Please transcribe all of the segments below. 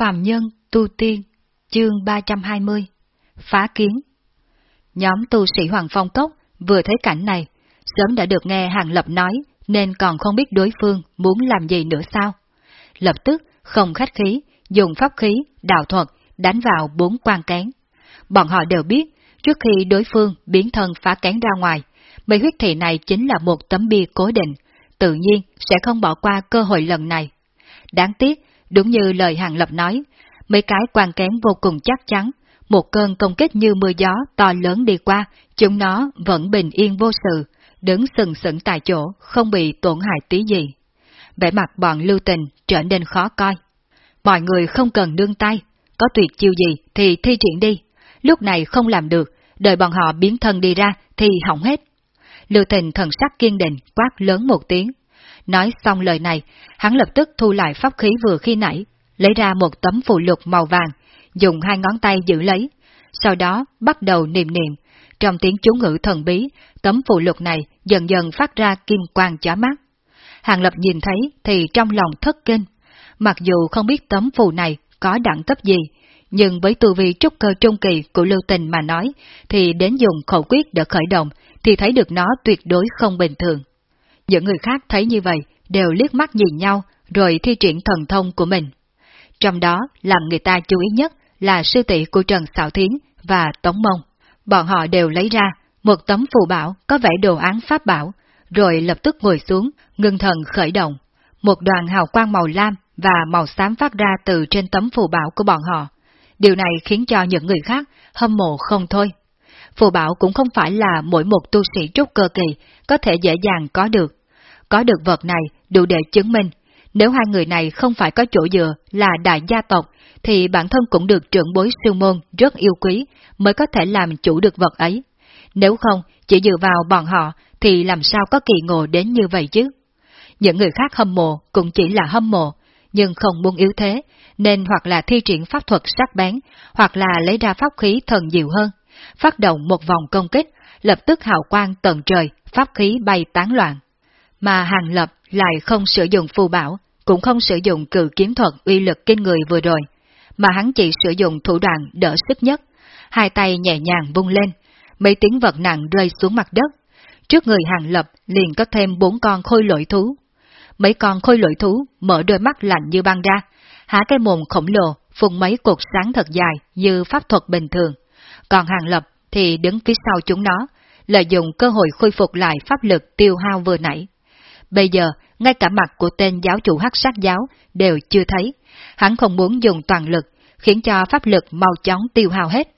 Phạm Nhân Tu Tiên, chương 320, Phá Kiến Nhóm tu sĩ Hoàng Phong Cốc vừa thấy cảnh này, sớm đã được nghe Hàng Lập nói nên còn không biết đối phương muốn làm gì nữa sao. Lập tức, không khách khí, dùng pháp khí, đạo thuật, đánh vào bốn quan kén. Bọn họ đều biết, trước khi đối phương biến thân phá kén ra ngoài, mấy huyết thị này chính là một tấm bia cố định, tự nhiên sẽ không bỏ qua cơ hội lần này. Đáng tiếc, đúng như lời Hàng Lập nói, mấy cái quan kén vô cùng chắc chắn, một cơn công kích như mưa gió to lớn đi qua, chúng nó vẫn bình yên vô sự, đứng sừng sững tại chỗ, không bị tổn hại tí gì. Vẻ mặt bọn lưu tình trở nên khó coi. Mọi người không cần nương tay, có tuyệt chiêu gì thì thi triển đi. Lúc này không làm được, đợi bọn họ biến thân đi ra thì hỏng hết. Lưu tình thần sắc kiên định quát lớn một tiếng. Nói xong lời này, hắn lập tức thu lại pháp khí vừa khi nãy, lấy ra một tấm phù lục màu vàng, dùng hai ngón tay giữ lấy. Sau đó bắt đầu niệm niệm, trong tiếng chú ngữ thần bí, tấm phù lục này dần dần phát ra kim quang chói mắt. Hàng Lập nhìn thấy thì trong lòng thất kinh. Mặc dù không biết tấm phù này có đẳng cấp gì, nhưng với tu vi trúc cơ trung kỳ của Lưu Tình mà nói, thì đến dùng khẩu quyết để khởi động, thì thấy được nó tuyệt đối không bình thường. Những người khác thấy như vậy, đều liếc mắt nhìn nhau, rồi thi triển thần thông của mình. Trong đó, làm người ta chú ý nhất là sư tỷ của Trần Sảo Thiến và Tống Mông. Bọn họ đều lấy ra một tấm phù bảo có vẻ đồ án pháp bảo, rồi lập tức ngồi xuống, ngưng thần khởi động. Một đoàn hào quang màu lam và màu xám phát ra từ trên tấm phù bảo của bọn họ. Điều này khiến cho những người khác hâm mộ không thôi. Phù bảo cũng không phải là mỗi một tu sĩ trúc cơ kỳ có thể dễ dàng có được. Có được vật này đủ để chứng minh, nếu hai người này không phải có chỗ dựa là đại gia tộc, thì bản thân cũng được trưởng bối sư môn rất yêu quý mới có thể làm chủ được vật ấy. Nếu không, chỉ dựa vào bọn họ thì làm sao có kỳ ngộ đến như vậy chứ? Những người khác hâm mộ cũng chỉ là hâm mộ, nhưng không muốn yếu thế, nên hoặc là thi triển pháp thuật sắc bén, hoặc là lấy ra pháp khí thần diệu hơn, phát động một vòng công kích, lập tức hào quang tận trời, pháp khí bay tán loạn. Mà Hàng Lập lại không sử dụng phù bảo, cũng không sử dụng cử kiếm thuật uy lực kinh người vừa rồi, mà hắn chỉ sử dụng thủ đoạn đỡ sức nhất, hai tay nhẹ nhàng vung lên, mấy tiếng vật nặng rơi xuống mặt đất. Trước người Hàng Lập liền có thêm bốn con khôi lỗi thú. Mấy con khôi lỗi thú mở đôi mắt lạnh như băng ra, há cái mồm khổng lồ, phun mấy cột sáng thật dài như pháp thuật bình thường. Còn Hàng Lập thì đứng phía sau chúng nó, lợi dụng cơ hội khôi phục lại pháp lực tiêu hao vừa nãy. Bây giờ, ngay cả mặt của tên giáo chủ hắc sát giáo đều chưa thấy. Hắn không muốn dùng toàn lực, khiến cho pháp lực mau chóng tiêu hao hết.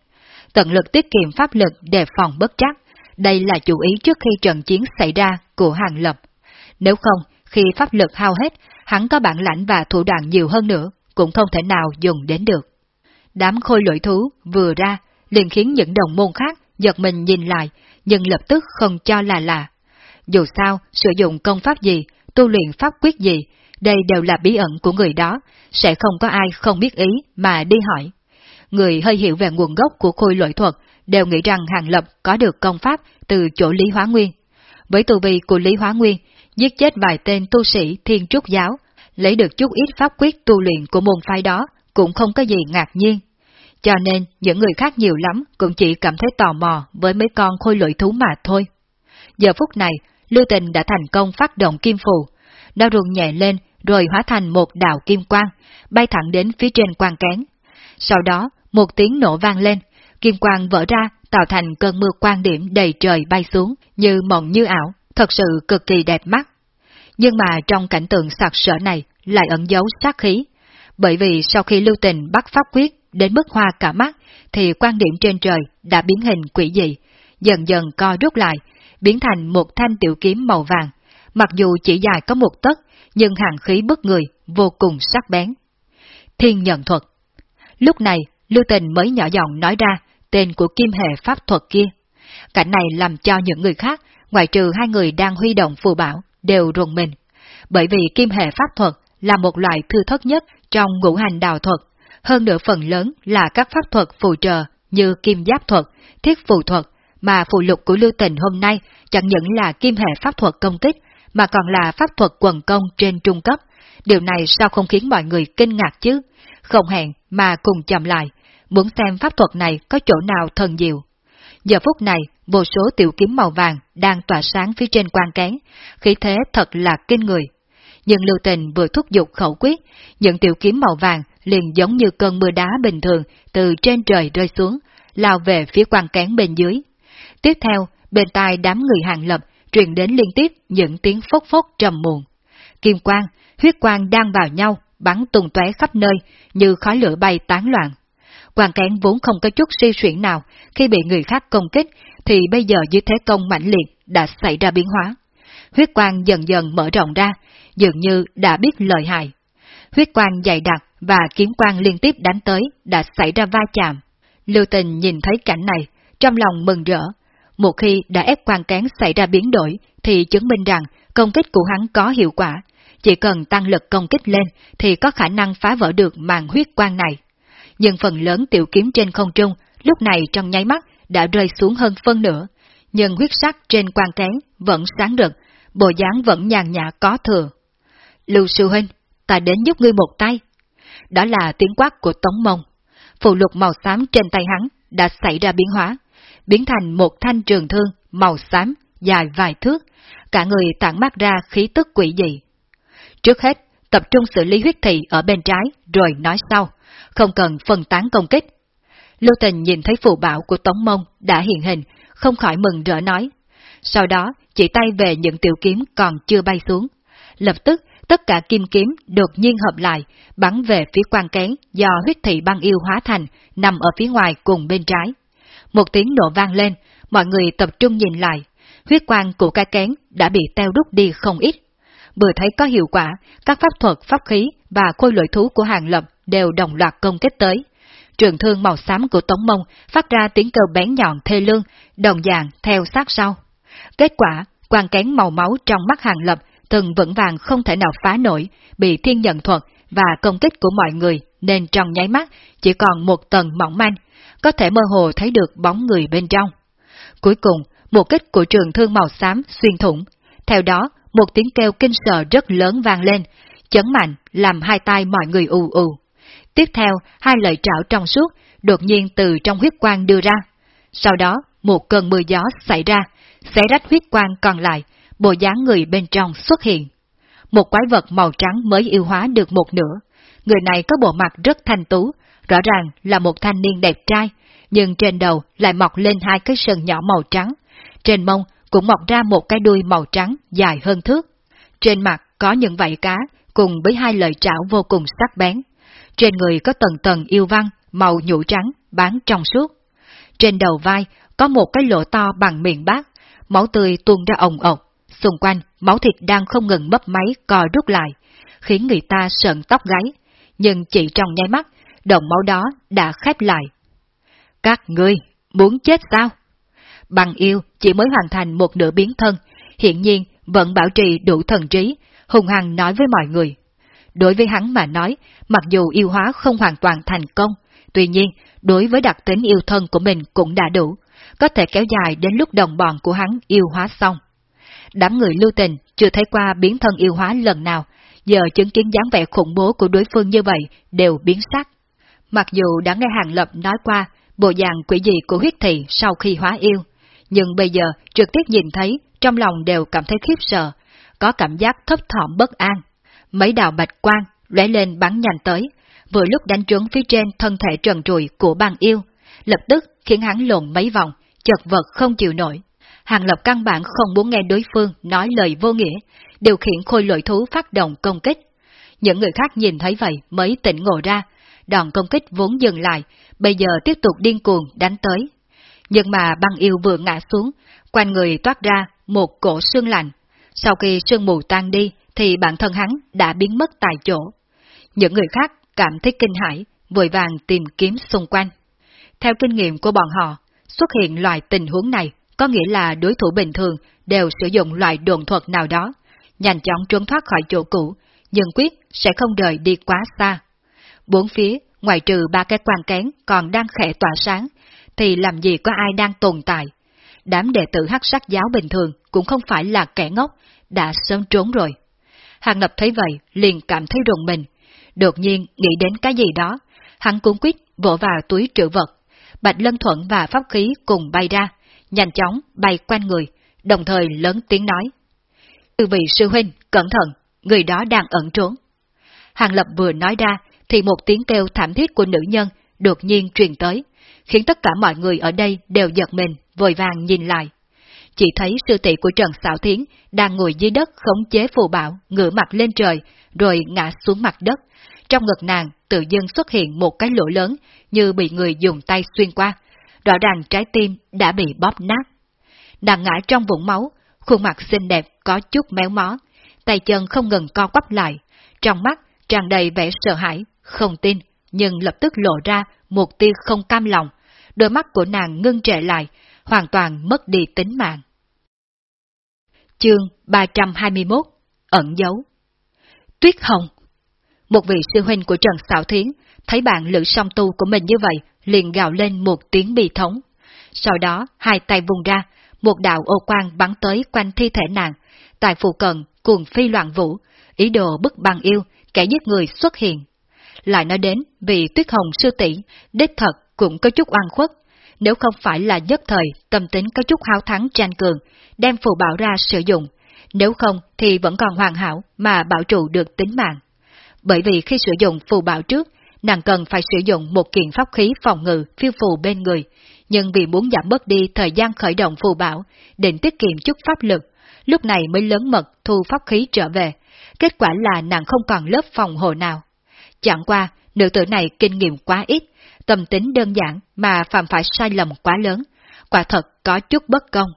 Tận lực tiết kiệm pháp lực để phòng bất chắc. Đây là chủ ý trước khi trận chiến xảy ra của Hàng Lập. Nếu không, khi pháp lực hao hết, hắn có bản lãnh và thủ đoạn nhiều hơn nữa, cũng không thể nào dùng đến được. Đám khôi lỗi thú vừa ra, liền khiến những đồng môn khác giật mình nhìn lại, nhưng lập tức không cho là lạ. Dù sao, sử dụng công pháp gì, tu luyện pháp quyết gì, đây đều là bí ẩn của người đó, sẽ không có ai không biết ý mà đi hỏi. Người hơi hiểu về nguồn gốc của khôi lỗi thuật đều nghĩ rằng Hàng Lập có được công pháp từ chỗ Lý Hóa Nguyên. Với tu vi của Lý Hóa Nguyên, giết chết vài tên tu sĩ thiên trúc giáo, lấy được chút ít pháp quyết tu luyện của môn phái đó cũng không có gì ngạc nhiên. Cho nên những người khác nhiều lắm cũng chỉ cảm thấy tò mò với mấy con khôi lỗi thú mà thôi. Giờ phút này, Lưu Tình đã thành công phát động kim phù. Nó rung nhẹ lên rồi hóa thành một đạo kim quang, bay thẳng đến phía trên quang kén. Sau đó, một tiếng nổ vang lên, kim quang vỡ ra tạo thành cơn mưa quang điểm đầy trời bay xuống, như mộng như ảo, thật sự cực kỳ đẹp mắt. Nhưng mà trong cảnh tượng sặc sỡ này lại ẩn giấu sát khí, bởi vì sau khi lưu tình bắt pháp quyết đến mức hoa cả mắt, thì quan điểm trên trời đã biến hình quỷ dị, dần dần co rút lại, biến thành một thanh tiểu kiếm màu vàng, mặc dù chỉ dài có một tấc, nhưng hàng khí bức người, vô cùng sắc bén. Thiên nhận thuật Lúc này, Lưu Tình mới nhỏ giọng nói ra tên của kim hệ pháp thuật kia. Cảnh này làm cho những người khác, ngoại trừ hai người đang huy động phù bảo, đều rùng mình. Bởi vì kim hệ pháp thuật là một loại thư thất nhất trong ngũ hành đào thuật, hơn nữa phần lớn là các pháp thuật phù trợ như kim giáp thuật, thiết phù thuật, mà phụ lục của Lưu Tình hôm nay chẳng những là kim hệ pháp thuật công kích, mà còn là pháp thuật quần công trên trung cấp. Điều này sao không khiến mọi người kinh ngạc chứ? không hẹn mà cùng chậm lại, muốn xem pháp thuật này có chỗ nào thần diệu. Giờ phút này, vô số tiểu kiếm màu vàng đang tỏa sáng phía trên quan kén, khí thế thật là kinh người. Nhưng Lưu Tình vừa thúc giục khẩu quyết, những tiểu kiếm màu vàng liền giống như cơn mưa đá bình thường từ trên trời rơi xuống, lao về phía quan kén bên dưới. Tiếp theo, bên tai đám người hàng lập truyền đến liên tiếp những tiếng phốc phốc trầm muộn. Kim quang, huyết quang đang vào nhau, bắn tung tóe khắp nơi như khói lửa bay tán loạn. Quan kén vốn không có chút suy chuyển nào, khi bị người khác công kích, thì bây giờ dưới thế công mãnh liệt đã xảy ra biến hóa. Huyết quang dần dần mở rộng ra, dường như đã biết lợi hại. Huyết quang dày đặc và kiếm quang liên tiếp đánh tới đã xảy ra va chạm. Lưu tình nhìn thấy cảnh này, trong lòng mừng rỡ. Một khi đã ép quan kén xảy ra biến đổi, thì chứng minh rằng công kích của hắn có hiệu quả. Chỉ cần tăng lực công kích lên thì có khả năng phá vỡ được màn huyết quang này. Nhưng phần lớn tiểu kiếm trên không trung lúc này trong nháy mắt đã rơi xuống hơn phân nửa, nhưng huyết sắc trên quan kén vẫn sáng rực, bộ dáng vẫn nhàn nhã có thừa. Lưu sư huynh, ta đến giúp ngươi một tay. Đó là tiếng quát của Tống Mông. Phụ lục màu xám trên tay hắn đã xảy ra biến hóa, biến thành một thanh trường thương màu xám dài vài thước, cả người tản mát ra khí tức quỷ dị. Trước hết, tập trung xử lý huyết thị ở bên trái rồi nói sau, không cần phân tán công kích. Lưu Tình nhìn thấy phù bảo của Tống Mông đã hiện hình, không khỏi mừng rỡ nói. Sau đó, chỉ tay về những tiểu kiếm còn chưa bay xuống. Lập tức, tất cả kim kiếm đột nhiên hợp lại, bắn về phía quan kén do huyết thị băng yêu hóa thành, nằm ở phía ngoài cùng bên trái. Một tiếng nổ vang lên, mọi người tập trung nhìn lại, huyết quang của cái kén đã bị teo đúc đi không ít. Vừa thấy có hiệu quả, các pháp thuật, pháp khí và khôi lội thú của hàng lập đều đồng loạt công kết tới. Trường thương màu xám của Tống Mông phát ra tiếng kêu bén nhọn thê lương, đồng dạng theo sát sau. Kết quả, quan kén màu máu trong mắt hàng lập từng vững vàng không thể nào phá nổi, bị thiên nhận thuật và công kích của mọi người nên trong nháy mắt chỉ còn một tầng mỏng manh, có thể mơ hồ thấy được bóng người bên trong. Cuối cùng, một kích của trường thương màu xám xuyên thủng. Theo đó, một tiếng kêu kinh sợ rất lớn vang lên, chấn mạnh làm hai tay mọi người ù ù. Tiếp theo, hai lợi trảo trong suốt đột nhiên từ trong huyết quang đưa ra. Sau đó, một cơn mưa gió xảy ra, xé rách huyết quang còn lại, bộ dáng người bên trong xuất hiện. Một quái vật màu trắng mới yêu hóa được một nửa. Người này có bộ mặt rất thanh tú, rõ ràng là một thanh niên đẹp trai, nhưng trên đầu lại mọc lên hai cái sừng nhỏ màu trắng. Trên mông cũng mọc ra một cái đuôi màu trắng dài hơn thước. Trên mặt có những vảy cá cùng với hai lời trảo vô cùng sắc bén. Trên người có tầng tầng yêu văn, màu nhũ trắng, bán trong suốt. Trên đầu vai có một cái lỗ to bằng miệng bát, máu tươi tuôn ra ồng ộc. Xung quanh, máu thịt đang không ngừng bấp máy co rút lại, khiến người ta sợn tóc gáy. Nhưng chỉ trong nháy mắt, đồng máu đó đã khép lại. Các ngươi, muốn chết sao? Bằng yêu chỉ mới hoàn thành một nửa biến thân, hiện nhiên vẫn bảo trì đủ thần trí, hùng hằng nói với mọi người. Đối với hắn mà nói, mặc dù yêu hóa không hoàn toàn thành công, tuy nhiên, đối với đặc tính yêu thân của mình cũng đã đủ, có thể kéo dài đến lúc đồng bọn của hắn yêu hóa xong. Đám người lưu tình chưa thấy qua biến thân yêu hóa lần nào, giờ chứng kiến dáng vẻ khủng bố của đối phương như vậy đều biến sắc. Mặc dù đã nghe Hàng Lập nói qua bộ dạng quỷ dị của huyết thị sau khi hóa yêu, nhưng bây giờ trực tiếp nhìn thấy, trong lòng đều cảm thấy khiếp sợ, có cảm giác thấp thỏm bất an. Mấy đạo bạch quang lóe lên bắn nhanh tới, vừa lúc đánh trúng phía trên thân thể trần trụi của băng yêu, lập tức khiến hắn lộn mấy vòng, chật vật không chịu nổi. Hàng Lập căn bản không muốn nghe đối phương nói lời vô nghĩa, điều khiển khôi lội thú phát động công kích. Những người khác nhìn thấy vậy mới tỉnh ngộ ra, đòn công kích vốn dừng lại, bây giờ tiếp tục điên cuồng đánh tới. Nhưng mà băng yêu vừa ngã xuống, quanh người toát ra một cổ xương lạnh. Sau khi sương mù tan đi, thì bản thân hắn đã biến mất tại chỗ. Những người khác cảm thấy kinh hãi, vội vàng tìm kiếm xung quanh. Theo kinh nghiệm của bọn họ, xuất hiện loại tình huống này có nghĩa là đối thủ bình thường đều sử dụng loại đồn thuật nào đó, nhanh chóng trốn thoát khỏi chỗ cũ, nhưng quyết sẽ không đợi đi quá xa. Bốn phía, ngoài trừ ba cái quan kén còn đang khẽ tỏa sáng, thì làm gì có ai đang tồn tại. Đám đệ tử hắc sắc giáo bình thường cũng không phải là kẻ ngốc, đã sớm trốn rồi. Hàng Lập thấy vậy, liền cảm thấy rùng mình. đột nhiên nghĩ đến cái gì đó, hắn cuốn quyết vỗ vào túi trữ vật. Bạch Lân Thuận và pháp khí cùng bay ra, nhanh chóng bay quanh người, đồng thời lớn tiếng nói. Từ vị sư huynh, cẩn thận, người đó đang ẩn trốn. Hàng Lập vừa nói ra, thì một tiếng kêu thảm thiết của nữ nhân đột nhiên truyền tới, khiến tất cả mọi người ở đây đều giật mình, vội vàng nhìn lại. Chỉ thấy sư tỷ của Trần Xảo Thiến đang ngồi dưới đất khống chế phù bảo, ngửa mặt lên trời, rồi ngã xuống mặt đất. Trong ngực nàng tự dưng xuất hiện một cái lỗ lớn như bị người dùng tay xuyên qua. Rõ ràng trái tim đã bị bóp nát. Nàng ngã trong vũng máu, khuôn mặt xinh đẹp có chút méo mó, tay chân không ngừng co quắp lại, trong mắt tràn đầy vẻ sợ hãi, không tin, nhưng lập tức lộ ra một tia không cam lòng, đôi mắt của nàng ngưng trệ lại, hoàn toàn mất đi tính mạng. Chương 321 Ẩn dấu Tuyết Hồng Một vị sư huynh của Trần Sảo Thiến thấy bạn lữ song tu của mình như vậy, liền gào lên một tiếng bi thống. Sau đó, hai tay vùng ra, một đạo ô quang bắn tới quanh thi thể nàng. Tại phụ cận, cuồng phi loạn vũ, ý đồ bức băng yêu, kẻ giết người xuất hiện. Lại nói đến, vì tuyết hồng sư tỷ đích thật cũng có chút oan khuất. Nếu không phải là nhất thời tâm tính có chút háo thắng tranh cường, đem phù bảo ra sử dụng, nếu không thì vẫn còn hoàn hảo mà bảo trụ được tính mạng. Bởi vì khi sử dụng phù bảo trước, nàng cần phải sử dụng một kiện pháp khí phòng ngự phiêu phù bên người, nhưng vì muốn giảm bớt đi thời gian khởi động phù bảo, định tiết kiệm chút pháp lực, lúc này mới lớn mật thu pháp khí trở về. Kết quả là nàng không còn lớp phòng hộ nào. Chẳng qua, nữ tử này kinh nghiệm quá ít, tâm tính đơn giản mà phạm phải sai lầm quá lớn, quả thật có chút bất công.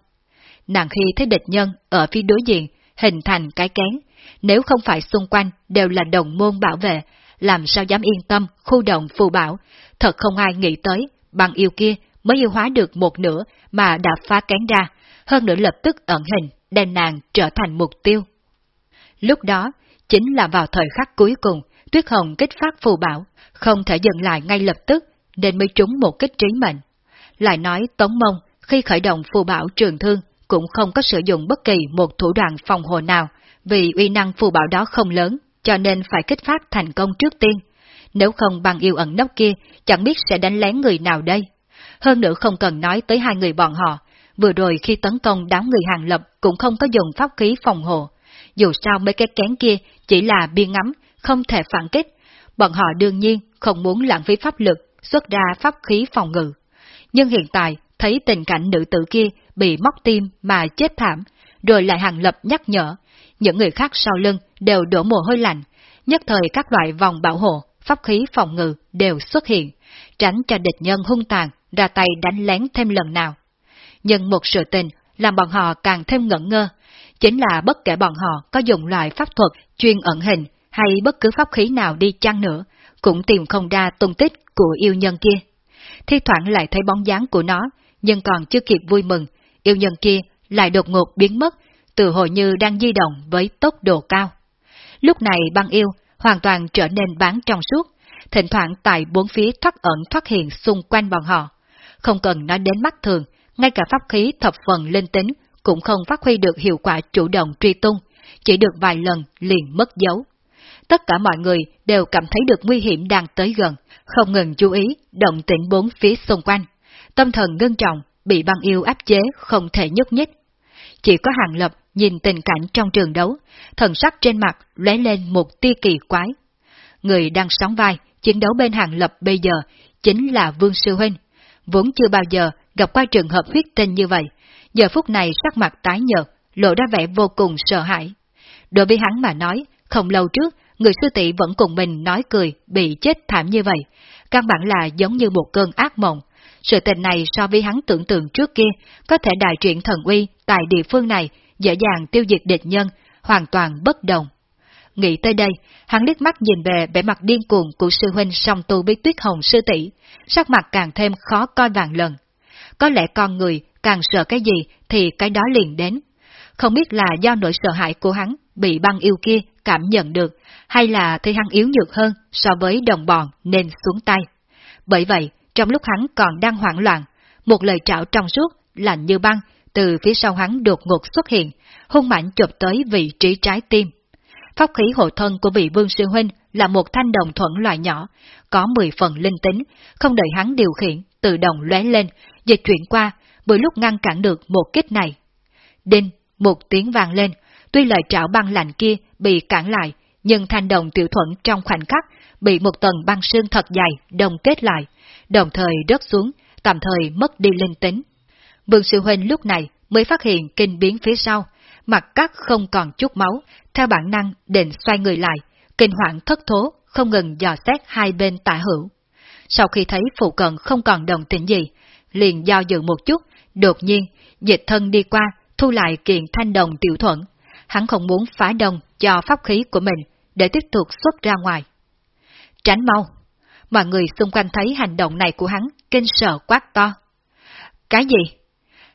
Nàng khi thấy địch nhân ở phía đối diện hình thành cái kén, nếu không phải xung quanh đều là đồng môn bảo vệ, làm sao dám yên tâm khu động phù bảo, thật không ai nghĩ tới, bằng yêu kia mới yêu hóa được một nửa mà đã phá kén ra, hơn nữa lập tức ẩn hình, đem nàng trở thành mục tiêu. Lúc đó, chính là vào thời khắc cuối cùng, Tuyết Hồng kích phát phù bảo, không thể dừng lại ngay lập tức, nên mới trúng một kích trí mệnh. Lại nói Tống Mông, khi khởi động phù bảo trường thương, cũng không có sử dụng bất kỳ một thủ đoạn phòng hộ nào, vì uy năng phù bảo đó không lớn, cho nên phải kích phát thành công trước tiên. Nếu không bằng yêu ẩn nóc kia, chẳng biết sẽ đánh lén người nào đây. Hơn nữa không cần nói tới hai người bọn họ, vừa rồi khi tấn công đám người hàng lập cũng không có dùng pháp khí phòng hộ. Dù sao mấy cái kén kia chỉ là biên ngắm, không thể phản kích. Bọn họ đương nhiên không muốn lãng phí pháp lực, xuất ra pháp khí phòng ngự. Nhưng hiện tại, thấy tình cảnh nữ tử kia bị móc tim mà chết thảm, rồi lại hàng lập nhắc nhở. Những người khác sau lưng đều đổ mồ hôi lạnh, nhất thời các loại vòng bảo hộ, pháp khí phòng ngự đều xuất hiện, tránh cho địch nhân hung tàn ra tay đánh lén thêm lần nào. Nhưng một sự tình làm bọn họ càng thêm ngẩn ngơ, chính là bất kể bọn họ có dùng loại pháp thuật chuyên ẩn hình hay bất cứ pháp khí nào đi chăng nữa, cũng tìm không ra tung tích của yêu nhân kia. Thi thoảng lại thấy bóng dáng của nó, nhưng còn chưa kịp vui mừng, yêu nhân kia lại đột ngột biến mất, từ hồi như đang di động với tốc độ cao. Lúc này băng yêu hoàn toàn trở nên bán trong suốt, thỉnh thoảng tại bốn phía thoát ẩn thoát hiện xung quanh bọn họ. Không cần nói đến mắt thường, ngay cả pháp khí thập phần linh tính cũng không phát huy được hiệu quả chủ động truy tung, chỉ được vài lần liền mất dấu. Tất cả mọi người đều cảm thấy được nguy hiểm đang tới gần, không ngừng chú ý động tĩnh bốn phía xung quanh. Tâm thần ngưng trọng, bị băng yêu áp chế không thể nhúc nhích. Chỉ có hàng lập nhìn tình cảnh trong trường đấu, thần sắc trên mặt lóe lên một tia kỳ quái. Người đang sóng vai, chiến đấu bên hàng lập bây giờ chính là Vương Sư Huynh. Vốn chưa bao giờ gặp qua trường hợp huyết tinh như vậy, giờ phút này sắc mặt tái nhợt, lộ ra vẻ vô cùng sợ hãi. Đối với hắn mà nói, không lâu trước, người sư tỷ vẫn cùng mình nói cười, bị chết thảm như vậy. Căn bản là giống như một cơn ác mộng. Sự tình này so với hắn tưởng tượng trước kia, có thể đại truyện thần uy tại địa phương này, dễ dàng tiêu diệt địch nhân, hoàn toàn bất đồng. Nghĩ tới đây, hắn liếc mắt nhìn về vẻ mặt điên cuồng của sư huynh song tu bí tuyết hồng sư tỷ, sắc mặt càng thêm khó coi vàng lần. Có lẽ con người càng sợ cái gì thì cái đó liền đến. Không biết là do nỗi sợ hãi của hắn bị băng yêu kia cảm nhận được, hay là thấy hắn yếu nhược hơn so với đồng bọn nên xuống tay. Bởi vậy, trong lúc hắn còn đang hoảng loạn, một lời trảo trong suốt, lạnh như băng, từ phía sau hắn đột ngột xuất hiện, hung mạnh chụp tới vị trí trái tim. Pháp khí hộ thân của vị vương sư huynh là một thanh đồng thuận loại nhỏ, có 10 phần linh tính, không đợi hắn điều khiển, tự động lóe lên, dịch chuyển qua, bởi lúc ngăn cản được một kích này. Đinh, một tiếng vang lên, tuy lời trảo băng lạnh kia bị cản lại, nhưng thanh đồng tiểu thuận trong khoảnh khắc bị một tầng băng sương thật dày đồng kết lại, đồng thời rớt xuống, tạm thời mất đi linh tính. Vương Sư Huynh lúc này mới phát hiện kinh biến phía sau, mặt cắt không còn chút máu, theo bản năng định xoay người lại, kinh hoảng thất thố, không ngừng dò xét hai bên tả hữu. Sau khi thấy phụ cận không còn đồng tĩnh gì, liền do dự một chút, đột nhiên, dịch thân đi qua, thu lại kiện thanh đồng tiểu thuận. Hắn không muốn phá đồng cho pháp khí của mình, để tiếp tục xuất ra ngoài. Tránh mau! Mọi người xung quanh thấy hành động này của hắn, kinh sợ quát to. Cái gì?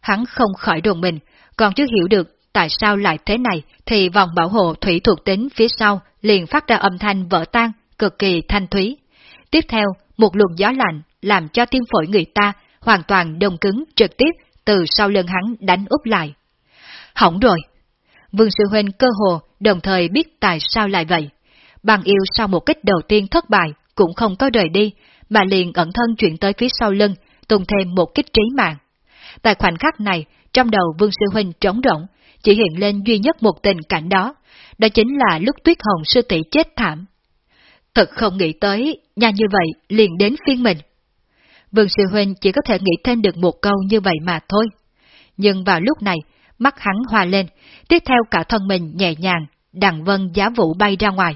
Hắn không khỏi đồn mình, còn chưa hiểu được tại sao lại thế này, thì vòng bảo hộ thủy thuộc tính phía sau liền phát ra âm thanh vỡ tan, cực kỳ thanh thúy. Tiếp theo, một luồng gió lạnh làm cho tim phổi người ta hoàn toàn đông cứng trực tiếp từ sau lưng hắn đánh úp lại. Hỏng rồi! Vương Sư Huynh cơ hồ đồng thời biết tại sao lại vậy. Bằng yêu sau một kích đầu tiên thất bại cũng không có rời đi, mà liền ẩn thân chuyển tới phía sau lưng, tung thêm một kích trí mạng. Tại khoảnh khắc này, trong đầu Vương Sư Huynh trống rỗng, chỉ hiện lên duy nhất một tình cảnh đó, đó chính là lúc Tuyết Hồng sư tỷ chết thảm. Thật không nghĩ tới, nhanh như vậy liền đến phiên mình. Vương Sư Huynh chỉ có thể nghĩ thêm được một câu như vậy mà thôi. Nhưng vào lúc này, mắt hắn hòa lên, tiếp theo cả thân mình nhẹ nhàng, đằng vân giá vũ bay ra ngoài.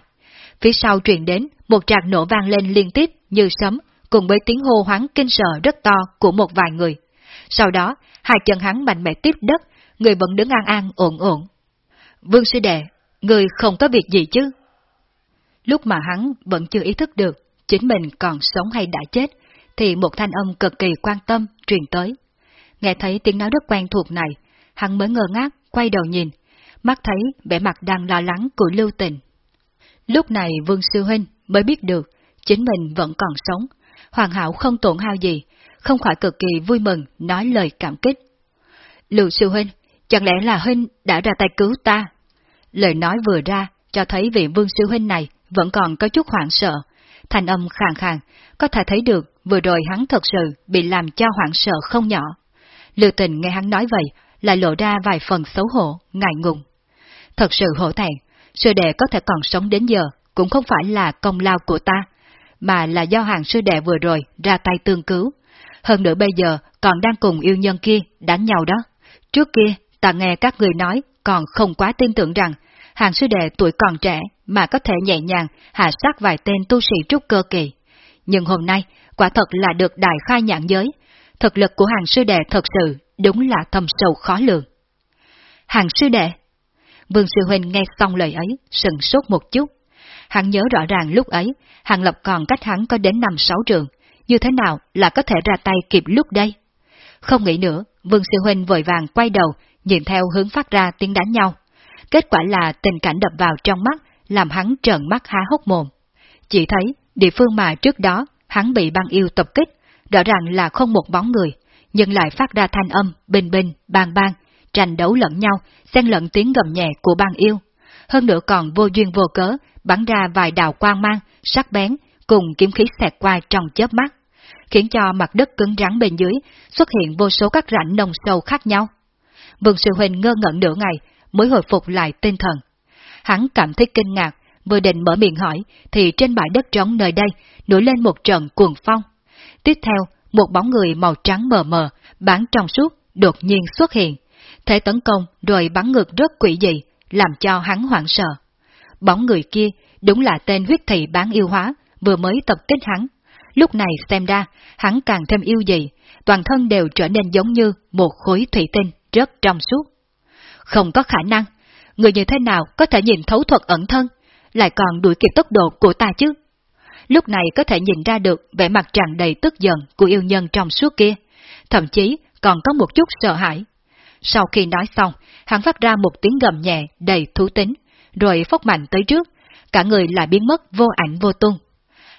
Phía sau truyền đến một trạc nổ vang lên liên tiếp như sấm, cùng với tiếng hô hoáng kinh sợ rất to của một vài người. Sau đó, hai chân hắn mạnh mẽ tiếp đất, người vẫn đứng an an ổn ổn. Vương sư đệ, người không có việc gì chứ? Lúc mà hắn vẫn chưa ý thức được chính mình còn sống hay đã chết, thì một thanh âm cực kỳ quan tâm truyền tới. Nghe thấy tiếng nói rất quen thuộc này, hắn mới ngơ ngác, quay đầu nhìn, mắt thấy vẻ mặt đang lo lắng của Lưu Tình. Lúc này Vương Sư Huynh mới biết được chính mình vẫn còn sống, hoàn hảo không tổn hao gì, không khỏi cực kỳ vui mừng nói lời cảm kích. Lưu Sư Huynh, chẳng lẽ là Huynh đã ra tay cứu ta? Lời nói vừa ra, cho thấy vị Vương Sư Huynh này vẫn còn có chút hoảng sợ, thành âm khàn khàn, có thể thấy được vừa rồi hắn thật sự bị làm cho hoảng sợ không nhỏ. Lưu tình nghe hắn nói vậy, lại lộ ra vài phần xấu hổ, ngại ngùng. Thật sự hổ thẹn, sư đệ có thể còn sống đến giờ, cũng không phải là công lao của ta, mà là do hàng sư đệ vừa rồi ra tay tương cứu. Hơn nữa bây giờ còn đang cùng yêu nhân kia đánh nhau đó. Trước kia, ta nghe các người nói còn không quá tin tưởng rằng hàng sư đệ tuổi còn trẻ mà có thể nhẹ nhàng hạ sát vài tên tu sĩ trúc cơ kỳ. Nhưng hôm nay, quả thật là được đại khai nhãn giới. Thực lực của hàng sư đệ thật sự đúng là thầm sâu khó lường. Hàng sư đệ Vương Sư Huynh nghe xong lời ấy, sừng sốt một chút. Hắn nhớ rõ ràng lúc ấy, Hàng Lập còn cách hắn có đến năm sáu trường, như thế nào là có thể ra tay kịp lúc đây? Không nghĩ nữa, Vương Sư Huynh vội vàng quay đầu, nhìn theo hướng phát ra tiếng đánh nhau. Kết quả là tình cảnh đập vào trong mắt, làm hắn trợn mắt há hốc mồm. Chỉ thấy, địa phương mà trước đó hắn bị băng yêu tập kích, rõ ràng là không một bóng người, nhưng lại phát ra thanh âm, bình bình, bang bang, tranh đấu lẫn nhau, xen lẫn tiếng gầm nhẹ của bang yêu. Hơn nữa còn vô duyên vô cớ, bắn ra vài đạo quang mang, sắc bén, cùng kiếm khí xẹt qua trong chớp mắt, khiến cho mặt đất cứng rắn bên dưới xuất hiện vô số các rãnh nông sâu khác nhau. Vương Sư Huynh ngơ ngẩn nửa ngày mới hồi phục lại tinh thần. Hắn cảm thấy kinh ngạc, vừa định mở miệng hỏi, thì trên bãi đất trống nơi đây nổi lên một trận cuồng phong. Tiếp theo, một bóng người màu trắng mờ mờ, bán trong suốt, đột nhiên xuất hiện. thế tấn công rồi bắn ngược rất quỷ dị, làm cho hắn hoảng sợ. Bóng người kia đúng là tên huyết thị bán yêu hóa, vừa mới tập kích hắn. Lúc này xem ra, hắn càng thêm yêu dị, toàn thân đều trở nên giống như một khối thủy tinh rất trong suốt. Không có khả năng, người như thế nào có thể nhìn thấu thuật ẩn thân, lại còn đuổi kịp tốc độ của ta chứ? Lúc này có thể nhìn ra được vẻ mặt tràn đầy tức giận của yêu nhân trong suốt kia, thậm chí còn có một chút sợ hãi. Sau khi nói xong, hắn phát ra một tiếng gầm nhẹ đầy thú tính, rồi phốc mạnh tới trước, cả người lại biến mất vô ảnh vô tung.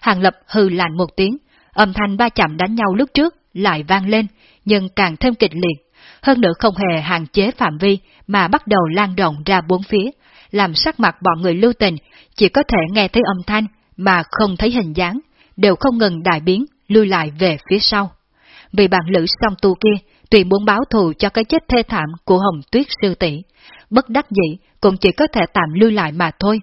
Hàng lập hừ lạnh một tiếng, âm thanh ba chạm đánh nhau lúc trước lại vang lên, nhưng càng thêm kịch liệt, hơn nữa không hề hạn chế phạm vi mà bắt đầu lan rộng ra bốn phía, làm sắc mặt bọn người lưu tình, chỉ có thể nghe thấy âm thanh mà không thấy hình dáng, đều không ngừng đại biến, lưu lại về phía sau. Vì bạn lữ song tu kia, tùy muốn báo thù cho cái chết thê thảm của Hồng Tuyết Sư tỷ bất đắc dĩ cũng chỉ có thể tạm lưu lại mà thôi.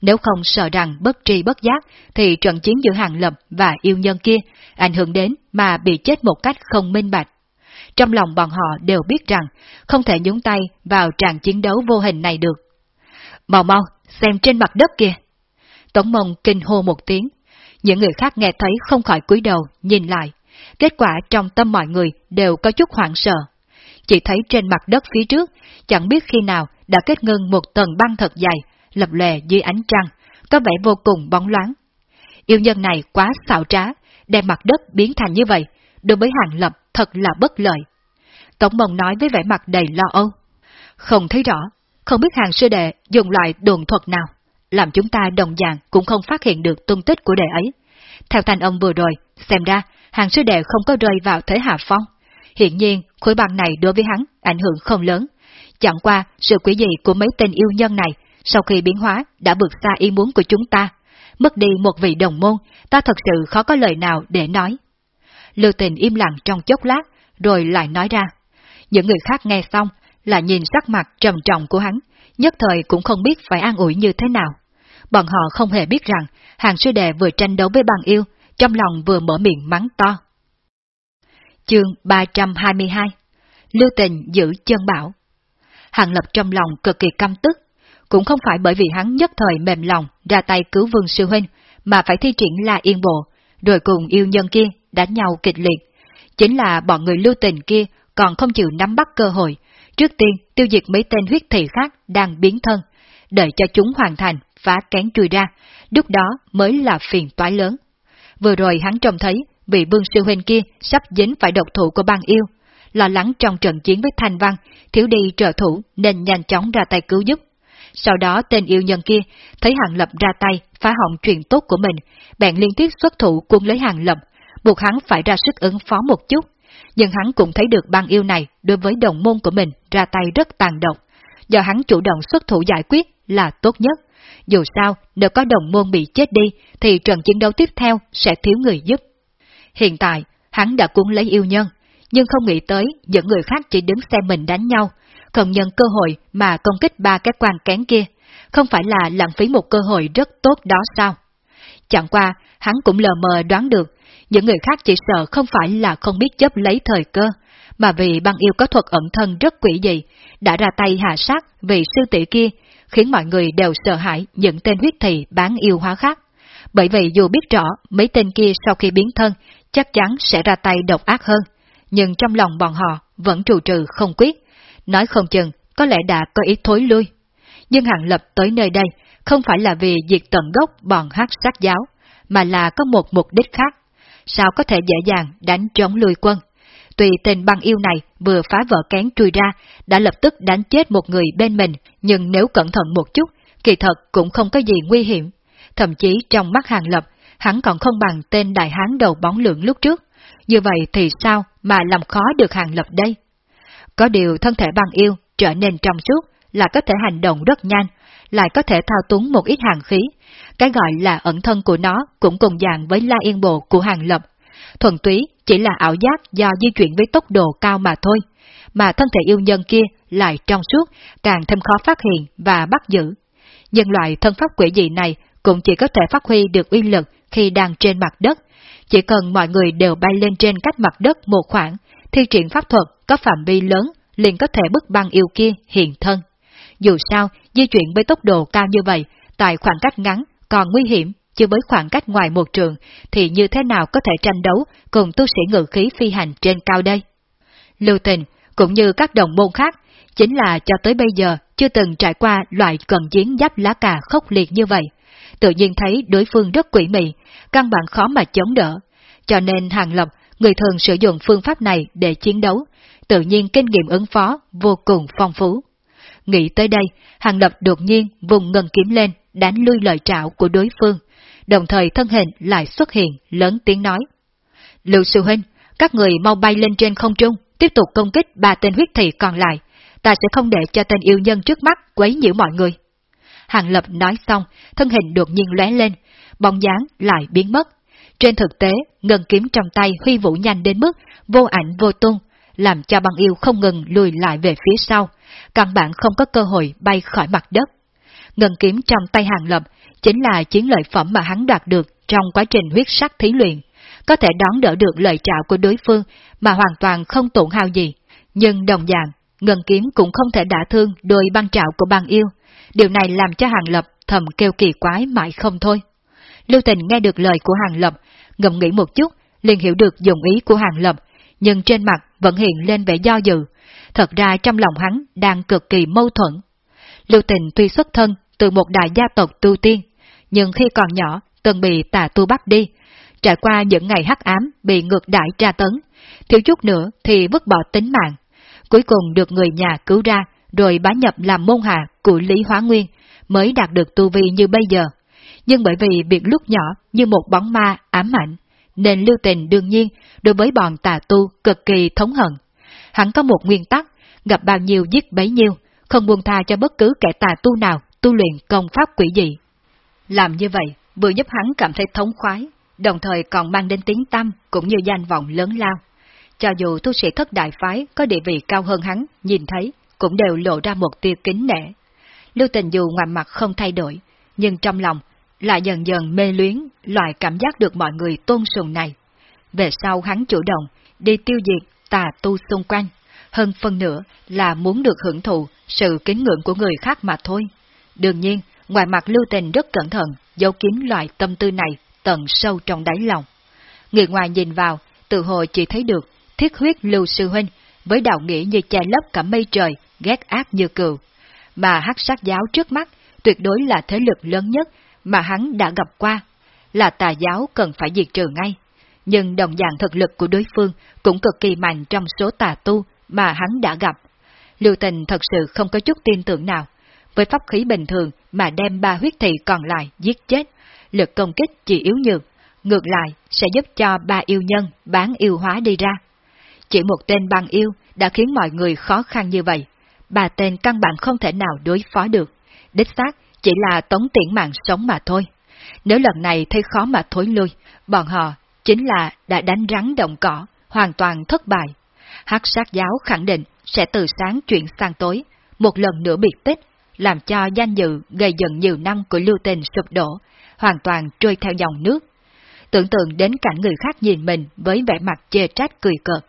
Nếu không sợ rằng bất tri bất giác, thì trận chiến giữa Hàng Lập và yêu nhân kia ảnh hưởng đến mà bị chết một cách không minh bạch. Trong lòng bọn họ đều biết rằng không thể nhúng tay vào tràng chiến đấu vô hình này được. Mau mau, xem trên mặt đất kia. Tống mông kinh hô một tiếng. Những người khác nghe thấy không khỏi cúi đầu, nhìn lại. Kết quả trong tâm mọi người đều có chút hoảng sợ. Chỉ thấy trên mặt đất phía trước, chẳng biết khi nào đã kết ngưng một tầng băng thật dày, lập lè dưới ánh trăng, có vẻ vô cùng bóng loáng. Yêu nhân này quá xạo trá, đem mặt đất biến thành như vậy, đối với hàng lập thật là bất lợi. Tổng mông nói với vẻ mặt đầy lo âu. Không thấy rõ, không biết hàng sư đệ dùng loại đồn thuật nào, làm chúng ta đồng dạng cũng không phát hiện được tung tích của đệ ấy. Theo thanh ông vừa rồi, xem ra hàng sư đệ không có rơi vào thế hạ phong. Hiện nhiên, khối băng này đối với hắn ảnh hưởng không lớn. Chẳng qua, sự quỷ dị của mấy tên yêu nhân này sau khi biến hóa đã vượt xa ý muốn của chúng ta. Mất đi một vị đồng môn, ta thật sự khó có lời nào để nói. Lưu tình im lặng trong chốc lát, rồi lại nói ra. Những người khác nghe xong, là nhìn sắc mặt trầm trọng của hắn, nhất thời cũng không biết phải an ủi như thế nào. Bọn họ không hề biết rằng, hàng sư đệ vừa tranh đấu với bằng yêu, trong lòng vừa mở miệng mắng to. Chương 322 Lưu tình giữ chân bảo Hàng lập trong lòng cực kỳ căm tức, cũng không phải bởi vì hắn nhất thời mềm lòng ra tay cứu vương sư huynh, mà phải thi triển là yên bộ, rồi cùng yêu nhân kia đánh nhau kịch liệt. Chính là bọn người lưu tình kia còn không chịu nắm bắt cơ hội, trước tiên tiêu diệt mấy tên huyết thị khác đang biến thân, đợi cho chúng hoàn thành, phá kén chui ra, lúc đó mới là phiền toái lớn. Vừa rồi hắn trông thấy vị vương sư huynh kia sắp dính phải độc thủ của bang yêu, lo lắng trong trận chiến với Thanh Văn, thiếu đi trợ thủ nên nhanh chóng ra tay cứu giúp. Sau đó tên yêu nhân kia thấy Hàng Lập ra tay phá hỏng chuyện tốt của mình, bèn liên tiếp xuất thủ cuốn lấy Hàng Lập, buộc hắn phải ra sức ứng phó một chút. Nhưng hắn cũng thấy được bang yêu này đối với đồng môn của mình ra tay rất tàn độc, do hắn chủ động xuất thủ giải quyết là tốt nhất. Dù sao, nếu có đồng môn bị chết đi, thì trận chiến đấu tiếp theo sẽ thiếu người giúp. Hiện tại, hắn đã cuốn lấy yêu nhân, nhưng không nghĩ tới những người khác chỉ đứng xem mình đánh nhau, không nhân cơ hội mà công kích ba cái quan kén kia, không phải là lãng phí một cơ hội rất tốt đó sao? Chẳng qua, hắn cũng lờ mờ đoán được, những người khác chỉ sợ không phải là không biết chấp lấy thời cơ, mà vì băng yêu có thuật ẩn thân rất quỷ dị, đã ra tay hạ sát vì sư tỷ kia, khiến mọi người đều sợ hãi những tên huyết thị bán yêu hóa khác. Bởi vậy dù biết rõ mấy tên kia sau khi biến thân chắc chắn sẽ ra tay độc ác hơn, nhưng trong lòng bọn họ vẫn trù trừ không quyết, nói không chừng có lẽ đã có ý thối lui. Nhưng Hàng Lập tới nơi đây không phải là vì diệt tận gốc bọn hát sát giáo, mà là có một mục đích khác. Sao có thể dễ dàng đánh chống lui quân? Tùy tên băng yêu này vừa phá vỡ kén chui ra, đã lập tức đánh chết một người bên mình, nhưng nếu cẩn thận một chút, kỳ thật cũng không có gì nguy hiểm. Thậm chí trong mắt Hàng Lập, hắn còn không bằng tên đại hán đầu bóng lượng lúc trước. Như vậy thì sao mà làm khó được Hàng Lập đây? Có điều thân thể băng yêu trở nên trong suốt là có thể hành động rất nhanh, lại có thể thao túng một ít hàng khí. Cái gọi là ẩn thân của nó cũng cùng dạng với la yên bộ của hàng lập. Thuần túy chỉ là ảo giác do di chuyển với tốc độ cao mà thôi, mà thân thể yêu nhân kia lại trong suốt, càng thêm khó phát hiện và bắt giữ. Nhân loại thân pháp quỷ dị này cũng chỉ có thể phát huy được uy lực khi đang trên mặt đất. Chỉ cần mọi người đều bay lên trên cách mặt đất một khoảng, thi triển pháp thuật có phạm vi lớn liền có thể bức băng yêu kia hiện thân. Dù sao, di chuyển với tốc độ cao như vậy, tại khoảng cách ngắn còn nguy hiểm, chứ với khoảng cách ngoài một trường, thì như thế nào có thể tranh đấu cùng tu sĩ ngự khí phi hành trên cao đây? Lưu tình, cũng như các đồng môn khác, chính là cho tới bây giờ chưa từng trải qua loại cận chiến giáp lá cà khốc liệt như vậy. Tự nhiên thấy đối phương rất quỷ mị, căn bản khó mà chống đỡ. Cho nên Hàng Lập, người thường sử dụng phương pháp này để chiến đấu, tự nhiên kinh nghiệm ứng phó vô cùng phong phú. Nghĩ tới đây, Hàng Lập đột nhiên vùng ngân kiếm lên, đánh lui lời trảo của đối phương, đồng thời thân hình lại xuất hiện, lớn tiếng nói. Lưu Sư Huynh, các người mau bay lên trên không trung, tiếp tục công kích ba tên huyết thị còn lại, ta sẽ không để cho tên yêu nhân trước mắt quấy nhiễu mọi người. Hàng Lập nói xong, thân hình đột nhiên lóe lên, bóng dáng lại biến mất. Trên thực tế, ngân kiếm trong tay huy vũ nhanh đến mức vô ảnh vô tung, làm cho băng yêu không ngừng lùi lại về phía sau, căn bản không có cơ hội bay khỏi mặt đất. Ngân kiếm trong tay hàng lập chính là chiến lợi phẩm mà hắn đoạt được trong quá trình huyết sắc thí luyện, có thể đón đỡ được lời chào của đối phương mà hoàn toàn không tổn hao gì. Nhưng đồng dạng, ngân kiếm cũng không thể đả thương đôi băng trạo của băng yêu. Điều này làm cho hàng lập thầm kêu kỳ quái mãi không thôi. Lưu tình nghe được lời của hàng lập, ngầm nghĩ một chút, liền hiểu được dụng ý của hàng lập, nhưng trên mặt vẫn hiện lên vẻ do dự. Thật ra trong lòng hắn đang cực kỳ mâu thuẫn. Lưu tình tuy xuất thân từ một đại gia tộc tu tiên, nhưng khi còn nhỏ từng bị tà tu bắt đi, trải qua những ngày hắc ám bị ngược đại tra tấn, thiếu chút nữa thì vứt bỏ tính mạng. Cuối cùng được người nhà cứu ra, rồi bá nhập làm môn hạ của Lý Hóa Nguyên, mới đạt được tu vi như bây giờ. Nhưng bởi vì việc lúc nhỏ như một bóng ma ám ảnh, nên lưu tình đương nhiên đối với bọn tà tu cực kỳ thống hận. Hắn có một nguyên tắc, gặp bao nhiêu giết bấy nhiêu, không buông tha cho bất cứ kẻ tà tu nào tu luyện công pháp quỷ dị. Làm như vậy, vừa giúp hắn cảm thấy thống khoái, đồng thời còn mang đến tiếng tâm cũng như danh vọng lớn lao. Cho dù tu sĩ thất đại phái có địa vị cao hơn hắn, nhìn thấy, cũng đều lộ ra một tia kính nể. Lưu tình dù ngoài mặt không thay đổi, nhưng trong lòng lại dần dần mê luyến loại cảm giác được mọi người tôn sùng này. Về sau hắn chủ động đi tiêu diệt tà tu xung quanh, hơn phân nữa là muốn được hưởng thụ sự kính ngưỡng của người khác mà thôi. Đương nhiên, ngoài mặt lưu tình rất cẩn thận, giấu kín loại tâm tư này tận sâu trong đáy lòng. Người ngoài nhìn vào, tự hồ chỉ thấy được thiết huyết lưu sư huynh với đạo nghĩa như che lấp cả mây trời, ghét ác như cừu. Mà hắc sát giáo trước mắt tuyệt đối là thế lực lớn nhất mà hắn đã gặp qua, là tà giáo cần phải diệt trừ ngay. Nhưng đồng dạng thực lực của đối phương cũng cực kỳ mạnh trong số tà tu mà hắn đã gặp. Lưu tình thật sự không có chút tin tưởng nào, với pháp khí bình thường mà đem ba huyết thị còn lại giết chết, lực công kích chỉ yếu nhược, ngược lại sẽ giúp cho ba yêu nhân bán yêu hóa đi ra. Chỉ một tên băng yêu đã khiến mọi người khó khăn như vậy, ba tên căn bản không thể nào đối phó được, đích xác chỉ là tống tiễn mạng sống mà thôi. Nếu lần này thấy khó mà thối lui, bọn họ chính là đã đánh rắn động cỏ, hoàn toàn thất bại. Hắc sát giáo khẳng định sẽ từ sáng chuyển sang tối, một lần nữa biệt tích, làm cho danh dự gây dần nhiều năm của lưu tình sụp đổ, hoàn toàn trôi theo dòng nước. Tưởng tượng đến cảnh người khác nhìn mình với vẻ mặt chê trách cười cợt,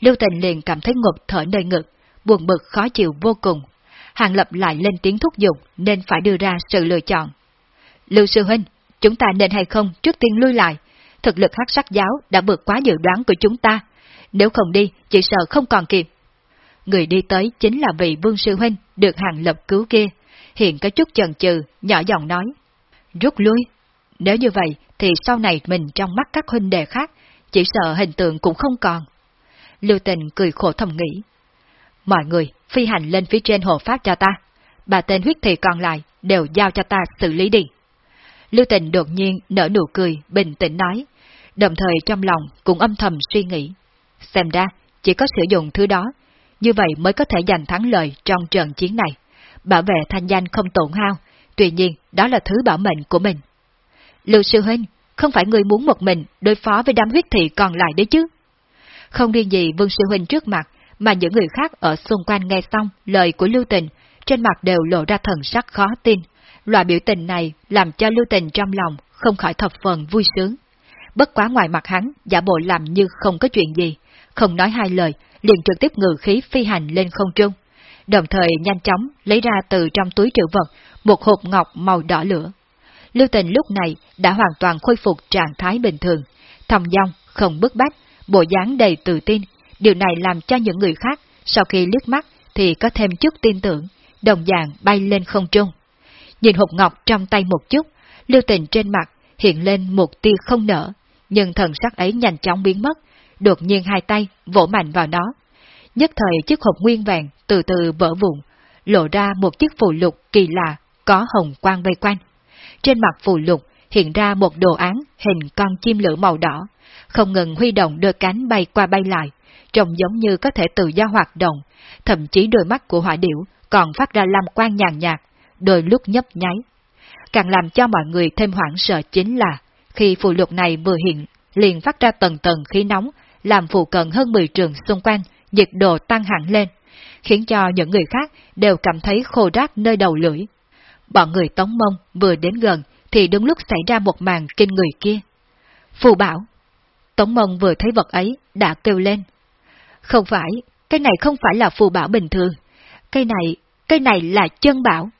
lưu tình liền cảm thấy ngột thở nơi ngực, buồn bực khó chịu vô cùng. Hàng Lập lại lên tiếng thúc giục nên phải đưa ra sự lựa chọn. Lưu Sư Huynh, chúng ta nên hay không trước tiên lui lại, thực lực hắc sắc giáo đã vượt quá dự đoán của chúng ta, nếu không đi chỉ sợ không còn kịp. Người đi tới chính là vị Vương Sư Huynh được Hàng Lập cứu kia, hiện có chút chần chừ, nhỏ giọng nói. Rút lui, nếu như vậy thì sau này mình trong mắt các huynh đệ khác, chỉ sợ hình tượng cũng không còn. Lưu tình cười khổ thầm nghĩ. Mọi người, phi hành lên phía trên hồ phát cho ta. Bà tên huyết thị còn lại đều giao cho ta xử lý đi. Lưu tình đột nhiên nở nụ cười, bình tĩnh nói, đồng thời trong lòng cũng âm thầm suy nghĩ. Xem ra, chỉ có sử dụng thứ đó, như vậy mới có thể giành thắng lợi trong trận chiến này. Bảo vệ thanh danh không tổn hao, tuy nhiên đó là thứ bảo mệnh của mình. Lưu sư huynh, không phải người muốn một mình đối phó với đám huyết thị còn lại đấy chứ? Không riêng gì Vương sư huynh trước mặt, mà những người khác ở xung quanh nghe xong lời của Lưu Tình, trên mặt đều lộ ra thần sắc khó tin. Loại biểu tình này làm cho Lưu Tình trong lòng không khỏi thập phần vui sướng. Bất quá ngoài mặt hắn, giả bộ làm như không có chuyện gì, không nói hai lời, liền trực tiếp ngự khí phi hành lên không trung. Đồng thời nhanh chóng lấy ra từ trong túi trữ vật một hộp ngọc màu đỏ lửa. Lưu Tình lúc này đã hoàn toàn khôi phục trạng thái bình thường, thầm dong, không bức bách, bộ dáng đầy tự tin, Điều này làm cho những người khác, sau khi liếc mắt thì có thêm chút tin tưởng, đồng dạng bay lên không trung. Nhìn hộp ngọc trong tay một chút, lưu tình trên mặt hiện lên một tia không nở, nhưng thần sắc ấy nhanh chóng biến mất, đột nhiên hai tay vỗ mạnh vào nó. Nhất thời chiếc hộp nguyên vàng từ từ vỡ vụn, lộ ra một chiếc phù lục kỳ lạ, có hồng quang vây quanh. Trên mặt phù lục hiện ra một đồ án hình con chim lửa màu đỏ, không ngừng huy động đôi cánh bay qua bay lại, trông giống như có thể tự do hoạt động, thậm chí đôi mắt của hỏa điểu còn phát ra lam quang nhàn nhạt, đôi lúc nhấp nháy. Càng làm cho mọi người thêm hoảng sợ chính là, khi phù lục này vừa hiện, liền phát ra tầng tầng khí nóng, làm phụ cận hơn 10 trường xung quanh, nhiệt độ tăng hẳn lên, khiến cho những người khác đều cảm thấy khô rác nơi đầu lưỡi. Bọn người tống mông vừa đến gần thì đúng lúc xảy ra một màn kinh người kia. Phù bảo! Tống mông vừa thấy vật ấy, đã kêu lên. Không phải, cái này không phải là phù bảo bình thường. Cái này, cái này là chân bảo.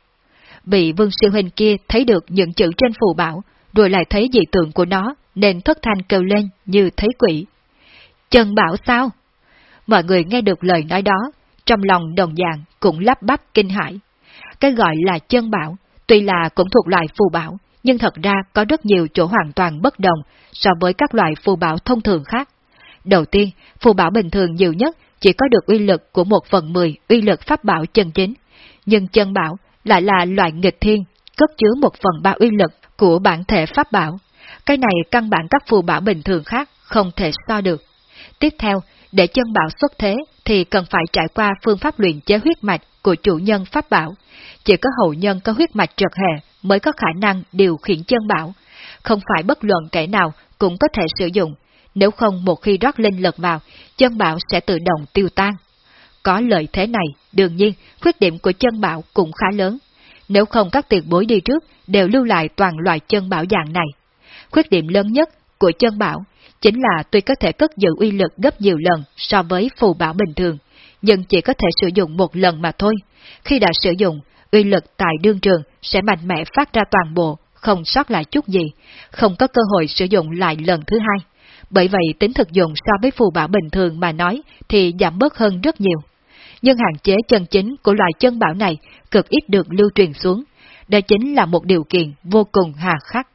Bị vương sư huynh kia thấy được những chữ trên phù bảo, rồi lại thấy dị tượng của nó, nên thất thanh kêu lên như thấy quỷ. Chân bảo sao? Mọi người nghe được lời nói đó, trong lòng đồng dạng cũng lắp bắp kinh hãi. Cái gọi là chân bảo, tuy là cũng thuộc loại phù bảo, nhưng thật ra có rất nhiều chỗ hoàn toàn bất đồng so với các loại phù bảo thông thường khác. Đầu tiên, phù bảo bình thường nhiều nhất chỉ có được uy lực của một phần mười uy lực pháp bảo chân chính, nhưng chân bảo lại là loại nghịch thiên, cất chứa một phần ba uy lực của bản thể pháp bảo. Cái này căn bản các phù bảo bình thường khác không thể so được. Tiếp theo, để chân bảo xuất thế thì cần phải trải qua phương pháp luyện chế huyết mạch của chủ nhân pháp bảo. Chỉ có hậu nhân có huyết mạch trật hệ mới có khả năng điều khiển chân bảo. Không phải bất luận kẻ nào cũng có thể sử dụng, nếu không một khi rót linh lực vào, chân bảo sẽ tự động tiêu tan. Có lợi thế này, đương nhiên, khuyết điểm của chân bảo cũng khá lớn. Nếu không các tiền bối đi trước đều lưu lại toàn loại chân bảo dạng này. Khuyết điểm lớn nhất của chân bảo chính là tuy có thể cất giữ uy lực gấp nhiều lần so với phù bảo bình thường, nhưng chỉ có thể sử dụng một lần mà thôi. Khi đã sử dụng, uy lực tại đương trường sẽ mạnh mẽ phát ra toàn bộ, không sót lại chút gì, không có cơ hội sử dụng lại lần thứ hai. Bởi vậy tính thực dụng so với phù bảo bình thường mà nói thì giảm bớt hơn rất nhiều. Nhưng hạn chế chân chính của loại chân bảo này cực ít được lưu truyền xuống. Đây chính là một điều kiện vô cùng hà khắc.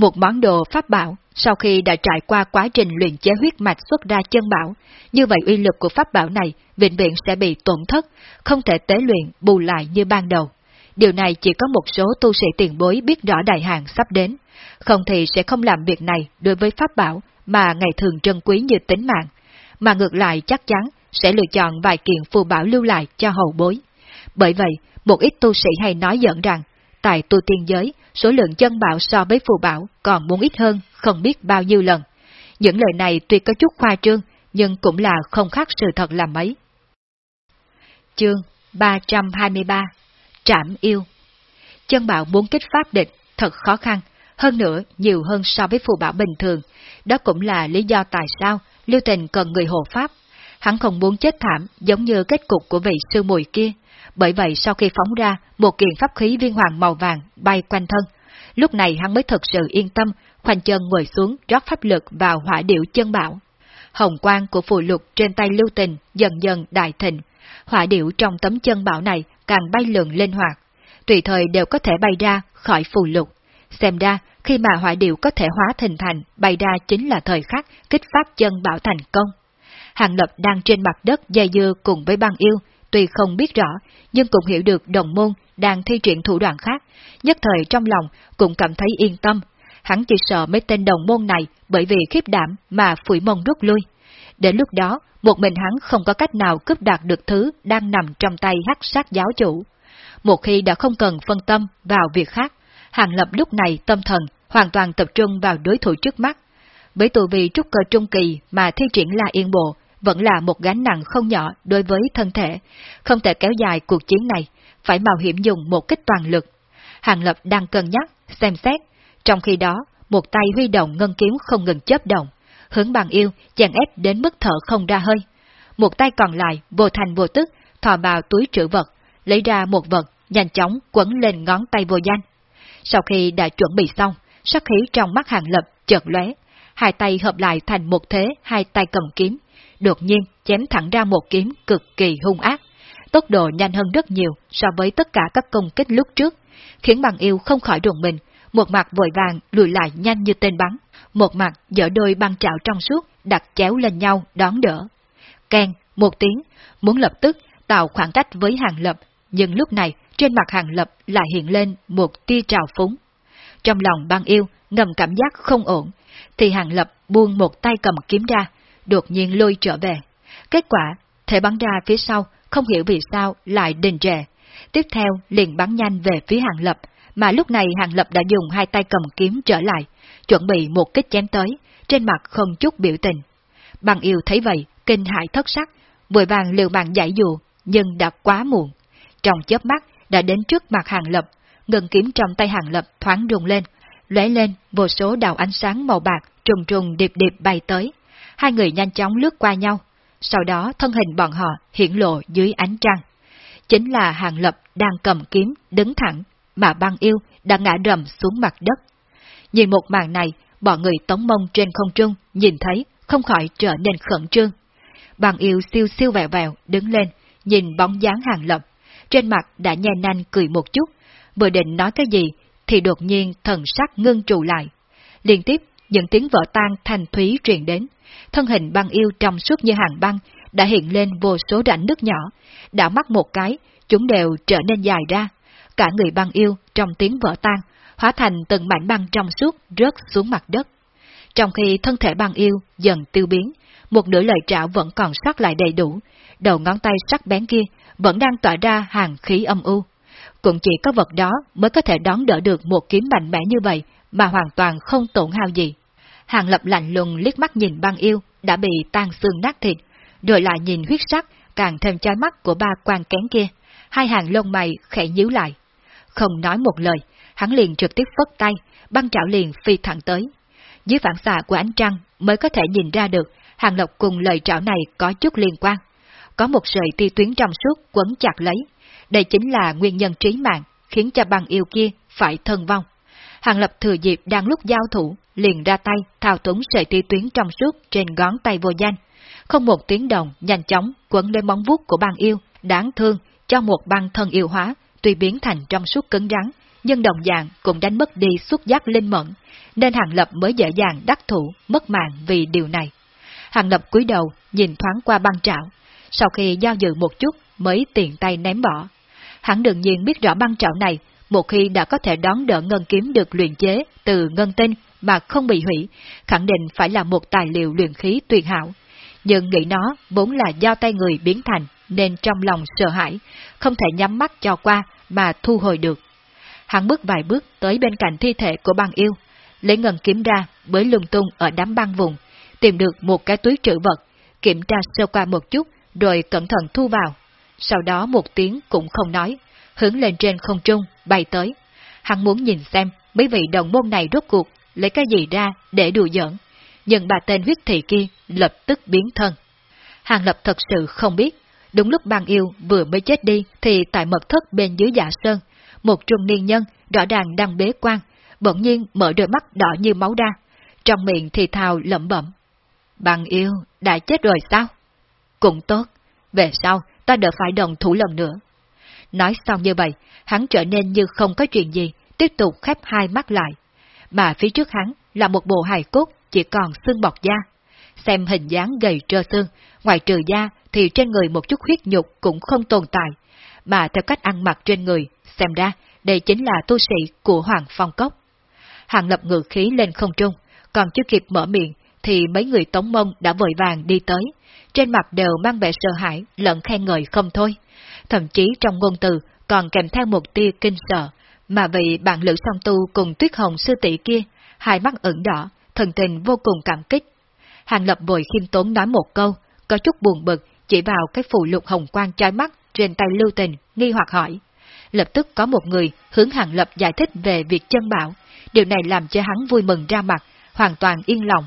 Một món đồ pháp bảo, sau khi đã trải qua quá trình luyện chế huyết mạch xuất ra chân bảo, như vậy uy lực của pháp bảo này vĩnh viễn sẽ bị tổn thất, không thể tế luyện bù lại như ban đầu. Điều này chỉ có một số tu sĩ tiền bối biết rõ đại hạn sắp đến, không thì sẽ không làm việc này đối với pháp bảo mà ngày thường trân quý như tính mạng, mà ngược lại chắc chắn sẽ lựa chọn vài kiện phù bảo lưu lại cho hậu bối. Bởi vậy, một ít tu sĩ hay nói giận rằng, tại tu tiên giới, số lượng chân bảo so với phù bảo còn muốn ít hơn không biết bao nhiêu lần. Những lời này tuy có chút khoa trương, nhưng cũng là không khác sự thật là mấy. Chương 323 Trảm yêu Chân bảo muốn kích phát địch thật khó khăn, hơn nữa nhiều hơn so với phù bảo bình thường. Đó cũng là lý do tại sao Lưu Tình cần người hộ pháp. Hắn không muốn chết thảm giống như kết cục của vị sư mùi kia, bởi vậy sau khi phóng ra một kiện pháp khí viên hoàng màu vàng bay quanh thân, lúc này hắn mới thật sự yên tâm, khoanh chân ngồi xuống rót pháp lực vào hỏa điệu chân bảo. Hồng quang của phù lục trên tay lưu tình dần dần đại thịnh, hỏa điệu trong tấm chân bảo này càng bay lượn linh hoạt, tùy thời đều có thể bay ra khỏi phù lục. Xem ra, khi mà hỏa điệu có thể hóa thành thành, bay ra chính là thời khắc kích phát chân bảo thành công. Hàng Lập đang trên mặt đất dây dưa cùng với băng yêu, tuy không biết rõ, nhưng cũng hiểu được đồng môn đang thi triển thủ đoạn khác, nhất thời trong lòng cũng cảm thấy yên tâm. Hắn chỉ sợ mấy tên đồng môn này bởi vì khiếp đảm mà phủi mông rút lui. Đến lúc đó, một mình hắn không có cách nào cướp đạt được thứ đang nằm trong tay hắc sát giáo chủ. Một khi đã không cần phân tâm vào việc khác, Hàng Lập lúc này tâm thần hoàn toàn tập trung vào đối thủ trước mắt. Với tù vì trúc cơ trung kỳ mà thi triển là Yên Bộ vẫn là một gánh nặng không nhỏ đối với thân thể, không thể kéo dài cuộc chiến này, phải mạo hiểm dùng một kích toàn lực. Hàng Lập đang cân nhắc, xem xét, trong khi đó, một tay huy động ngân kiếm không ngừng chớp động, hướng bằng yêu chèn ép đến mức thở không ra hơi. Một tay còn lại vô thành vô tức, thò vào túi trữ vật, lấy ra một vật, nhanh chóng quấn lên ngón tay vô danh. Sau khi đã chuẩn bị xong, sắc khí trong mắt hàng lập chợt lóe, hai tay hợp lại thành một thế hai tay cầm kiếm, đột nhiên chém thẳng ra một kiếm cực kỳ hung ác. Tốc độ nhanh hơn rất nhiều so với tất cả các công kích lúc trước, khiến bằng yêu không khỏi rùng mình, một mặt vội vàng lùi lại nhanh như tên bắn, một mặt dở đôi băng trạo trong suốt đặt chéo lên nhau đón đỡ. Ken, một tiếng, muốn lập tức tạo khoảng cách với hàng lập, nhưng lúc này trên mặt hàng lập lại hiện lên một tia trào phúng. Trong lòng băng yêu ngầm cảm giác không ổn, thì hàng lập buông một tay cầm kiếm ra, đột nhiên lôi trở về. Kết quả, thể bắn ra phía sau, không hiểu vì sao lại đình trệ. Tiếp theo liền bắn nhanh về phía hàng lập, mà lúc này Hàng Lập đã dùng hai tay cầm kiếm trở lại, chuẩn bị một kích chém tới, trên mặt không chút biểu tình. Bằng yêu thấy vậy, kinh hại thất sắc, vội vàng liều mạng giải dụ, nhưng đã quá muộn. Trong chớp mắt, đã đến trước mặt Hàng Lập, ngân kiếm trong tay Hàng Lập thoáng rung lên, lóe lên vô số đạo ánh sáng màu bạc trùng trùng điệp điệp bay tới. Hai người nhanh chóng lướt qua nhau, sau đó thân hình bọn họ hiển lộ dưới ánh trăng. Chính là Hàng Lập đang cầm kiếm, đứng thẳng, mà băng yêu đã ngã rầm xuống mặt đất. Nhìn một màn này, bọn người tống mông trên không trung nhìn thấy không khỏi trở nên khẩn trương. Băng yêu siêu siêu vẹo vẹo đứng lên, nhìn bóng dáng Hàng Lập, trên mặt đã nhe nanh cười một chút, vừa định nói cái gì thì đột nhiên thần sắc ngưng trụ lại. Liên tiếp, những tiếng vỡ tan thành thúy truyền đến, thân hình băng yêu trong suốt như hàng băng đã hiện lên vô số rãnh nước nhỏ, đã mắc một cái, chúng đều trở nên dài ra. Cả người băng yêu trong tiếng vỡ tan, hóa thành từng mảnh băng trong suốt rớt xuống mặt đất. Trong khi thân thể băng yêu dần tiêu biến, một nửa lời trảo vẫn còn sót lại đầy đủ, đầu ngón tay sắc bén kia vẫn đang tỏa ra hàng khí âm u. Cũng chỉ có vật đó mới có thể đón đỡ được một kiếm mạnh mẽ như vậy mà hoàn toàn không tổn hao gì. Hàng lập lạnh lùng liếc mắt nhìn băng yêu đã bị tan xương nát thịt, rồi lại nhìn huyết sắc càng thêm chói mắt của ba quan kén kia, hai hàng lông mày khẽ nhíu lại. Không nói một lời, hắn liền trực tiếp phất tay, băng trảo liền phi thẳng tới. Dưới phản xạ của ánh trăng mới có thể nhìn ra được hàng lộc cùng lời trảo này có chút liên quan. Có một sợi ti tuyến trong suốt quấn chặt lấy, đây chính là nguyên nhân trí mạng khiến cho băng yêu kia phải thân vong. Hàng lập thừa dịp đang lúc giao thủ, liền ra tay thao túng sợi ti tuyến trong suốt trên ngón tay vô danh. Không một tiếng động nhanh chóng quấn lên móng vuốt của băng yêu, đáng thương cho một băng thân yêu hóa, tuy biến thành trong suốt cứng rắn, nhưng đồng dạng cũng đánh mất đi xuất giác linh mẫn, nên Hàng Lập mới dễ dàng đắc thủ, mất mạng vì điều này. Hàng Lập cúi đầu, nhìn thoáng qua băng trảo, sau khi giao dự một chút mới tiện tay ném bỏ. Hắn đương nhiên biết rõ băng trảo này, một khi đã có thể đón đỡ ngân kiếm được luyện chế từ ngân tinh mà không bị hủy, khẳng định phải là một tài liệu luyện khí tuyệt hảo. Nhưng nghĩ nó vốn là do tay người biến thành, nên trong lòng sợ hãi, không thể nhắm mắt cho qua mà thu hồi được. Hắn bước vài bước tới bên cạnh thi thể của băng yêu, lấy ngân kiếm ra, bới lung tung ở đám băng vùng, tìm được một cái túi trữ vật, kiểm tra sơ qua một chút, rồi cẩn thận thu vào. Sau đó một tiếng cũng không nói, hướng lên trên không trung, bay tới. Hắn muốn nhìn xem mấy vị đồng môn này rốt cuộc lấy cái gì ra để đùa giỡn. Nhưng bà tên huyết thị kia lập tức biến thân. Hàng lập thật sự không biết, đúng lúc băng yêu vừa mới chết đi thì tại mật thất bên dưới giả sơn, một trung niên nhân rõ ràng đang bế quan, bỗng nhiên mở đôi mắt đỏ như máu đa, trong miệng thì thào lẩm bẩm. Băng yêu, đã chết rồi sao? Cũng tốt, về sau ta đỡ phải đồng thủ lần nữa. Nói xong như vậy, hắn trở nên như không có chuyện gì, tiếp tục khép hai mắt lại. Mà phía trước hắn là một bộ hài cốt chỉ còn xương bọc da. Xem hình dáng gầy trơ xương, ngoài trừ da thì trên người một chút huyết nhục cũng không tồn tại. Mà theo cách ăn mặc trên người, xem ra đây chính là tu sĩ của Hoàng Phong Cốc. Hàng lập ngự khí lên không trung, còn chưa kịp mở miệng thì mấy người tống mông đã vội vàng đi tới, trên mặt đều mang vẻ sợ hãi lẫn khen ngợi không thôi. Thậm chí trong ngôn từ còn kèm theo một tia kinh sợ, mà vị bạn lữ song tu cùng tuyết hồng sư tỷ kia, hai mắt ửng đỏ, thần tình vô cùng cảm kích. Hàng lập bồi khiêm tốn nói một câu, có chút buồn bực, chỉ vào cái phụ lục hồng quang trái mắt trên tay lưu tình, nghi hoặc hỏi. Lập tức có một người hướng hàng lập giải thích về việc chân bảo, điều này làm cho hắn vui mừng ra mặt, hoàn toàn yên lòng.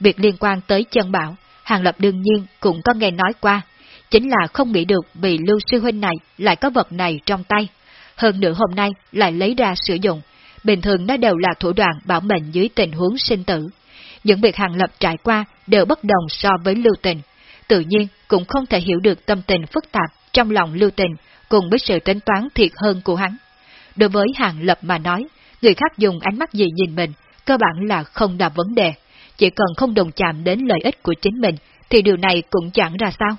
Việc liên quan tới chân bảo, Hàng Lập đương nhiên cũng có nghe nói qua, chính là không nghĩ được vì Lưu Sư Huynh này lại có vật này trong tay. Hơn nữa hôm nay lại lấy ra sử dụng, bình thường nó đều là thủ đoạn bảo mệnh dưới tình huống sinh tử. Những việc Hàng Lập trải qua đều bất đồng so với Lưu Tình, tự nhiên cũng không thể hiểu được tâm tình phức tạp trong lòng Lưu Tình cùng với sự tính toán thiệt hơn của hắn. Đối với Hàng Lập mà nói, người khác dùng ánh mắt gì nhìn mình, cơ bản là không là vấn đề, chỉ cần không đồng chạm đến lợi ích của chính mình, thì điều này cũng chẳng ra sao.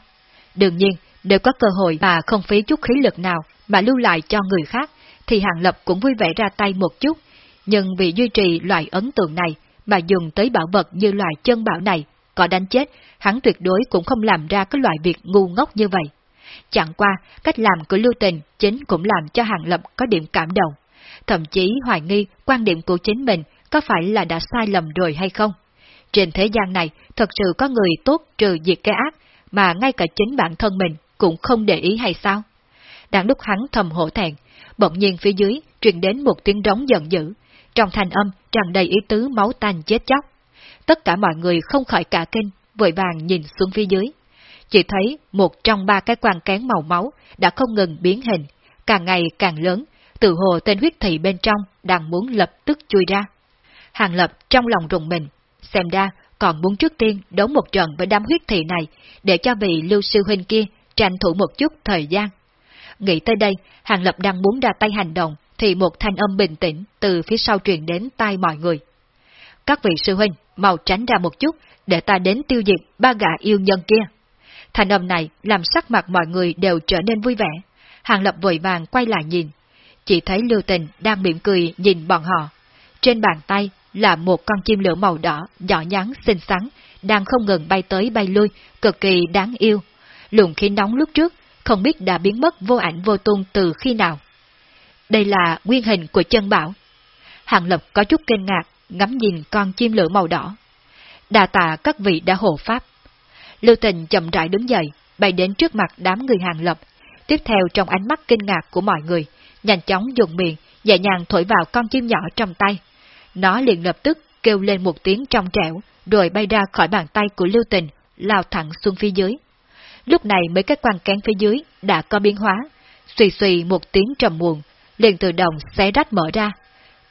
Đương nhiên, nếu có cơ hội mà không phí chút khí lực nào mà lưu lại cho người khác, thì Hàng Lập cũng vui vẻ ra tay một chút, nhưng vì duy trì loại ấn tượng này mà dùng tới bảo vật như loại chân bảo này, có đánh chết, hắn tuyệt đối cũng không làm ra cái loại việc ngu ngốc như vậy. Chẳng qua, cách làm của lưu tình chính cũng làm cho Hàng Lập có điểm cảm động. thậm chí hoài nghi quan điểm của chính mình có phải là đã sai lầm rồi hay không. Trên thế gian này, thật sự có người tốt trừ diệt cái ác, mà ngay cả chính bản thân mình cũng không để ý hay sao? Đang lúc hắn thầm hổ thẹn, bỗng nhiên phía dưới truyền đến một tiếng rống giận dữ, trong thanh âm tràn đầy ý tứ máu tanh chết chóc. Tất cả mọi người không khỏi cả kinh, vội vàng nhìn xuống phía dưới. Chỉ thấy một trong ba cái quan kén màu máu đã không ngừng biến hình, càng ngày càng lớn, tự hồ tên huyết thị bên trong đang muốn lập tức chui ra. Hàng lập trong lòng rùng mình, xem ra còn muốn trước tiên đấu một trận với đám huyết thị này để cho vị lưu sư huynh kia tranh thủ một chút thời gian. Nghĩ tới đây, Hàng Lập đang muốn ra tay hành động, thì một thanh âm bình tĩnh từ phía sau truyền đến tai mọi người. Các vị sư huynh, mau tránh ra một chút, để ta đến tiêu diệt ba gã yêu nhân kia. Thanh âm này làm sắc mặt mọi người đều trở nên vui vẻ. Hàng Lập vội vàng quay lại nhìn, chỉ thấy Lưu Tình đang mỉm cười nhìn bọn họ. Trên bàn tay là một con chim lửa màu đỏ, nhỏ nhắn, xinh xắn, đang không ngừng bay tới bay lui, cực kỳ đáng yêu. Luồng khí nóng lúc trước, không biết đã biến mất vô ảnh vô tung từ khi nào. Đây là nguyên hình của chân bảo. Hàng Lập có chút kinh ngạc, ngắm nhìn con chim lửa màu đỏ. Đà tạ các vị đã hộ pháp. Lưu Tình chậm rãi đứng dậy, bay đến trước mặt đám người Hàng Lập. Tiếp theo trong ánh mắt kinh ngạc của mọi người, nhanh chóng dùng miệng, nhẹ nhàng thổi vào con chim nhỏ trong tay. Nó liền lập tức kêu lên một tiếng trong trẻo, rồi bay ra khỏi bàn tay của Lưu Tình, lao thẳng xuống phía dưới. Lúc này mấy cái quan kén phía dưới đã có biến hóa, xùy xùy một tiếng trầm muộn, liền tự động xé rách mở ra.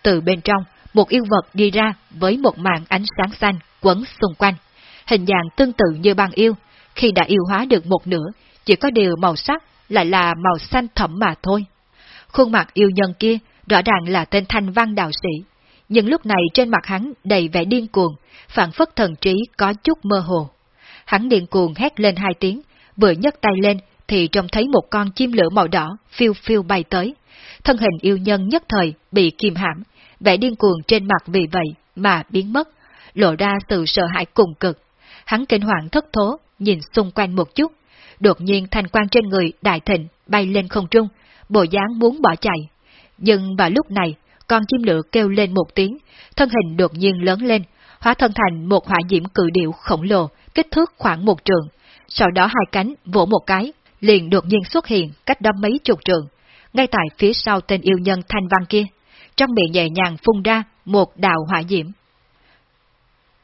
Từ bên trong, một yêu vật đi ra với một màn ánh sáng xanh quấn xung quanh, hình dạng tương tự như băng yêu, khi đã yêu hóa được một nửa, chỉ có điều màu sắc lại là màu xanh thẫm mà thôi. Khuôn mặt yêu nhân kia rõ ràng là tên thanh văn đạo sĩ, nhưng lúc này trên mặt hắn đầy vẻ điên cuồng, phản phất thần trí có chút mơ hồ. Hắn điên cuồng hét lên hai tiếng, vừa nhấc tay lên thì trông thấy một con chim lửa màu đỏ phiêu phiêu bay tới. Thân hình yêu nhân nhất thời bị kìm hãm, vẻ điên cuồng trên mặt vì vậy mà biến mất, lộ ra sự sợ hãi cùng cực. Hắn kinh hoàng thất thố, nhìn xung quanh một chút, đột nhiên thanh quan trên người đại thịnh bay lên không trung, bộ dáng muốn bỏ chạy. Nhưng vào lúc này, con chim lửa kêu lên một tiếng, thân hình đột nhiên lớn lên, hóa thân thành một hỏa diễm cự điệu khổng lồ, kích thước khoảng một trường. Sau đó hai cánh vỗ một cái, liền đột nhiên xuất hiện cách đó mấy chục trường, ngay tại phía sau tên yêu nhân thanh văn kia, trong miệng nhẹ nhàng phun ra một đạo hỏa diễm.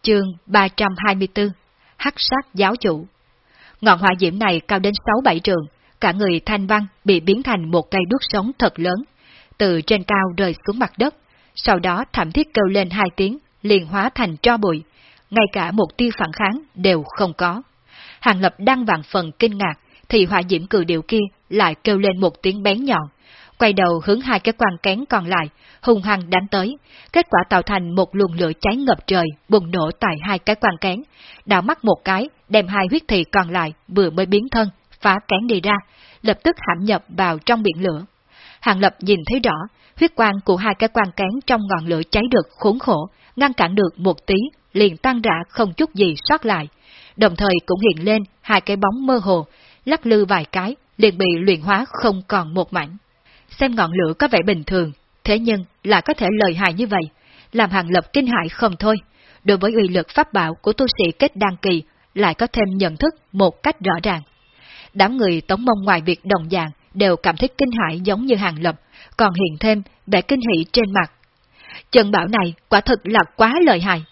Chương 324 Hắc sát giáo chủ Ngọn hỏa diễm này cao đến 6-7 trường, cả người thanh văn bị biến thành một cây đuốc sống thật lớn, từ trên cao rơi xuống mặt đất, sau đó thảm thiết kêu lên hai tiếng, liền hóa thành tro bụi, ngay cả một tia phản kháng đều không có. Hàng Lập đang vạn phần kinh ngạc, thì hỏa diễm cử điệu kia lại kêu lên một tiếng bén nhọn, quay đầu hướng hai cái quan kén còn lại, hung hăng đánh tới, kết quả tạo thành một luồng lửa cháy ngập trời bùng nổ tại hai cái quan kén, đào mắt một cái, đem hai huyết thị còn lại vừa mới biến thân, phá kén đi ra, lập tức hãm nhập vào trong biển lửa. Hàng Lập nhìn thấy rõ, huyết quang của hai cái quan kén trong ngọn lửa cháy được khốn khổ, ngăn cản được một tí, liền tan rã không chút gì sót lại. Đồng thời cũng hiện lên hai cái bóng mơ hồ, lắc lư vài cái, liền bị luyện hóa không còn một mảnh. Xem ngọn lửa có vẻ bình thường, thế nhưng lại có thể lợi hại như vậy, làm hàng lập kinh hại không thôi. Đối với uy lực pháp bảo của tu sĩ kết đăng kỳ, lại có thêm nhận thức một cách rõ ràng. Đám người tống mông ngoài việc đồng dạng đều cảm thấy kinh hãi giống như hàng lập, còn hiện thêm vẻ kinh hỉ trên mặt. Chân bảo này quả thực là quá lợi hại.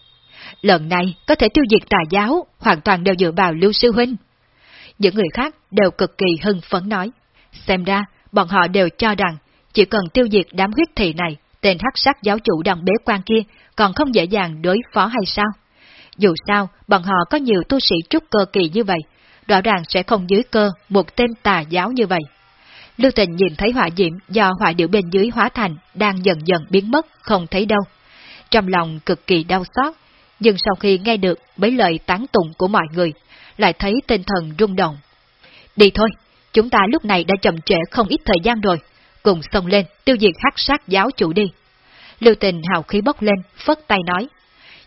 Lần này có thể tiêu diệt tà giáo, hoàn toàn đều dựa vào Lưu Sư Huynh. Những người khác đều cực kỳ hưng phấn nói. Xem ra, bọn họ đều cho rằng, chỉ cần tiêu diệt đám huyết thị này, tên hắc sát giáo chủ đang bế quan kia còn không dễ dàng đối phó hay sao? Dù sao, bọn họ có nhiều tu sĩ trúc cơ kỳ như vậy, rõ ràng sẽ không dưới cơ một tên tà giáo như vậy. Lưu Tình nhìn thấy hỏa diễm do hỏa điệu bên dưới hóa thành đang dần dần biến mất, không thấy đâu. Trong lòng cực kỳ đau xót, nhưng sau khi nghe được mấy lời tán tụng của mọi người, lại thấy tinh thần rung động. Đi thôi, chúng ta lúc này đã chậm trễ không ít thời gian rồi, cùng xông lên tiêu diệt hắc sát giáo chủ đi. Lưu tình hào khí bốc lên, phất tay nói.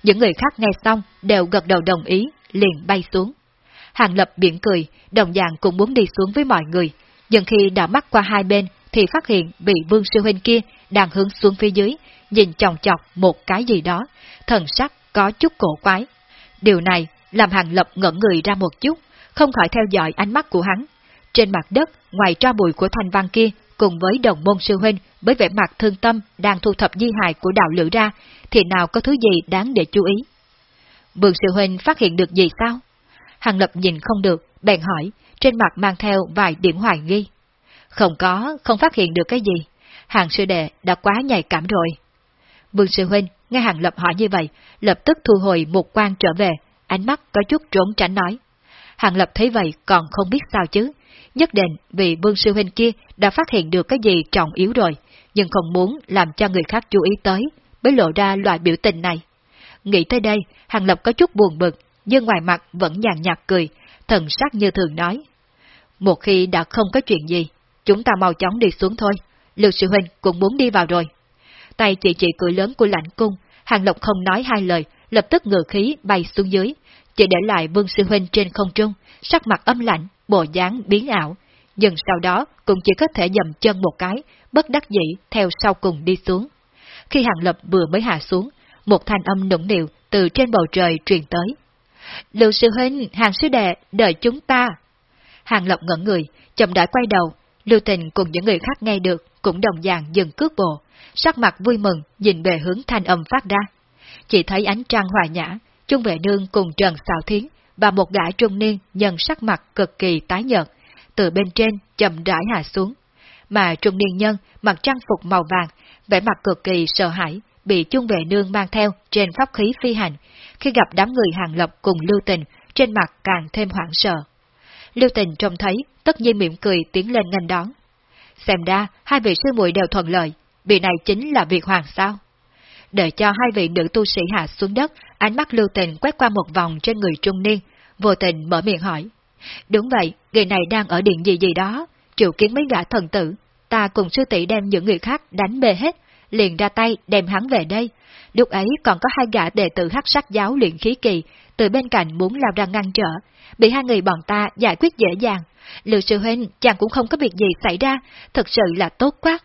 Những người khác nghe xong đều gật đầu đồng ý, liền bay xuống. Hàng lập biển cười, đồng dạng cũng muốn đi xuống với mọi người, nhưng khi đã mắt qua hai bên thì phát hiện vị vương sư huynh kia đang hướng xuống phía dưới, nhìn chòng chọc một cái gì đó, thần sắc có chút cổ quái. Điều này làm Hàng Lập ngẩn người ra một chút, không khỏi theo dõi ánh mắt của hắn. Trên mặt đất, ngoài tro bụi của thanh văn kia, cùng với đồng môn sư huynh với vẻ mặt thương tâm đang thu thập di hài của đạo lữ ra, thì nào có thứ gì đáng để chú ý. Vương sư huynh phát hiện được gì sao? Hàng Lập nhìn không được, bèn hỏi, trên mặt mang theo vài điểm hoài nghi. Không có, không phát hiện được cái gì. Hàng sư đệ đã quá nhạy cảm rồi. Vương sư huynh nghe Hàng Lập hỏi như vậy, lập tức thu hồi một quan trở về, ánh mắt có chút trốn tránh nói. Hàng Lập thấy vậy còn không biết sao chứ. Nhất định vì Vương sư huynh kia đã phát hiện được cái gì trọng yếu rồi, nhưng không muốn làm cho người khác chú ý tới, mới lộ ra loại biểu tình này. Nghĩ tới đây, Hàng Lập có chút buồn bực, nhưng ngoài mặt vẫn nhàn nhạt cười, thần sắc như thường nói. Một khi đã không có chuyện gì, chúng ta mau chóng đi xuống thôi, Lưu Sư Huynh cũng muốn đi vào rồi. Tay chỉ chỉ cửa lớn của lãnh cung, Hàng Lộc không nói hai lời, lập tức ngựa khí bay xuống dưới, chỉ để lại Vương Sư Huynh trên không trung, sắc mặt âm lạnh, bộ dáng biến ảo, nhưng sau đó cũng chỉ có thể dầm chân một cái, bất đắc dĩ theo sau cùng đi xuống. Khi Hàng Lập vừa mới hạ xuống, một thanh âm nũng nịu từ trên bầu trời truyền tới. Lưu sư huynh, hàng sư đệ, đợi chúng ta. Hàng lộc ngẩn người, chậm rãi quay đầu, Lưu Tình cùng những người khác nghe được, cũng đồng dạng dừng cước bộ, sắc mặt vui mừng nhìn về hướng thanh âm phát ra. Chỉ thấy ánh trăng hòa nhã, Trung vệ nương cùng Trần xào Thiến và một gã trung niên nhận sắc mặt cực kỳ tái nhợt, từ bên trên chậm rãi hạ xuống. Mà trung niên nhân mặc trang phục màu vàng, vẻ mặt cực kỳ sợ hãi, bị trung vệ nương mang theo trên pháp khí phi hành, khi gặp đám người hàng lập cùng lưu tình, trên mặt càng thêm hoảng sợ. Lưu tình trông thấy, tất nhiên mỉm cười tiến lên ngành đón. Xem ra, hai vị sư muội đều thuận lợi, bị này chính là việc hoàng sao. Đợi cho hai vị nữ tu sĩ hạ xuống đất, ánh mắt lưu tình quét qua một vòng trên người trung niên, vô tình mở miệng hỏi. Đúng vậy, người này đang ở điện gì gì đó, triệu kiến mấy gã thần tử, ta cùng sư tỷ đem những người khác đánh bê hết, liền ra tay đem hắn về đây. Lúc ấy còn có hai gã đệ tử hắc sắc giáo luyện khí kỳ, từ bên cạnh muốn lao ra ngăn trở, bị hai người bọn ta giải quyết dễ dàng. Lưu sư huynh, chàng cũng không có việc gì xảy ra, thật sự là tốt quá.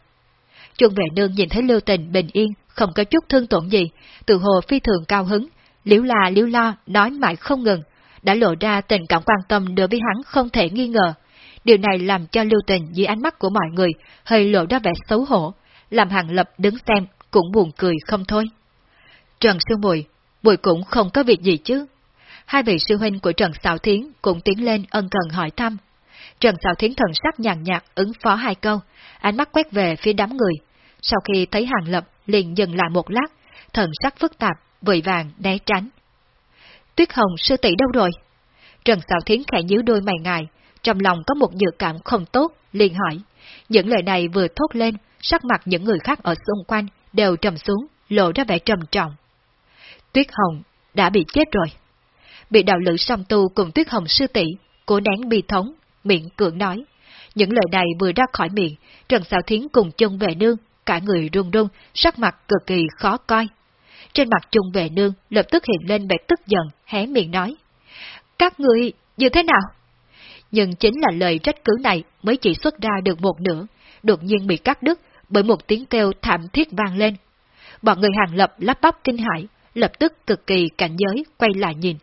Chuông vệ nương nhìn thấy lưu tình bình yên, không có chút thương tổn gì, từ hồ phi thường cao hứng, Liễu là Liễu lo, nói mãi không ngừng, đã lộ ra tình cảm quan tâm đối với hắn không thể nghi ngờ. Điều này làm cho lưu tình dưới ánh mắt của mọi người hơi lộ ra vẻ xấu hổ, làm hàng lập đứng xem cũng buồn cười không thôi. Trần Sư Mùi, Bùi cũng không có việc gì chứ. Hai vị sư huynh của Trần Sảo Thiến cũng tiến lên ân cần hỏi thăm. Trần Sảo Thiến thần sắc nhàn nhạt ứng phó hai câu, ánh mắt quét về phía đám người. Sau khi thấy hàng lập liền dừng lại một lát, thần sắc phức tạp, vội vàng né tránh. Tuyết Hồng sư tỷ đâu rồi? Trần Sảo Thiến khẽ nhíu đôi mày ngài, trong lòng có một dự cảm không tốt, liền hỏi. Những lời này vừa thốt lên, sắc mặt những người khác ở xung quanh đều trầm xuống, lộ ra vẻ trầm trọng. Tuyết Hồng đã bị chết rồi. Bị đạo lữ song tu cùng Tuyết Hồng sư tỷ cố nén bi thống, miệng cưỡng nói. Những lời này vừa ra khỏi miệng, Trần Sảo Thiến cùng chung về nương, cả người run run, sắc mặt cực kỳ khó coi. Trên mặt chung về nương lập tức hiện lên vẻ tức giận, hé miệng nói. Các người, như thế nào? Nhưng chính là lời trách cứ này mới chỉ xuất ra được một nửa, đột nhiên bị cắt đứt bởi một tiếng kêu thảm thiết vang lên. Bọn người hàng lập lắp bắp kinh hãi, lập tức cực kỳ cảnh giới quay lại nhìn.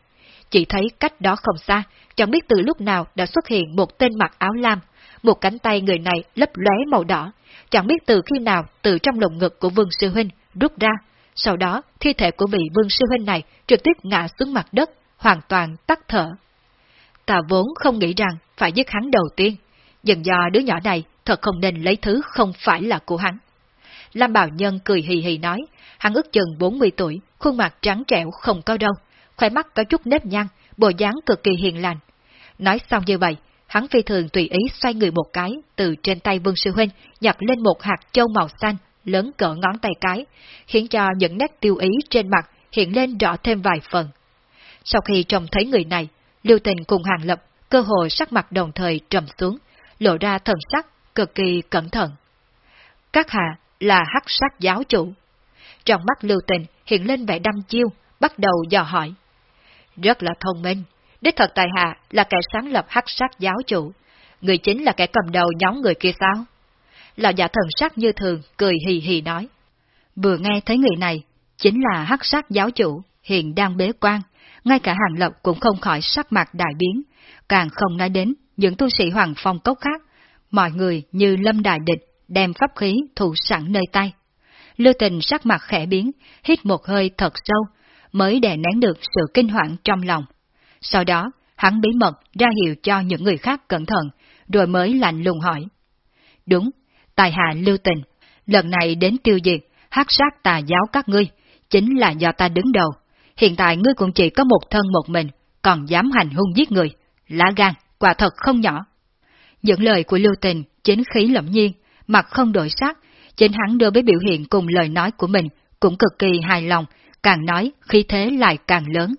Chỉ thấy cách đó không xa, chẳng biết từ lúc nào đã xuất hiện một tên mặc áo lam, một cánh tay người này lấp lóe màu đỏ, chẳng biết từ khi nào từ trong lồng ngực của Vương Sư Huynh rút ra, sau đó thi thể của vị Vương Sư Huynh này trực tiếp ngã xuống mặt đất, hoàn toàn tắt thở. Ta vốn không nghĩ rằng phải giết hắn đầu tiên, dần do đứa nhỏ này thật không nên lấy thứ không phải là của hắn. Lam Bảo Nhân cười hì hì nói, hắn ước chừng 40 tuổi, khuôn mặt trắng trẻo không có đâu, khoai mắt có chút nếp nhăn, bộ dáng cực kỳ hiền lành. Nói xong như vậy, hắn phi thường tùy ý xoay người một cái, từ trên tay Vương Sư Huynh nhặt lên một hạt châu màu xanh, lớn cỡ ngón tay cái, khiến cho những nét tiêu ý trên mặt hiện lên rõ thêm vài phần. Sau khi trông thấy người này, Lưu Tình cùng Hàng Lập cơ hội sắc mặt đồng thời trầm xuống, lộ ra thần sắc cực kỳ cẩn thận. Các hạ là hắc sát giáo chủ. Trong mắt Lưu Tình hiện lên vẻ đăm chiêu, bắt đầu dò hỏi. Rất là thông minh, đích thật tài hạ là kẻ sáng lập hắc sát giáo chủ. Người chính là kẻ cầm đầu nhóm người kia sao? lão giả thần sắc như thường, cười hì hì nói. Vừa nghe thấy người này, chính là hắc sát giáo chủ, hiện đang bế quan, ngay cả hàng lập cũng không khỏi sắc mặt đại biến, càng không nói đến những tu sĩ hoàng phong cốc khác, mọi người như lâm đại địch, đem pháp khí thủ sẵn nơi tay. Lưu tình sắc mặt khẽ biến, hít một hơi thật sâu, mới đè nén được sự kinh hoảng trong lòng. Sau đó, hắn bí mật ra hiệu cho những người khác cẩn thận, rồi mới lạnh lùng hỏi. Đúng, tài hạ lưu tình, lần này đến tiêu diệt, hát sát tà giáo các ngươi, chính là do ta đứng đầu. Hiện tại ngươi cũng chỉ có một thân một mình, còn dám hành hung giết người, lá gan, quả thật không nhỏ. Những lời của lưu tình, chính khí lẫm nhiên, mặt không đổi sắc, chính hắn đưa với biểu hiện cùng lời nói của mình, cũng cực kỳ hài lòng, càng nói khí thế lại càng lớn.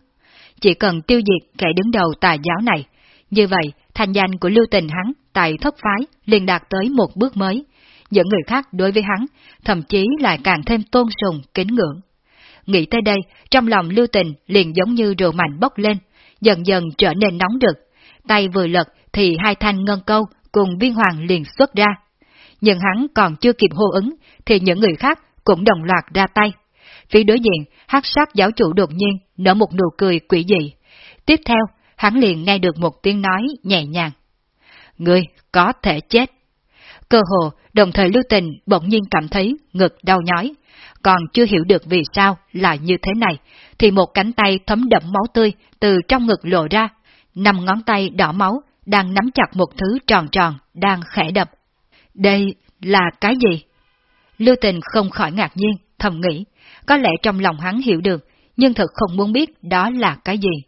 Chỉ cần tiêu diệt kẻ đứng đầu tà giáo này, như vậy thành danh của lưu tình hắn tại thất phái liền đạt tới một bước mới. Những người khác đối với hắn, thậm chí lại càng thêm tôn sùng, kính ngưỡng. Nghĩ tới đây, trong lòng lưu tình liền giống như rượu mạnh bốc lên, dần dần trở nên nóng rực. Tay vừa lật thì hai thanh ngân câu cùng viên hoàng liền xuất ra. Nhưng hắn còn chưa kịp hô ứng, thì những người khác cũng đồng loạt ra tay. Phía đối diện, hát sát giáo chủ đột nhiên nở một nụ cười quỷ dị. Tiếp theo, hắn liền nghe được một tiếng nói nhẹ nhàng. Ngươi có thể chết. Cơ hồ, đồng thời lưu tình bỗng nhiên cảm thấy ngực đau nhói. Còn chưa hiểu được vì sao lại như thế này, thì một cánh tay thấm đẫm máu tươi từ trong ngực lộ ra. nằm ngón tay đỏ máu đang nắm chặt một thứ tròn tròn, đang khẽ đập. Đây là cái gì? Lưu tình không khỏi ngạc nhiên, thầm nghĩ, có lẽ trong lòng hắn hiểu được, nhưng thật không muốn biết đó là cái gì.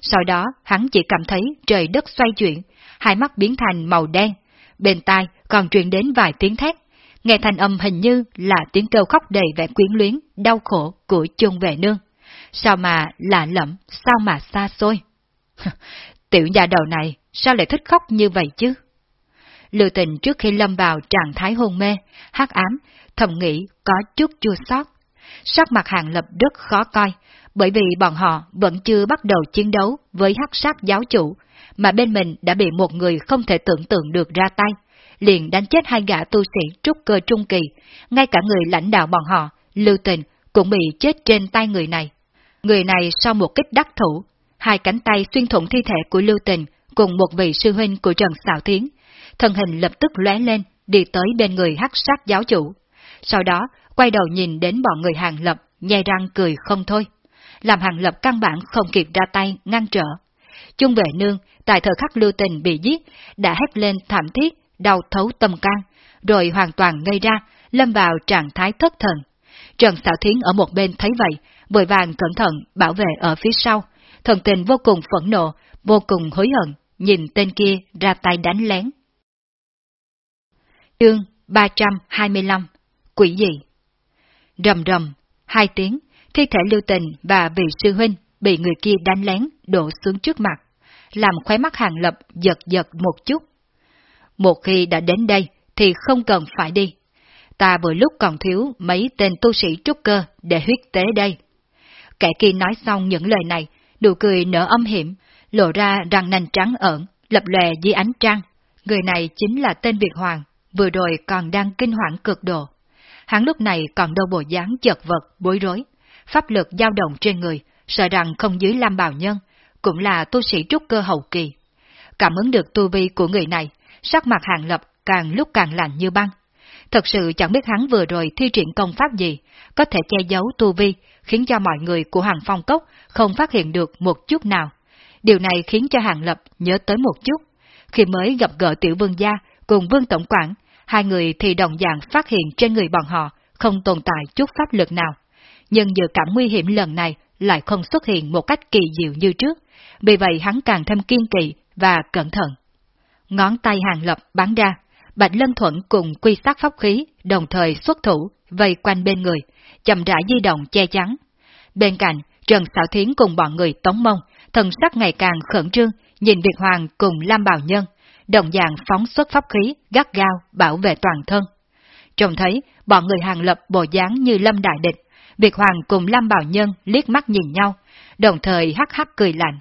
Sau đó hắn chỉ cảm thấy trời đất xoay chuyển, hai mắt biến thành màu đen, bên tai còn truyền đến vài tiếng thét, nghe thành âm hình như là tiếng kêu khóc đầy vẻ quyến luyến, đau khổ của chung vệ nương. Sao mà lạ lẫm, sao mà xa xôi? Tiểu nhà đầu này, sao lại thích khóc như vậy chứ? Lưu tình trước khi lâm vào trạng thái hôn mê, hắc ám, thầm nghĩ có chút chua xót. Sắc mặt hàng lập rất khó coi, bởi vì bọn họ vẫn chưa bắt đầu chiến đấu với hắc sát giáo chủ, mà bên mình đã bị một người không thể tưởng tượng được ra tay, liền đánh chết hai gã tu sĩ trúc cơ trung kỳ, ngay cả người lãnh đạo bọn họ, Lưu Tình, cũng bị chết trên tay người này. Người này sau một kích đắc thủ, hai cánh tay xuyên thủng thi thể của Lưu Tình cùng một vị sư huynh của Trần Sảo Thiến, thân hình lập tức lóe lên, đi tới bên người hắc sát giáo chủ. Sau đó, quay đầu nhìn đến bọn người hàng lập, nhai răng cười không thôi. Làm hàng lập căn bản không kịp ra tay, ngăn trở. Chung vệ nương, tại thời khắc lưu tình bị giết, đã hét lên thảm thiết, đau thấu tâm can, rồi hoàn toàn ngây ra, lâm vào trạng thái thất thần. Trần Sảo Thiến ở một bên thấy vậy, vội vàng cẩn thận bảo vệ ở phía sau, thần tình vô cùng phẫn nộ, vô cùng hối hận, nhìn tên kia ra tay đánh lén. Chương 325 Quỷ gì? Rầm rầm, hai tiếng, thi thể lưu tình và vị sư huynh bị người kia đánh lén đổ xuống trước mặt, làm khóe mắt hàng lập giật giật một chút. Một khi đã đến đây thì không cần phải đi. Ta vừa lúc còn thiếu mấy tên tu sĩ trúc cơ để huyết tế đây. Kẻ kia nói xong những lời này, nụ cười nở âm hiểm, lộ ra răng nanh trắng ẩn, lập lòe dưới ánh trăng. Người này chính là tên Việt Hoàng, vừa rồi còn đang kinh hoảng cực độ. Hắn lúc này còn đâu bộ dáng chật vật, bối rối, pháp lực dao động trên người, sợ rằng không dưới Lam Bảo Nhân, cũng là tu sĩ trúc cơ hậu kỳ. Cảm ứng được tu vi của người này, sắc mặt hàng lập càng lúc càng lạnh như băng. Thật sự chẳng biết hắn vừa rồi thi triển công pháp gì, có thể che giấu tu vi, khiến cho mọi người của hàng phong cốc không phát hiện được một chút nào. Điều này khiến cho hàng lập nhớ tới một chút. Khi mới gặp gỡ tiểu vương gia cùng vương tổng quản, hai người thì đồng dạng phát hiện trên người bọn họ không tồn tại chút pháp lực nào. Nhưng dự cảm nguy hiểm lần này lại không xuất hiện một cách kỳ diệu như trước, vì vậy hắn càng thêm kiên kỵ và cẩn thận. Ngón tay hàng lập bắn ra, Bạch Lân Thuận cùng quy sát pháp khí đồng thời xuất thủ, vây quanh bên người, chậm rãi di động che chắn. Bên cạnh, Trần Sảo Thiến cùng bọn người tống mông, thần sắc ngày càng khẩn trương, nhìn Việt Hoàng cùng Lam Bảo Nhân, đồng dạng phóng xuất pháp khí, gắt gao, bảo vệ toàn thân. Trông thấy, bọn người hàng lập bộ dáng như lâm đại địch, Việt Hoàng cùng Lam Bảo Nhân liếc mắt nhìn nhau, đồng thời hắc hắc cười lạnh.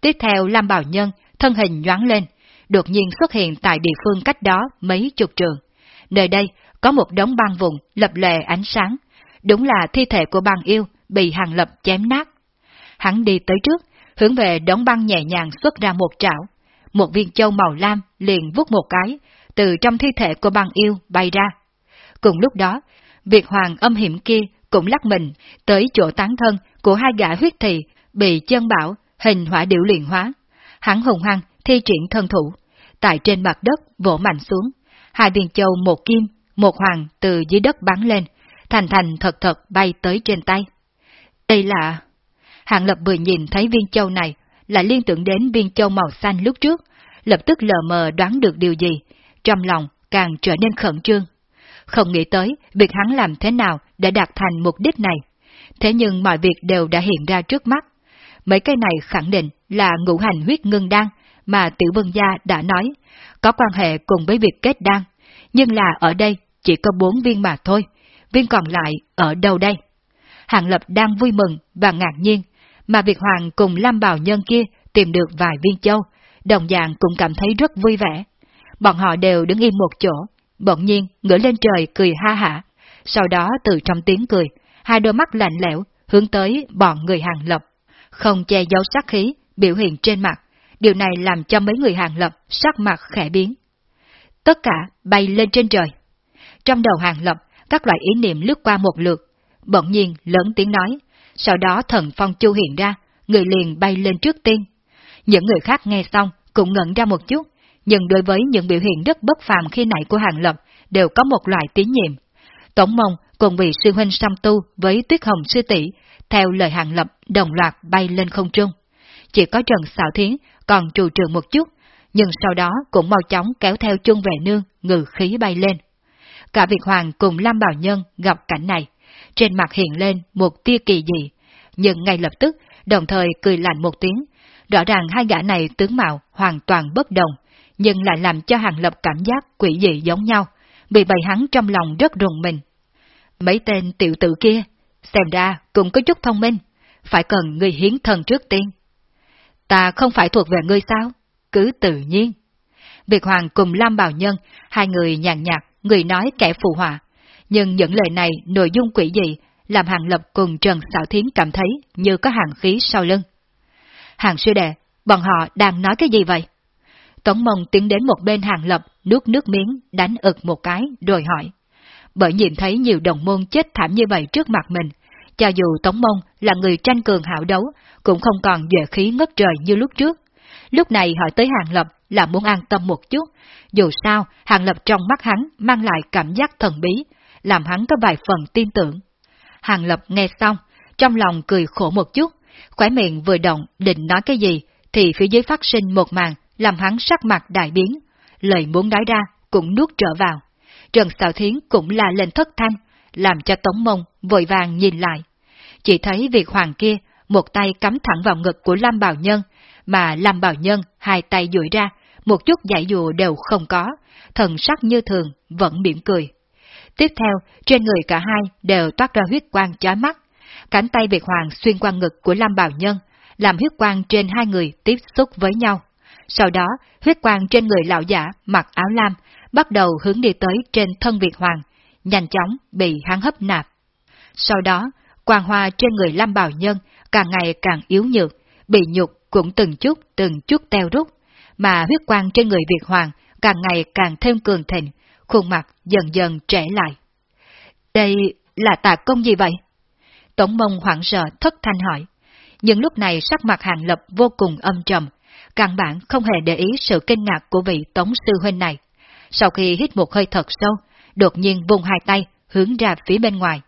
Tiếp theo Lam Bảo Nhân, thân hình nhoáng lên, đột nhiên xuất hiện tại địa phương cách đó mấy chục trường. nơi đây có một đống băng vùng lập lè ánh sáng, đúng là thi thể của băng yêu bị hàng lập chém nát. Hắn đi tới trước, hướng về đống băng nhẹ nhàng xuất ra một trảo. Một viên châu màu lam liền vút một cái, từ trong thi thể của băng yêu bay ra. Cùng lúc đó, Việt Hoàng âm hiểm kia cũng lắc mình tới chỗ tán thân của hai gã huyết thị bị chân bảo hình hỏa điệu luyện hóa. Hắn hùng hăng thi triển thân thủ, tại trên mặt đất vỗ mạnh xuống, hai viên châu một kim, một hoàng từ dưới đất bắn lên, thành thành thật thật bay tới trên tay. Đây là... Hạng Lập vừa nhìn thấy viên châu này, lại liên tưởng đến viên châu màu xanh lúc trước, lập tức lờ mờ đoán được điều gì, trong lòng càng trở nên khẩn trương. Không nghĩ tới việc hắn làm thế nào để đạt thành mục đích này. Thế nhưng mọi việc đều đã hiện ra trước mắt. Mấy cái này khẳng định là ngũ hành huyết ngưng đan mà Tiểu Vân Gia đã nói, có quan hệ cùng với việc kết đan. Nhưng là ở đây chỉ có bốn viên mà thôi, viên còn lại ở đâu đây? Hàng Lập đang vui mừng và ngạc nhiên, mà việt Hoàng cùng Lam Bảo Nhân kia tìm được vài viên châu, đồng dạng cũng cảm thấy rất vui vẻ. Bọn họ đều đứng im một chỗ, bỗng nhiên ngửa lên trời cười ha hả, sau đó từ trong tiếng cười, hai đôi mắt lạnh lẽo hướng tới bọn người Hàng Lập, không che giấu sát khí biểu hiện trên mặt, điều này làm cho mấy người Hàng Lập sắc mặt khẽ biến. Tất cả bay lên trên trời. Trong đầu Hàng Lập, các loại ý niệm lướt qua một lượt, bỗng nhiên lớn tiếng nói, sau đó thần phong chu hiện ra, người liền bay lên trước tiên. Những người khác nghe xong cũng ngẩn ra một chút, nhưng đối với những biểu hiện rất bất phàm khi nãy của Hàng Lập đều có một loại tín nhiệm. Tổng mông cùng vị sư huynh song tu với tuyết hồng sư tỷ theo lời Hàng Lập đồng loạt bay lên không trung. Chỉ có Trần Sảo Thiến còn trù trừ một chút, nhưng sau đó cũng mau chóng kéo theo chung về nương, ngự khí bay lên. Cả Việt Hoàng cùng Lam Bảo Nhân gặp cảnh này, trên mặt hiện lên một tia kỳ dị, nhưng ngay lập tức, đồng thời cười lạnh một tiếng, rõ ràng hai gã này tướng mạo hoàn toàn bất đồng, nhưng lại làm cho Hàng Lập cảm giác quỷ dị giống nhau, vì bày hắn trong lòng rất rùng mình. Mấy tên tiểu tử kia, xem ra cũng có chút thông minh, phải cần người hiến thần trước tiên. Ta không phải thuộc về ngươi sao? Cứ tự nhiên. Việt Hoàng cùng Lam Bảo Nhân, hai người nhàn nhạt, người nói kẻ phù hòa. Nhưng những lời này nội dung quỷ dị, làm Hàng Lập cùng Trần Sảo Thiến cảm thấy như có hàng khí sau lưng. Hàng sư đệ, bọn họ đang nói cái gì vậy? Tống Mông tiến đến một bên Hàng Lập, nuốt nước miếng, đánh ực một cái, rồi hỏi. Bởi nhìn thấy nhiều đồng môn chết thảm như vậy trước mặt mình, cho dù Tống Mông là người tranh cường hảo đấu, cũng không còn dễ khí ngất trời như lúc trước. Lúc này hỏi tới Hàng Lập là muốn an tâm một chút, dù sao Hàng Lập trong mắt hắn mang lại cảm giác thần bí, làm hắn có vài phần tin tưởng. Hàng Lập nghe xong, trong lòng cười khổ một chút, khỏe miệng vừa động định nói cái gì, thì phía dưới phát sinh một màn làm hắn sắc mặt đại biến, lời muốn nói ra cũng nuốt trở vào. Trần Sào Thiến cũng là lên thất thanh, làm cho Tống Mông vội vàng nhìn lại. Chỉ thấy việc hoàng kia, một tay cắm thẳng vào ngực của Lam Bảo Nhân, mà Lam Bảo Nhân hai tay duỗi ra, một chút giải dụ đều không có, thần sắc như thường, vẫn mỉm cười. Tiếp theo, trên người cả hai đều toát ra huyết quang chói mắt. Cánh tay Việt Hoàng xuyên qua ngực của Lam Bảo Nhân, làm huyết quang trên hai người tiếp xúc với nhau. Sau đó, huyết quang trên người lão giả mặc áo lam bắt đầu hướng đi tới trên thân Việt Hoàng, nhanh chóng bị hắn hấp nạp. Sau đó, quang hoa trên người Lam Bảo Nhân càng ngày càng yếu nhược, bị nhục cũng từng chút từng chút teo rút, mà huyết quang trên người Việt Hoàng càng ngày càng thêm cường thịnh, khuôn mặt dần dần trẻ lại. Đây là tà công gì vậy? Tổng mông hoảng sợ thất thanh hỏi. Nhưng lúc này sắc mặt hàng lập vô cùng âm trầm, căn bản không hề để ý sự kinh ngạc của vị tống sư huynh này. Sau khi hít một hơi thật sâu, đột nhiên vùng hai tay hướng ra phía bên ngoài.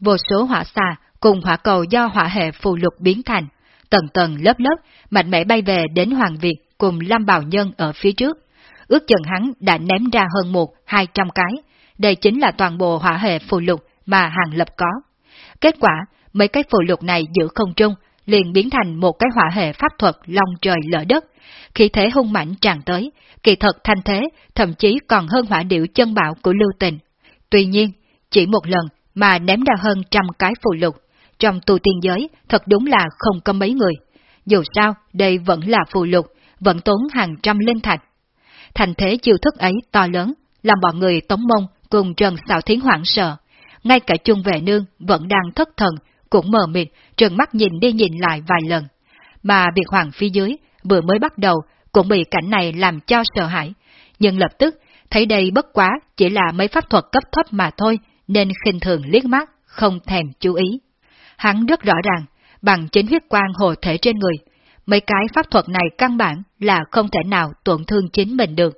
Vô số hỏa xa cùng hỏa cầu do hỏa hệ phù lục biến thành, tầng tầng lớp lớp, mạnh mẽ bay về đến Hoàng Việt cùng lâm Bảo Nhân ở phía trước. Ước chừng hắn đã ném ra hơn một, hai trăm cái, đây chính là toàn bộ hỏa hệ phù lục mà hàng lập có. Kết quả, mấy cái phù lục này giữ không trung, liền biến thành một cái hỏa hệ pháp thuật long trời lỡ đất, khí thế hung mãnh tràn tới, kỳ thật thanh thế, thậm chí còn hơn hỏa điệu chân bảo của lưu tình. Tuy nhiên, chỉ một lần mà ném ra hơn trăm cái phù lục, trong tu tiên giới thật đúng là không có mấy người. Dù sao, đây vẫn là phù lục, vẫn tốn hàng trăm linh thạch. Thành thế chiêu thức ấy to lớn, làm bọn người tống mông cùng Trần Sảo Thiến hoảng sợ. Ngay cả chung vệ nương vẫn đang thất thần, cũng mờ mịt, trừng mắt nhìn đi nhìn lại vài lần. Mà việc Hoàng phía dưới vừa mới bắt đầu cũng bị cảnh này làm cho sợ hãi, nhưng lập tức thấy đây bất quá chỉ là mấy pháp thuật cấp thấp mà thôi, nên khinh thường liếc mắt, không thèm chú ý. Hắn rất rõ ràng, bằng chính huyết quang hồ thể trên người, mấy cái pháp thuật này căn bản là không thể nào tổn thương chính mình được.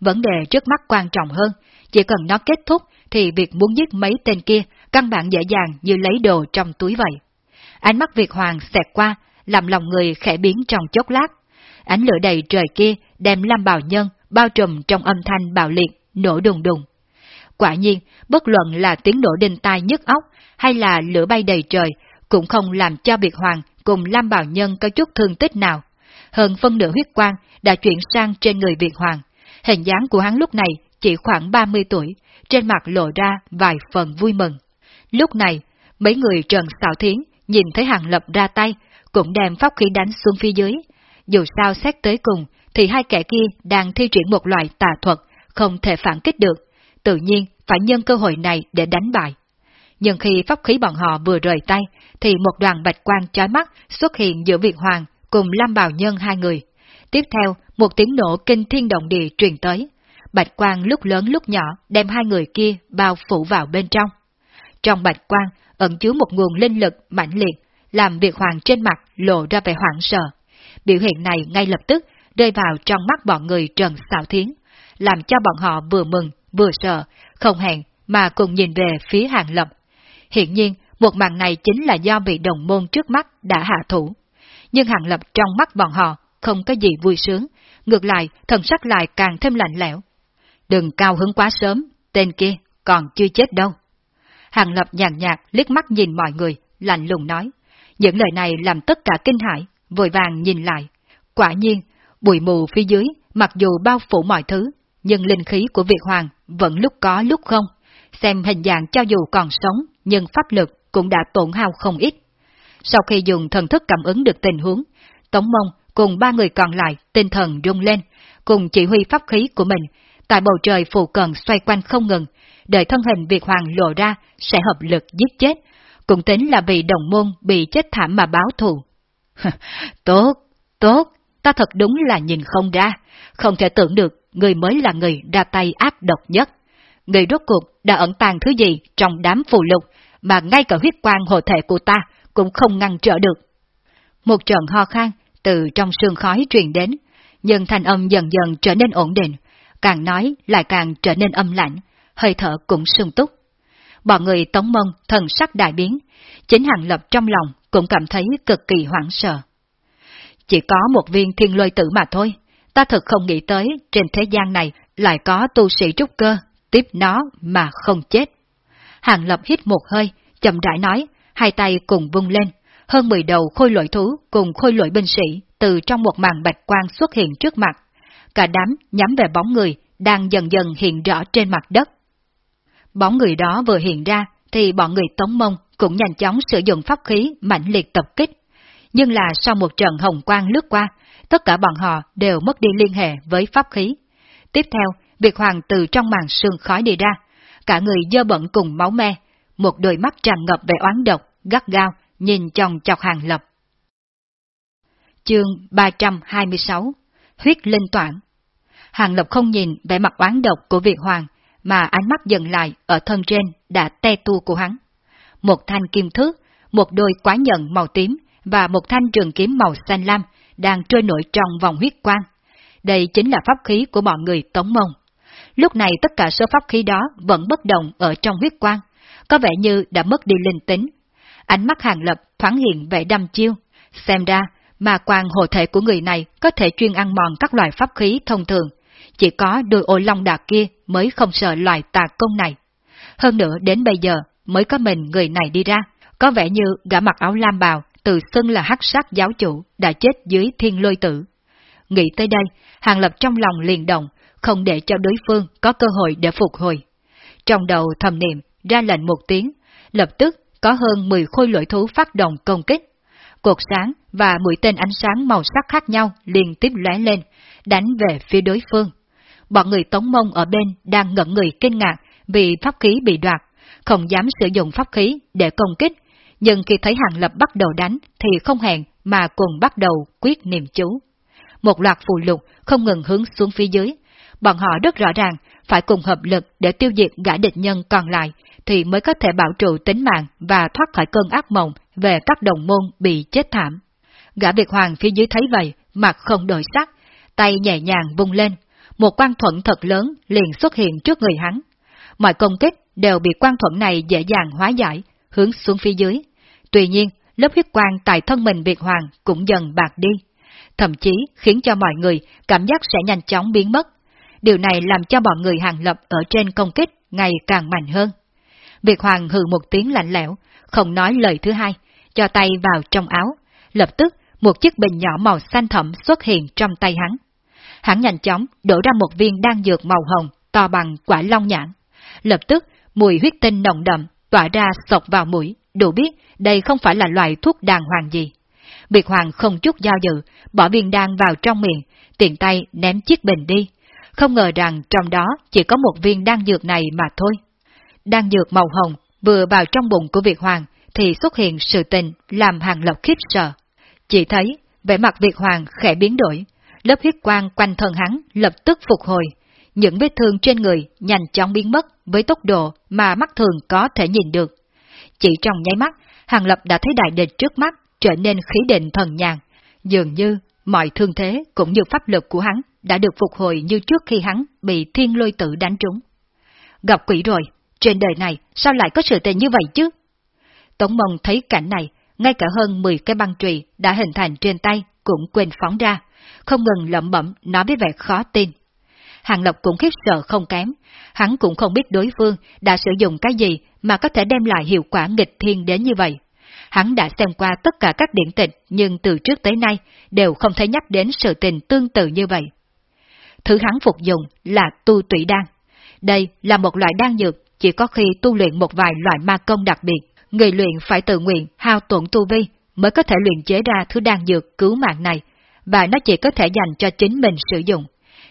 Vấn đề trước mắt quan trọng hơn, chỉ cần nó kết thúc thì việc muốn giết mấy tên kia căn bản dễ dàng như lấy đồ trong túi vậy. Ánh mắt Việt Hoàng xẹt qua, làm lòng người khẽ biến trong chốc lát. Ánh lửa đầy trời kia đem Lam Bảo Nhân bao trùm trong âm thanh bạo liệt, nổ đùng đùng. Quả nhiên, bất luận là tiếng nổ đinh tai nhức óc hay là lửa bay đầy trời, cũng không làm cho Biệt Hoàng cùng Lam Bảo Nhân có chút thương tích nào. Hơn phân nửa huyết quang đã chuyển sang trên người Việt Hoàng. Hình dáng của hắn lúc này chỉ khoảng 30 tuổi, trên mặt lộ ra vài phần vui mừng. Lúc này, mấy người Trần Sảo Thiến nhìn thấy Hàng Lập ra tay, cũng đem pháp khí đánh xuống phía dưới. Dù sao xét tới cùng, thì hai kẻ kia đang thi triển một loại tà thuật, không thể phản kích được, tự nhiên phải nhân cơ hội này để đánh bại. Nhưng khi pháp khí bọn họ vừa rời tay, thì một đoàn bạch quang chói mắt xuất hiện giữa Việt Hoàng cùng Lam Bào Nhân hai người. Tiếp theo, một tiếng nổ kinh thiên động địa truyền tới. Bạch quang lúc lớn lúc nhỏ đem hai người kia bao phủ vào bên trong. Trong bạch quang ẩn chứa một nguồn linh lực mạnh liệt, làm Việt Hoàng trên mặt lộ ra vẻ hoảng sợ. Biểu hiện này ngay lập tức rơi vào trong mắt bọn người Trần Sảo Thiến, làm cho bọn họ vừa mừng vừa sợ, không hẹn mà cùng nhìn về phía Hàng Lập. Hiện nhiên, một màn này chính là do vị đồng môn trước mắt đã hạ thủ. Nhưng Hàng Lập trong mắt bọn họ không có gì vui sướng, ngược lại thần sắc lại càng thêm lạnh lẽo. Đừng cao hứng quá sớm, tên kia còn chưa chết đâu. Hàng Lập nhàn nhạt liếc mắt nhìn mọi người, lạnh lùng nói. Những lời này làm tất cả kinh hãi, vội vàng nhìn lại. Quả nhiên, bụi mù phía dưới, mặc dù bao phủ mọi thứ, nhưng linh khí của Việt Hoàng vẫn lúc có lúc không. Xem hình dạng cho dù còn sống, nhưng pháp lực cũng đã tổn hao không ít. Sau khi dùng thần thức cảm ứng được tình huống, Tống Mông cùng ba người còn lại tinh thần rung lên, cùng chỉ huy pháp khí của mình, tại bầu trời phù cận xoay quanh không ngừng, đợi thân hình Việt Hoàng lộ ra sẽ hợp lực giết chết, cũng tính là vì đồng môn bị chết thảm mà báo thù. tốt, tốt, ta thật đúng là nhìn không ra, không thể tưởng được người mới là người ra tay ác độc nhất. Người rốt cuộc đã ẩn tàng thứ gì trong đám phù lục mà ngay cả huyết quang hộ thể của ta cũng không ngăn trở được. Một trận ho khan từ trong sương khói truyền đến, nhưng thanh âm dần dần trở nên ổn định, càng nói lại càng trở nên âm lạnh, hơi thở cũng sung túc. Bọn người tống mông thần sắc đại biến, chính hàng lập trong lòng cũng cảm thấy cực kỳ hoảng sợ. Chỉ có một viên thiên lôi tử mà thôi, ta thật không nghĩ tới trên thế gian này lại có tu sĩ trúc cơ, tiếp nó mà không chết. Hàng lập hít một hơi, chậm rãi nói, hai tay cùng vung lên, hơn 10 đầu khôi lội thú cùng khôi lội binh sĩ từ trong một màn bạch quang xuất hiện trước mặt. Cả đám nhắm về bóng người đang dần dần hiện rõ trên mặt đất. Bóng người đó vừa hiện ra thì bọn người tống mông cũng nhanh chóng sử dụng pháp khí mạnh liệt tập kích. Nhưng là sau một trận hồng quang lướt qua, tất cả bọn họ đều mất đi liên hệ với pháp khí. Tiếp theo, Việt Hoàng từ trong màn sương khói đi ra, cả người dơ bẩn cùng máu me, một đôi mắt tràn ngập vẻ oán độc, gắt gao, nhìn chồng chọc hàng lập. Chương 326 Huyết Linh Toản Hàng lập không nhìn vẻ mặt oán độc của Việt Hoàng, mà ánh mắt dừng lại ở thân trên đã te tu của hắn. Một thanh kim thước, một đôi quái nhận màu tím và một thanh trường kiếm màu xanh lam đang trôi nổi trong vòng huyết quang. Đây chính là pháp khí của bọn người Tống Mông. Lúc này tất cả số pháp khí đó vẫn bất động ở trong huyết quang, có vẻ như đã mất đi linh tính. Ánh mắt hàng lập thoáng hiện vẻ đăm chiêu, xem ra mà quang hộ thể của người này có thể chuyên ăn mòn các loại pháp khí thông thường, chỉ có đôi ô long đạc kia mới không sợ loại tà công này. Hơn nữa đến bây giờ mới có mình người này đi ra, có vẻ như gã mặc áo lam bào từ xưng là hắc sát giáo chủ đã chết dưới thiên lôi tử. Nghĩ tới đây, Hàng Lập trong lòng liền động, không để cho đối phương có cơ hội để phục hồi. Trong đầu thầm niệm ra lệnh một tiếng, lập tức có hơn 10 khôi lỗi thú phát động công kích. Cột sáng và mũi tên ánh sáng màu sắc khác nhau liên tiếp lóe lên, đánh về phía đối phương. Bọn người tống mông ở bên đang ngẩn người kinh ngạc vì pháp khí bị đoạt, không dám sử dụng pháp khí để công kích, nhưng khi thấy Hàng Lập bắt đầu đánh thì không hẹn mà cùng bắt đầu quyết niệm chú. Một loạt phù lục không ngừng hướng xuống phía dưới, bọn họ rất rõ ràng phải cùng hợp lực để tiêu diệt gã địch nhân còn lại thì mới có thể bảo trụ tính mạng và thoát khỏi cơn ác mộng về các đồng môn bị chết thảm. Gã Việt Hoàng phía dưới thấy vậy, mặt không đổi sắc, tay nhẹ nhàng vung lên, một quan thuận thật lớn liền xuất hiện trước người hắn. Mọi công kích đều bị quan thuận này dễ dàng hóa giải, hướng xuống phía dưới. Tuy nhiên, lớp huyết quang tại thân mình Việt Hoàng cũng dần bạc đi, thậm chí khiến cho mọi người cảm giác sẽ nhanh chóng biến mất. Điều này làm cho bọn người hàng lập ở trên công kích ngày càng mạnh hơn. Việt Hoàng hừ một tiếng lạnh lẽo, không nói lời thứ hai, cho tay vào trong áo. Lập tức, một chiếc bình nhỏ màu xanh thẫm xuất hiện trong tay hắn. Hắn nhanh chóng đổ ra một viên đan dược màu hồng, to bằng quả long nhãn. Lập tức, mùi huyết tinh nồng đậm tỏa ra sộc vào mũi, đủ biết đây không phải là loại thuốc đàng hoàng gì. Biệt Hoàng không chút do dự, bỏ viên đan vào trong miệng, tiện tay ném chiếc bình đi. Không ngờ rằng trong đó chỉ có một viên đan dược này mà thôi. Đan dược màu hồng vừa vào trong bụng của Việt Hoàng thì xuất hiện sự tình làm hàng lộc khiếp sợ. Chỉ thấy vẻ mặt Việt Hoàng khẽ biến đổi, lớp huyết quang quanh thân hắn lập tức phục hồi, những vết thương trên người nhanh chóng biến mất với tốc độ mà mắt thường có thể nhìn được. Chỉ trong nháy mắt, Hàng Lập đã thấy đại địch trước mắt trở nên khí định thần nhàn, dường như mọi thương thế cũng như pháp lực của hắn đã được phục hồi như trước khi hắn bị thiên lôi tử đánh trúng. Gặp quỷ rồi, trên đời này sao lại có sự tình như vậy chứ? Tống mông thấy cảnh này, ngay cả hơn 10 cái băng trùy đã hình thành trên tay cũng quên phóng ra, không ngừng lẩm bẩm nói với vẻ khó tin. Hàng Lập cũng khiếp sợ không kém, hắn cũng không biết đối phương đã sử dụng cái gì mà có thể đem lại hiệu quả nghịch thiên đến như vậy. Hắn đã xem qua tất cả các điển tịch nhưng từ trước tới nay đều không thấy nhắc đến sự tình tương tự như vậy. Thứ hắn phục dụng là tu tủy đan. Đây là một loại đan dược chỉ có khi tu luyện một vài loại ma công đặc biệt, người luyện phải tự nguyện hao tổn tu vi mới có thể luyện chế ra thứ đan dược cứu mạng này, và nó chỉ có thể dành cho chính mình sử dụng.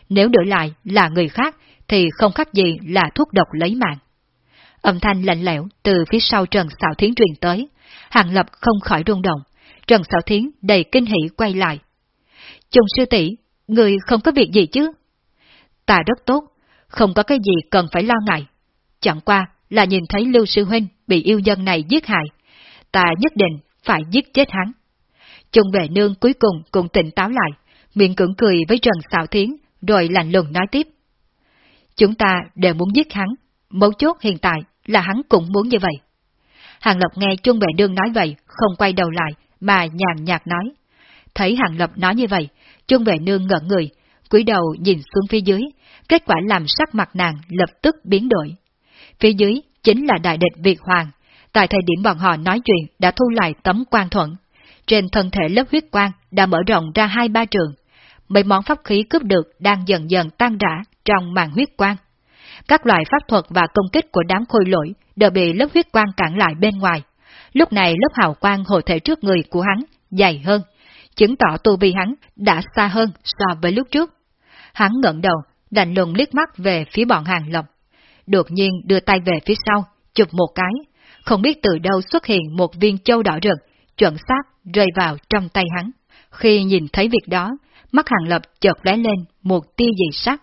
Nếu đổi lại là người khác thì không khác gì là thuốc độc lấy mạng. Âm thanh lạnh lẽo từ phía sau Trần Sảo Thiến truyền tới, Hàng Lập không khỏi rung động. Trần Sảo Thiến đầy kinh hỉ quay lại. Trung sư tỷ, người không có việc gì chứ? Ta rất tốt, không có cái gì cần phải lo ngại. Chẳng qua là nhìn thấy Lưu Sư Huynh bị yêu dân này giết hại. Ta nhất định phải giết chết hắn. Trung vệ nương cuối cùng cũng tỉnh táo lại, miệng cưỡng cười với Trần Sảo Thiến, rồi lạnh lùng nói tiếp. Chúng ta đều muốn giết hắn, mấu chốt hiện tại là hắn cũng muốn như vậy. Hàng Lập nghe Trung vệ nương nói vậy, không quay đầu lại, mà nhàn nhạt nói. Thấy Hàng Lập nói như vậy, Trung vệ nương ngẩn người, cúi đầu nhìn xuống phía dưới, kết quả làm sắc mặt nàng lập tức biến đổi. Phía dưới chính là đại địch Việt Hoàng, tại thời điểm bọn họ nói chuyện đã thu lại tấm quan thuận. Trên thân thể lớp huyết quang đã mở rộng ra hai ba trường. Mấy món pháp khí cướp được đang dần dần tan rã trong màn huyết quang. Các loại pháp thuật và công kích của đám khôi lỗi đều bị lớp huyết quang cản lại bên ngoài. Lúc này lớp hào quang hộ thể trước người của hắn dày hơn, chứng tỏ tu vi hắn đã xa hơn so với lúc trước. Hắn ngẩng đầu, đành lùng liếc mắt về phía bọn hàng lập. Đột nhiên đưa tay về phía sau, chụp một cái, không biết từ đâu xuất hiện một viên châu đỏ rực, chuẩn xác rơi vào trong tay hắn. Khi nhìn thấy việc đó, mắt hàng lập chợt lóe lên một tia dị sắc,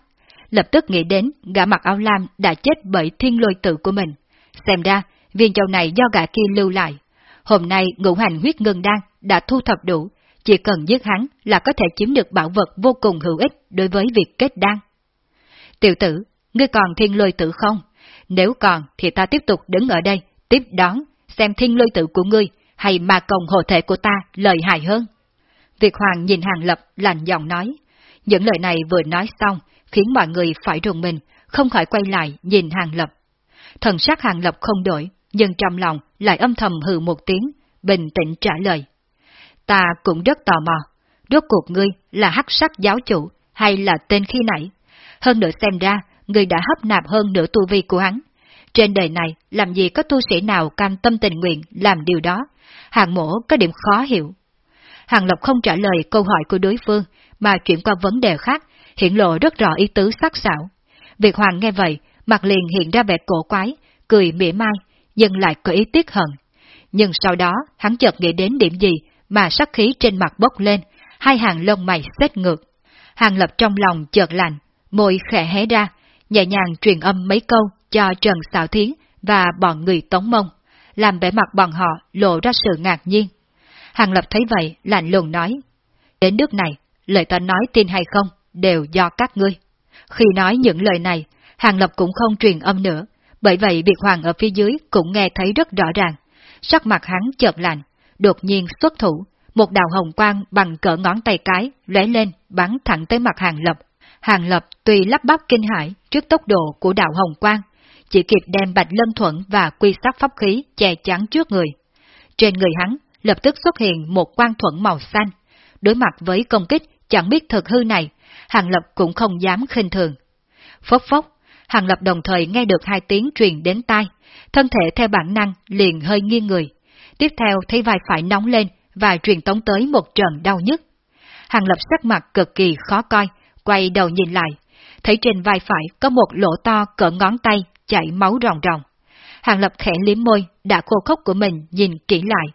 lập tức nghĩ đến gã mặc áo lam đã chết bởi thiên lôi tự của mình. Xem ra, viên châu này do gã kia lưu lại. Hôm nay ngũ hành huyết ngân đan đã thu thập đủ, chỉ cần giết hắn là có thể chiếm được bảo vật vô cùng hữu ích đối với việc kết đan. Tiểu tử, ngươi còn thiên lôi tử không? Nếu còn thì ta tiếp tục đứng ở đây, tiếp đón, xem thiên lôi tử của ngươi hay mà cộng hộ thể của ta lợi hại hơn. Việt Hoàng nhìn Hàng Lập lành giọng nói. Những lời này vừa nói xong, khiến mọi người phải rùng mình, không khỏi quay lại nhìn Hàng Lập. Thần sắc Hàng Lập không đổi, nhưng trong lòng lại âm thầm hừ một tiếng, bình tĩnh trả lời. Ta cũng rất tò mò, rốt cuộc ngươi là hắc sắc giáo chủ hay là tên khi nãy? Hơn nữa xem ra, ngươi đã hấp nạp hơn nửa tu vi của hắn. Trên đời này, làm gì có tu sĩ nào cam tâm tình nguyện làm điều đó? Hàng mổ có điểm khó hiểu. Hàng Lộc không trả lời câu hỏi của đối phương, mà chuyển qua vấn đề khác, hiện lộ rất rõ ý tứ sắc sảo. Việt Hoàng nghe vậy, mặt liền hiện ra vẻ cổ quái, cười mỉa mai, nhưng lại có ý tiếc hận. Nhưng sau đó, hắn chợt nghĩ đến điểm gì mà sắc khí trên mặt bốc lên, hai hàng lông mày xếp ngược. Hàng lập trong lòng chợt lạnh, môi khẽ hé ra, nhẹ nhàng truyền âm mấy câu cho Trần Sảo Thiến và bọn người tống mông, làm vẻ mặt bọn họ lộ ra sự ngạc nhiên. Hàng Lập thấy vậy, lạnh lùng nói, đến nước này, lời ta nói tin hay không, đều do các ngươi. Khi nói những lời này, Hàng Lập cũng không truyền âm nữa, bởi vậy việc Hoàng ở phía dưới cũng nghe thấy rất rõ ràng. Sắc mặt hắn chợt lạnh, đột nhiên xuất thủ, một đạo hồng quang bằng cỡ ngón tay cái lóe lên bắn thẳng tới mặt Hàng Lập. Hàng Lập tuy lắp bắp kinh hãi trước tốc độ của đạo hồng quang, chỉ kịp đem bạch lân thuận và quy sắc pháp khí che chắn trước người. Trên người hắn lập tức xuất hiện một quang thuận màu xanh. Đối mặt với công kích chẳng biết thực hư này, Hàng Lập cũng không dám khinh thường. Phốc phốc, Hàng Lập đồng thời nghe được hai tiếng truyền đến tai, thân thể theo bản năng liền hơi nghiêng người. Tiếp theo thấy vai phải nóng lên và truyền tống tới một trận đau nhức. Hàng Lập sắc mặt cực kỳ khó coi, quay đầu nhìn lại, thấy trên vai phải có một lỗ to cỡ ngón tay chảy máu ròng ròng. Hàng Lập khẽ liếm môi, đã khô khốc của mình nhìn kỹ lại.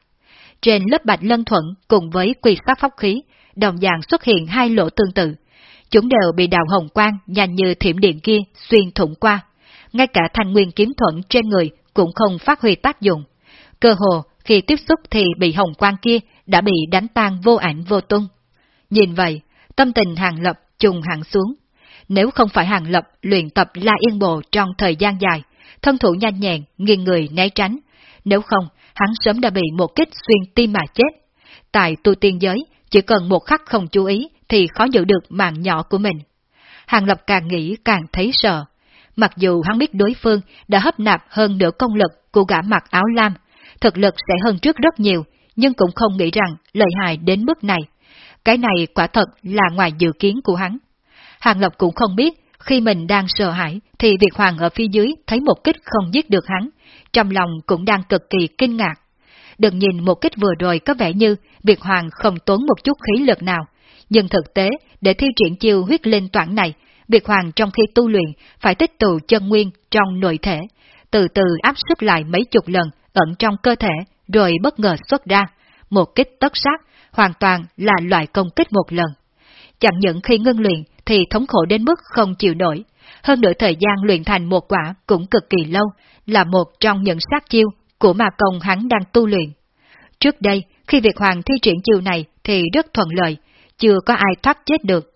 Trên lớp bạch lân thuận cùng với quy sát pháp khí, đồng dạng xuất hiện hai lỗ tương tự. Chúng đều bị đào hồng quang nhanh như thiểm điện kia xuyên thủng qua. Ngay cả thanh nguyên kiếm thuận trên người cũng không phát huy tác dụng. Cơ hồ khi tiếp xúc thì bị hồng quang kia đã bị đánh tan vô ảnh vô tung. Nhìn vậy, tâm tình hàng lập trùng hẳn xuống. Nếu không phải hàng lập luyện tập la yên bộ trong thời gian dài, thân thủ nhanh nhẹn, nghiêng người né tránh, nếu không, hắn sớm đã bị một kích xuyên tim mà chết. Tại tu tiên giới, chỉ cần một khắc không chú ý thì khó giữ được mạng nhỏ của mình. Hàng Lập càng nghĩ càng thấy sợ. Mặc dù hắn biết đối phương đã hấp nạp hơn nửa công lực của gã mặc áo lam, thực lực sẽ hơn trước rất nhiều, nhưng cũng không nghĩ rằng lợi hại đến mức này. Cái này quả thật là ngoài dự kiến của hắn. Hàng Lộc cũng không biết, khi mình đang sợ hãi, thì Việt Hoàng ở phía dưới thấy một kích không giết được hắn, trong lòng cũng đang cực kỳ kinh ngạc. Đừng nhìn một kích vừa rồi có vẻ như Việt Hoàng không tốn một chút khí lực nào, nhưng thực tế, để thi triển chiêu huyết linh toản này, Việt Hoàng trong khi tu luyện phải tích tụ chân nguyên trong nội thể, từ từ áp sức lại mấy chục lần ẩn trong cơ thể, rồi bất ngờ xuất ra. Một kích tất sát, hoàn toàn là loại công kích một lần. Chẳng những khi ngưng luyện thì thống khổ đến mức không chịu nổi, hơn nữa thời gian luyện thành một quả cũng cực kỳ lâu, là một trong những sát chiêu của mà công hắn đang tu luyện. Trước đây, khi việc Hoàng thi triển chiêu này thì rất thuận lợi, chưa có ai thoát chết được.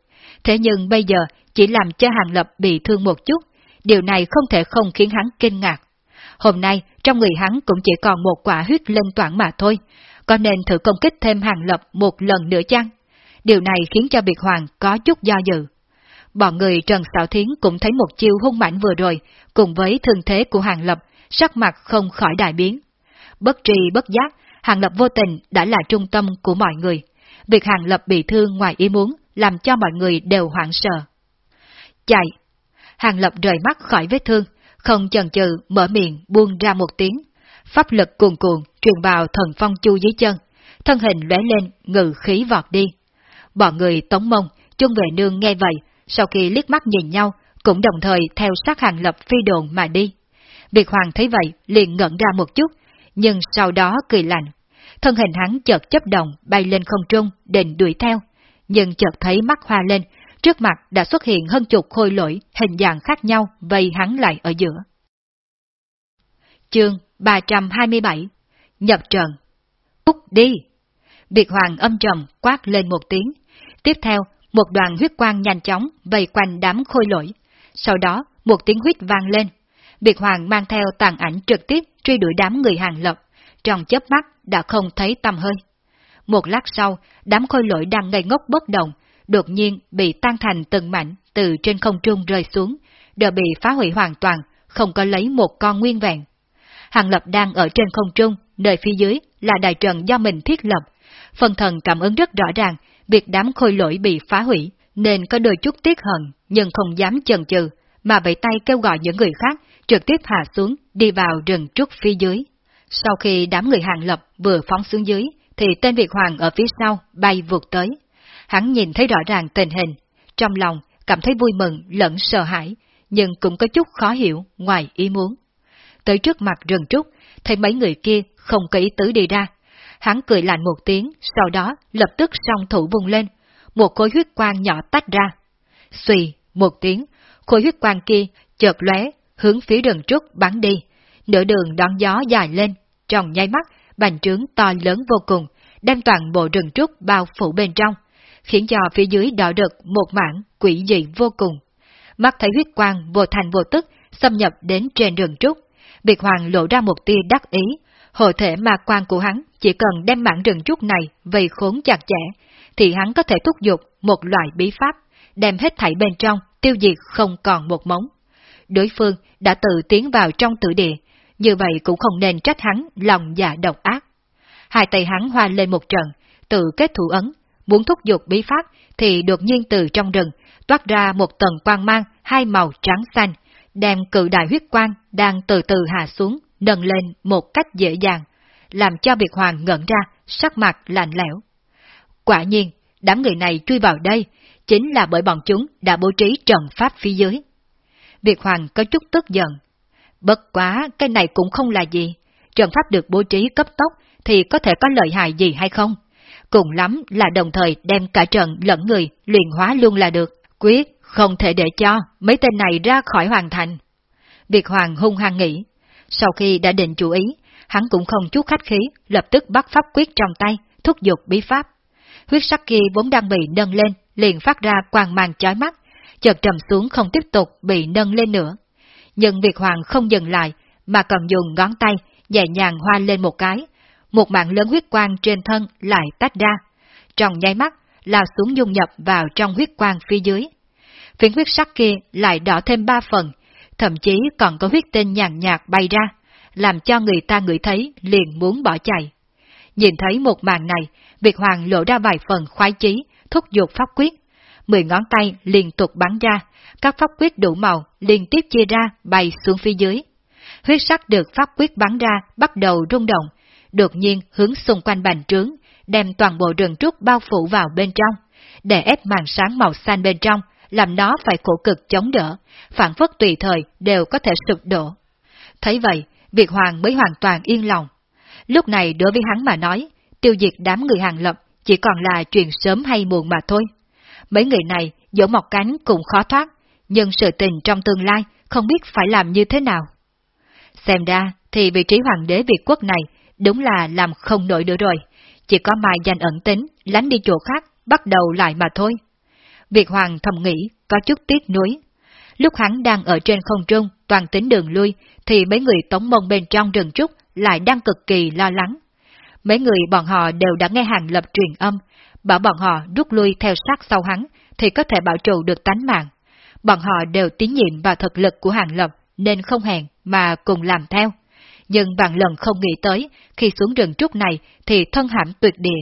Thế nhưng bây giờ chỉ làm cho Hàng Lập bị thương một chút, điều này không thể không khiến hắn kinh ngạc. Hôm nay, trong người hắn cũng chỉ còn một quả huyết lên toản mà thôi, có nên thử công kích thêm Hàng Lập một lần nữa chăng? Điều này khiến cho Biệt Hoàng có chút do dự. Bọn người Trần Sảo Thiến cũng thấy một chiêu hung mạnh vừa rồi, cùng với thương thế của Hàng Lập, sắc mặt không khỏi đại biến. Bất tri bất giác, Hàng Lập vô tình đã là trung tâm của mọi người. Việc Hàng Lập bị thương ngoài ý muốn, làm cho mọi người đều hoảng sợ. Chạy! Hàng Lập rời mắt khỏi vết thương, không chần chừ mở miệng buông ra một tiếng. Pháp lực cuồn cuộn truyền vào thần phong chu dưới chân, thân hình lóe lên ngự khí vọt đi. Bọn người tống mông, chung về nương nghe vậy, sau khi liếc mắt nhìn nhau, cũng đồng thời theo sát hàng lập phi đồn mà đi. Việt Hoàng thấy vậy liền ngẩn ra một chút, nhưng sau đó cười lạnh. Thân hình hắn chợt chấp động bay lên không trung định đuổi theo, nhưng chợt thấy mắt hoa lên, trước mặt đã xuất hiện hơn chục khôi lỗi hình dạng khác nhau vây hắn lại ở giữa. Chương 327 Nhập trận Cút đi! Việt Hoàng âm trầm quát lên một tiếng. Tiếp theo, một đoàn huyết quang nhanh chóng vây quanh đám khôi lỗi. Sau đó, một tiếng huyết vang lên. việt Hoàng mang theo tàn ảnh trực tiếp truy đuổi đám người hàng lập, trong chớp mắt đã không thấy tầm hơi. Một lát sau, đám khôi lỗi đang ngây ngốc bất động, đột nhiên bị tan thành từng mảnh từ trên không trung rơi xuống, đều bị phá hủy hoàn toàn, không có lấy một con nguyên vẹn. Hàng lập đang ở trên không trung, nơi phía dưới là đại trận do mình thiết lập. Phần thần cảm ứng rất rõ ràng, việc đám khôi lỗi bị phá hủy, nên có đôi chút tiếc hận, nhưng không dám chần chừ, mà vẫy tay kêu gọi những người khác trực tiếp hạ xuống, đi vào rừng trúc phía dưới. Sau khi đám người hàng lập vừa phóng xuống dưới, thì tên Việt Hoàng ở phía sau bay vượt tới. Hắn nhìn thấy rõ ràng tình hình, trong lòng cảm thấy vui mừng lẫn sợ hãi, nhưng cũng có chút khó hiểu, ngoài ý muốn. Tới trước mặt rừng trúc, thấy mấy người kia không có ý tứ đi ra. Hắn cười lạnh một tiếng, sau đó lập tức song thủ vùng lên, một khối huyết quang nhỏ tách ra. Xùy, một tiếng, khối huyết quang kia chợt lóe, hướng phía rừng trúc bắn đi, nửa đường đón gió dài lên, trong nháy mắt, bành trướng to lớn vô cùng, đem toàn bộ rừng trúc bao phủ bên trong, khiến cho phía dưới đỏ đực một mảng quỷ dị vô cùng. Mắt thấy huyết quang vô thành vô tức xâm nhập đến trên rừng trúc, Biệt Hoàng lộ ra một tia đắc ý, hộ thể ma quan của hắn chỉ cần đem mảng rừng trúc này vây khốn chặt chẽ, thì hắn có thể thúc giục một loại bí pháp, đem hết thảy bên trong, tiêu diệt không còn một móng. Đối phương đã tự tiến vào trong tử địa, như vậy cũng không nên trách hắn lòng dạ độc ác. Hai tay hắn hoa lên một trận, tự kết thủ ấn, muốn thúc giục bí pháp thì đột nhiên từ trong rừng toát ra một tầng quang mang hai màu trắng xanh, đem cự đại huyết quang đang từ từ hạ xuống, nâng lên một cách dễ dàng, làm cho biệt hoàng ngẩn ra, sắc mặt lạnh lẽo. Quả nhiên, đám người này truy vào đây, chính là bởi bọn chúng đã bố trí trận pháp phía dưới. Biệt hoàng có chút tức giận. Bất quá, cái này cũng không là gì. Trận pháp được bố trí cấp tốc thì có thể có lợi hại gì hay không? Cùng lắm là đồng thời đem cả trận lẫn người luyện hóa luôn là được. Quyết không thể để cho mấy tên này ra khỏi hoàn thành. Việt Hoàng hung hăng nghĩ. Sau khi đã định chủ ý, hắn cũng không chút khách khí, lập tức bắt pháp quyết trong tay, thúc giục bí pháp. Huyết sắc kia vốn đang bị nâng lên, liền phát ra quang mang chói mắt, chợt trầm xuống không tiếp tục bị nâng lên nữa. Nhưng Việt Hoàng không dừng lại, mà còn dùng ngón tay nhẹ nhàng hoa lên một cái, một mạng lớn huyết quang trên thân lại tách ra. Trong nháy mắt, lao xuống dung nhập vào trong huyết quang phía dưới. Phiến huyết sắc kia lại đỏ thêm ba phần, thậm chí còn có huyết tinh nhàn nhạt bay ra, làm cho người ta ngửi thấy liền muốn bỏ chạy. Nhìn thấy một màn này, Việt Hoàng lộ ra vài phần khoái chí, thúc giục pháp quyết. Mười ngón tay liên tục bắn ra, các pháp quyết đủ màu liên tiếp chia ra bay xuống phía dưới. Huyết sắc được pháp quyết bắn ra bắt đầu rung động, đột nhiên hướng xung quanh bành trướng, đem toàn bộ rừng trúc bao phủ vào bên trong, để ép màn sáng màu xanh bên trong, làm nó phải khổ cực chống đỡ, phản phất tùy thời đều có thể sụp đổ. Thấy vậy, Việt Hoàng mới hoàn toàn yên lòng. Lúc này đối với hắn mà nói, tiêu diệt đám người hàng lập chỉ còn là chuyện sớm hay muộn mà thôi. Mấy người này dẫu mọc cánh cũng khó thoát, nhưng sự tình trong tương lai không biết phải làm như thế nào. Xem ra thì vị trí hoàng đế Việt quốc này đúng là làm không nổi nữa rồi, chỉ có mai danh ẩn tính, lánh đi chỗ khác, bắt đầu lại mà thôi. Việt Hoàng thầm nghĩ, có chút tiếc nuối. Lúc hắn đang ở trên không trung, toàn tính đường lui, thì mấy người tống mông bên trong rừng trúc lại đang cực kỳ lo lắng. Mấy người bọn họ đều đã nghe hàng lập truyền âm, bảo bọn họ rút lui theo sát sau hắn, thì có thể bảo trụ được tánh mạng. Bọn họ đều tín nhiệm vào thực lực của hàng lập, nên không hẹn mà cùng làm theo. Nhưng vạn lần không nghĩ tới, khi xuống rừng trúc này thì thân hãm tuyệt địa.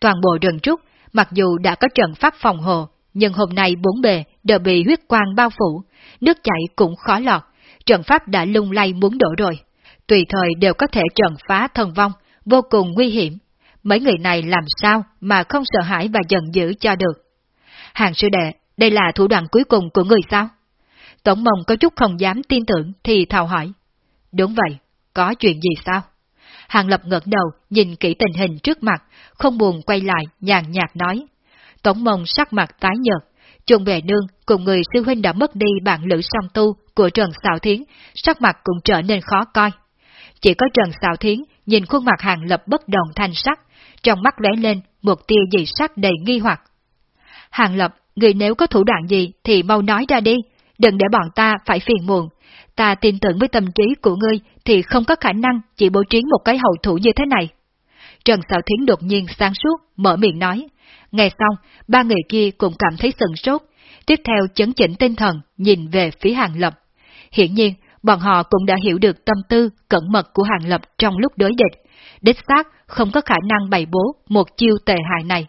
Toàn bộ rừng trúc, mặc dù đã có trận pháp phòng hộ, nhưng hôm nay bốn bề đều bị huyết quang bao phủ, nước chảy cũng khó lọt, trận pháp đã lung lay muốn đổ rồi. Tùy thời đều có thể trận phá thần vong, vô cùng nguy hiểm. Mấy người này làm sao mà không sợ hãi và giận dữ cho được. Hàng sư đệ, đây là thủ đoạn cuối cùng của người sao? Tổng mông có chút không dám tin tưởng thì thào hỏi. Đúng vậy, có chuyện gì sao? Hàng Lập ngẩng đầu, nhìn kỹ tình hình trước mặt, không buồn quay lại, nhàn nhạt nói. Tổng mông sắc mặt tái nhợt, chuồng bề nương cùng người sư huynh đã mất đi bạn lữ song tu của Trần Sảo Thiến, sắc mặt cũng trở nên khó coi. Chỉ có Trần Sảo Thiến nhìn khuôn mặt hàng lập bất đồng thanh sắc, trong mắt lóe lên một tia dị sắc đầy nghi hoặc. Hàng lập, người nếu có thủ đoạn gì thì mau nói ra đi, đừng để bọn ta phải phiền muộn. Ta tin tưởng với tâm trí của ngươi thì không có khả năng chỉ bố trí một cái hậu thủ như thế này. Trần Sảo Thiến đột nhiên sáng suốt, mở miệng nói. Nghe xong, ba người kia cũng cảm thấy sừng sốt, tiếp theo chấn chỉnh tinh thần, nhìn về phía Hàng Lập. Hiển nhiên, bọn họ cũng đã hiểu được tâm tư, cẩn mật của Hàng Lập trong lúc đối địch. Đích xác không có khả năng bày bố một chiêu tệ hại này.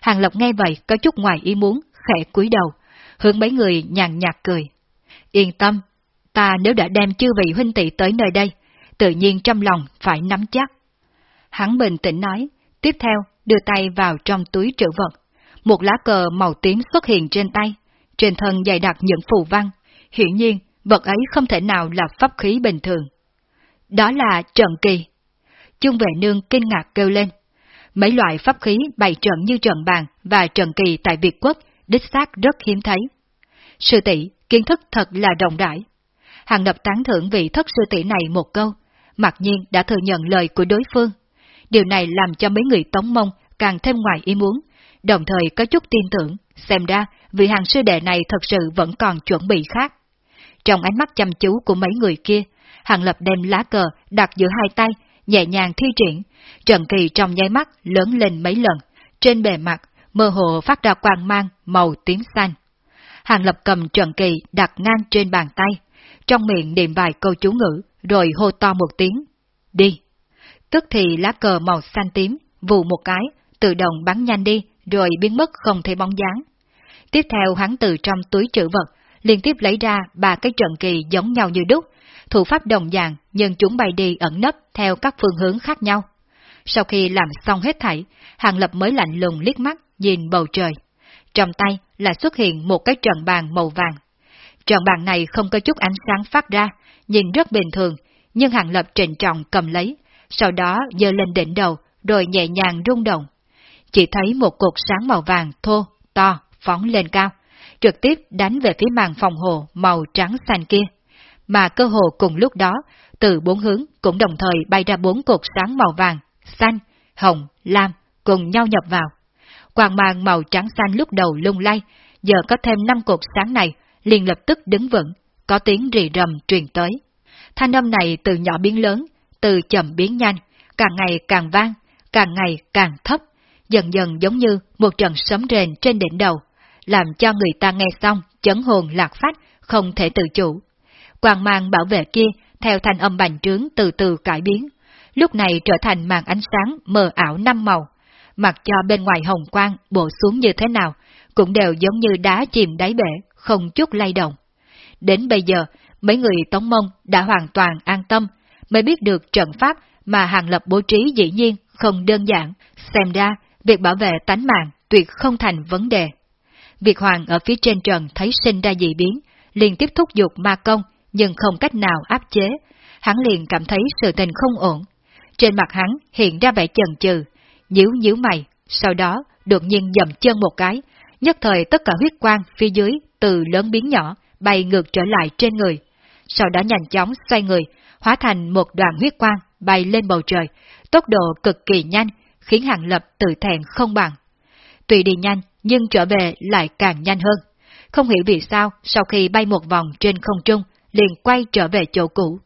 Hàng Lập nghe vậy có chút ngoài ý muốn, khẽ cúi đầu, hướng mấy người nhàn nhạt cười. Yên tâm, ta nếu đã đem chư vị huynh tỷ tới nơi đây, tự nhiên trong lòng phải nắm chắc. Hắn bình tĩnh nói, tiếp theo đưa tay vào trong túi trữ vật. Một lá cờ màu tím xuất hiện trên tay, trên thân dày đặc những phù văn, hiển nhiên vật ấy không thể nào là pháp khí bình thường. Đó là trận kỳ. Chung vệ nương kinh ngạc kêu lên. Mấy loại pháp khí bày trận như trận bàn và trận kỳ tại Việt Quốc đích xác rất hiếm thấy. Sư tỷ kiến thức thật là rộng rãi. Hàng lập tán thưởng vị thất sư tỷ này một câu, mặc nhiên đã thừa nhận lời của đối phương. Điều này làm cho mấy người tống mông càng thêm ngoài ý muốn, đồng thời có chút tin tưởng, xem ra vị hàng sư đệ này thật sự vẫn còn chuẩn bị khác. Trong ánh mắt chăm chú của mấy người kia, hàng lập đem lá cờ đặt giữa hai tay, nhẹ nhàng thi triển, trận kỳ trong nháy mắt lớn lên mấy lần, trên bề mặt mơ hồ phát ra quang mang màu tím xanh. Hàng lập cầm trận kỳ đặt ngang trên bàn tay, trong miệng niệm vài câu chú ngữ, rồi hô to một tiếng, đi. Tức thì lá cờ màu xanh tím, vụ một cái, tự động bắn nhanh đi, rồi biến mất không thấy bóng dáng. Tiếp theo hắn từ trong túi trữ vật, liên tiếp lấy ra ba cái trận kỳ giống nhau như đúc, thủ pháp đồng dạng nhưng chúng bay đi ẩn nấp theo các phương hướng khác nhau. Sau khi làm xong hết thảy, Hàng Lập mới lạnh lùng liếc mắt nhìn bầu trời. Trong tay là xuất hiện một cái trận bàn màu vàng tròn bàn này không có chút ánh sáng phát ra, nhìn rất bình thường, nhưng Hàng Lập trịnh trọng cầm lấy, sau đó dơ lên đỉnh đầu, rồi nhẹ nhàng rung động. Chỉ thấy một cột sáng màu vàng thô, to, phóng lên cao, trực tiếp đánh về phía màn phòng hồ màu trắng xanh kia. Mà cơ hồ cùng lúc đó, từ bốn hướng cũng đồng thời bay ra bốn cột sáng màu vàng, xanh, hồng, lam, cùng nhau nhập vào. Quang màn màu trắng xanh lúc đầu lung lay, giờ có thêm năm cột sáng này, liền lập tức đứng vững, có tiếng rì rầm truyền tới. Thanh âm này từ nhỏ biến lớn, từ chậm biến nhanh, càng ngày càng vang, càng ngày càng thấp, dần dần giống như một trận sấm rền trên đỉnh đầu, làm cho người ta nghe xong chấn hồn lạc phách, không thể tự chủ. Quang mang bảo vệ kia theo thanh âm bành trướng từ từ cải biến, lúc này trở thành màn ánh sáng mờ ảo năm màu, mặc cho bên ngoài hồng quang bổ xuống như thế nào, cũng đều giống như đá chìm đáy bể, không chút lay động. Đến bây giờ, mấy người Tống Mông đã hoàn toàn an tâm, mới biết được trận pháp mà Hàng Lập bố trí dĩ nhiên không đơn giản, xem ra việc bảo vệ tánh mạng tuyệt không thành vấn đề. việc Hoàng ở phía trên trần thấy sinh ra dị biến, liền tiếp thúc dục ma công, nhưng không cách nào áp chế, hắn liền cảm thấy sự tình không ổn. Trên mặt hắn hiện ra vẻ chần chừ, nhíu nhíu mày, sau đó đột nhiên dầm chân một cái, nhất thời tất cả huyết quang phía dưới từ lớn biến nhỏ bay ngược trở lại trên người. Sau đó nhanh chóng xoay người, hóa thành một đoàn huyết quang bay lên bầu trời, tốc độ cực kỳ nhanh, khiến Hàng Lập tự thẹn không bằng. Tuy đi nhanh, nhưng trở về lại càng nhanh hơn. Không hiểu vì sao, sau khi bay một vòng trên không trung, liền quay trở về chỗ cũ.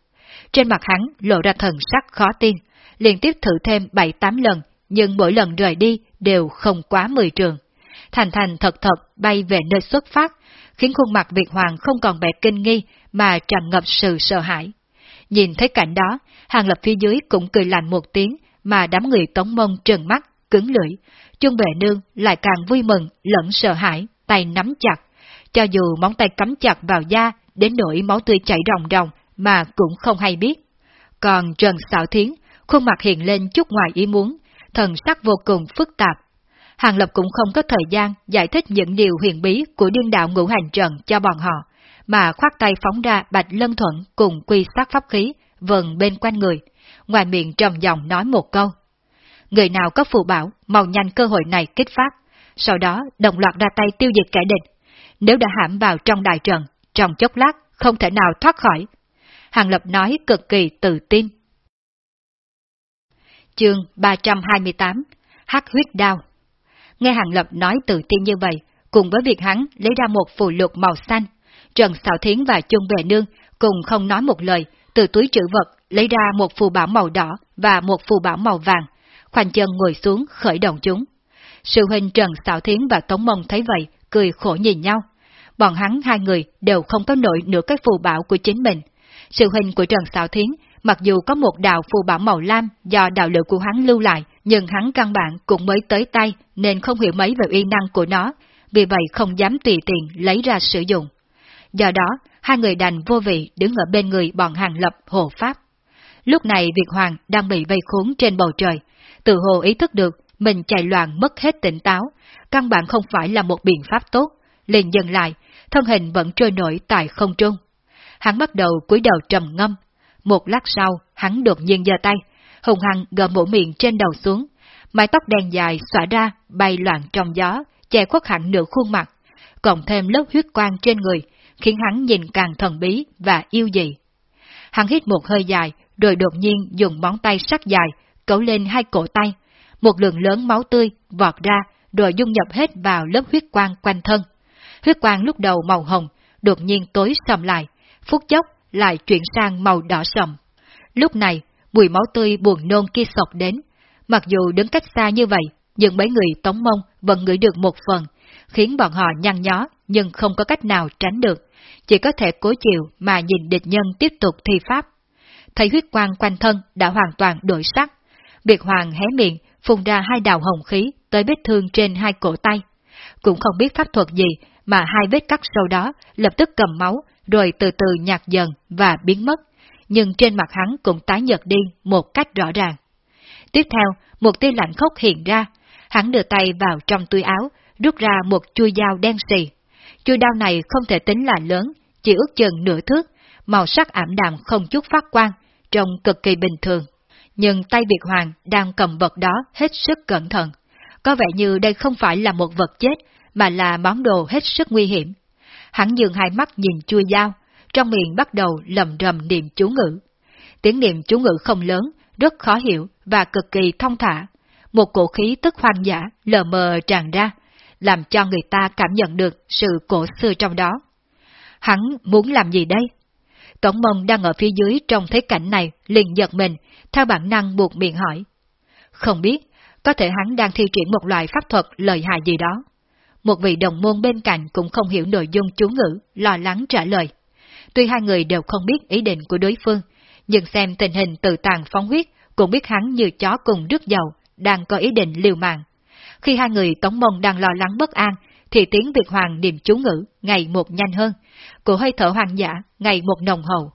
Trên mặt hắn lộ ra thần sắc khó tin, liên tiếp thử thêm 7-8 lần, nhưng mỗi lần rời đi đều không quá 10 trường. Thành thành thật thật bay về nơi xuất phát, khiến khuôn mặt Việt Hoàng không còn vẻ kinh nghi mà tràn ngập sự sợ hãi. Nhìn thấy cảnh đó, hàng lập phía dưới cũng cười lạnh một tiếng, mà đám người tống mông trừng mắt, cứng lưỡi. Trung bệ nương lại càng vui mừng, lẫn sợ hãi, tay nắm chặt. Cho dù móng tay cắm chặt vào da, đến nỗi máu tươi chảy ròng ròng, mà cũng không hay biết. Còn Trần Sảo Thiến, khuôn mặt hiện lên chút ngoài ý muốn, thần sắc vô cùng phức tạp. Hàng Lập cũng không có thời gian giải thích những điều huyền bí của điên đạo ngũ hành trận cho bọn họ, mà khoát tay phóng ra bạch lân thuận cùng quy sát pháp khí, vần bên quanh người, ngoài miệng trầm giọng nói một câu. Người nào có phù bảo, mau nhanh cơ hội này kích phát, sau đó đồng loạt ra tay tiêu diệt kẻ địch. Nếu đã hãm vào trong đại trận, trong chốc lát không thể nào thoát khỏi. Hàng Lập nói cực kỳ tự tin. Chương 328 Hắc huyết đao Nghe Hàng Lập nói tự tin như vậy, cùng với việc hắn lấy ra một phù lục màu xanh, Trần Sảo Thiến và Chung Vệ Nương cùng không nói một lời, từ túi trữ vật lấy ra một phù bảo màu đỏ và một phù bảo màu vàng, khoanh chân ngồi xuống khởi động chúng. Sư huynh Trần Sảo Thiến và Tống Mông thấy vậy, cười khổ nhìn nhau. Bọn hắn hai người đều không có nổi nửa cái phù bảo của chính mình. Sư huynh của Trần Sảo Thiến, mặc dù có một đạo phù bảo màu lam do đạo lửa của hắn lưu lại, nhưng hắn căn bản cũng mới tới tay nên không hiểu mấy về uy năng của nó, vì vậy không dám tùy tiện lấy ra sử dụng. Do đó, hai người đành vô vị đứng ở bên người bọn hàng lập hộ pháp. Lúc này Việt Hoàng đang bị vây khốn trên bầu trời, tự hồ ý thức được mình chạy loạn mất hết tỉnh táo, căn bản không phải là một biện pháp tốt, liền dừng lại, thân hình vẫn trôi nổi tại không trung. Hắn bắt đầu cúi đầu trầm ngâm. Một lát sau, hắn đột nhiên giơ tay, hùng hăng gỡ mũ miệng trên đầu xuống. Mái tóc đen dài xõa ra, bay loạn trong gió, che khuất hẳn nửa khuôn mặt, cộng thêm lớp huyết quang trên người, khiến hắn nhìn càng thần bí và yêu dị. Hắn hít một hơi dài, rồi đột nhiên dùng móng tay sắc dài, cấu lên hai cổ tay. Một lượng lớn máu tươi vọt ra, rồi dung nhập hết vào lớp huyết quang quanh thân. Huyết quang lúc đầu màu hồng, đột nhiên tối sầm lại, phút chốc lại chuyển sang màu đỏ sầm. Lúc này, mùi máu tươi buồn nôn kia sọc đến. Mặc dù đứng cách xa như vậy, nhưng mấy người tống mông vẫn ngửi được một phần, khiến bọn họ nhăn nhó nhưng không có cách nào tránh được, chỉ có thể cố chịu mà nhìn địch nhân tiếp tục thi pháp. Thấy huyết quang quanh thân đã hoàn toàn đổi sắc, Biệt Hoàng hé miệng, phun ra hai đào hồng khí tới vết thương trên hai cổ tay. Cũng không biết pháp thuật gì mà hai vết cắt sâu đó lập tức cầm máu, rồi từ từ nhạt dần và biến mất, nhưng trên mặt hắn cũng tái nhợt đi một cách rõ ràng. Tiếp theo, một tia lạnh khốc hiện ra, hắn đưa tay vào trong túi áo, rút ra một chui dao đen xì. Chui đao này không thể tính là lớn, chỉ ước chừng nửa thước, màu sắc ảm đạm không chút phát quang, trông cực kỳ bình thường. Nhưng tay Việt Hoàng đang cầm vật đó hết sức cẩn thận. Có vẻ như đây không phải là một vật chết, mà là món đồ hết sức nguy hiểm. Hắn dường hai mắt nhìn chui dao, trong miệng bắt đầu lầm rầm niệm chú ngữ. Tiếng niệm chú ngữ không lớn, rất khó hiểu và cực kỳ thông thả. Một cổ khí tức hoang dã lờ mờ tràn ra, làm cho người ta cảm nhận được sự cổ xưa trong đó. Hắn muốn làm gì đây? Tổng mông đang ở phía dưới trong thế cảnh này liền giật mình, theo bản năng buộc miệng hỏi. Không biết, có thể hắn đang thi triển một loại pháp thuật lợi hại gì đó. Một vị đồng môn bên cạnh cũng không hiểu nội dung chú ngữ, lo lắng trả lời. Tuy hai người đều không biết ý định của đối phương, nhưng xem tình hình tự tàn phóng huyết cũng biết hắn như chó cùng rước dầu, đang có ý định liều mạng. Khi hai người tống mông đang lo lắng bất an, thì tiếng Việt Hoàng niệm chú ngữ ngày một nhanh hơn, cổ hơi thở hoàng giả ngày một nồng hậu.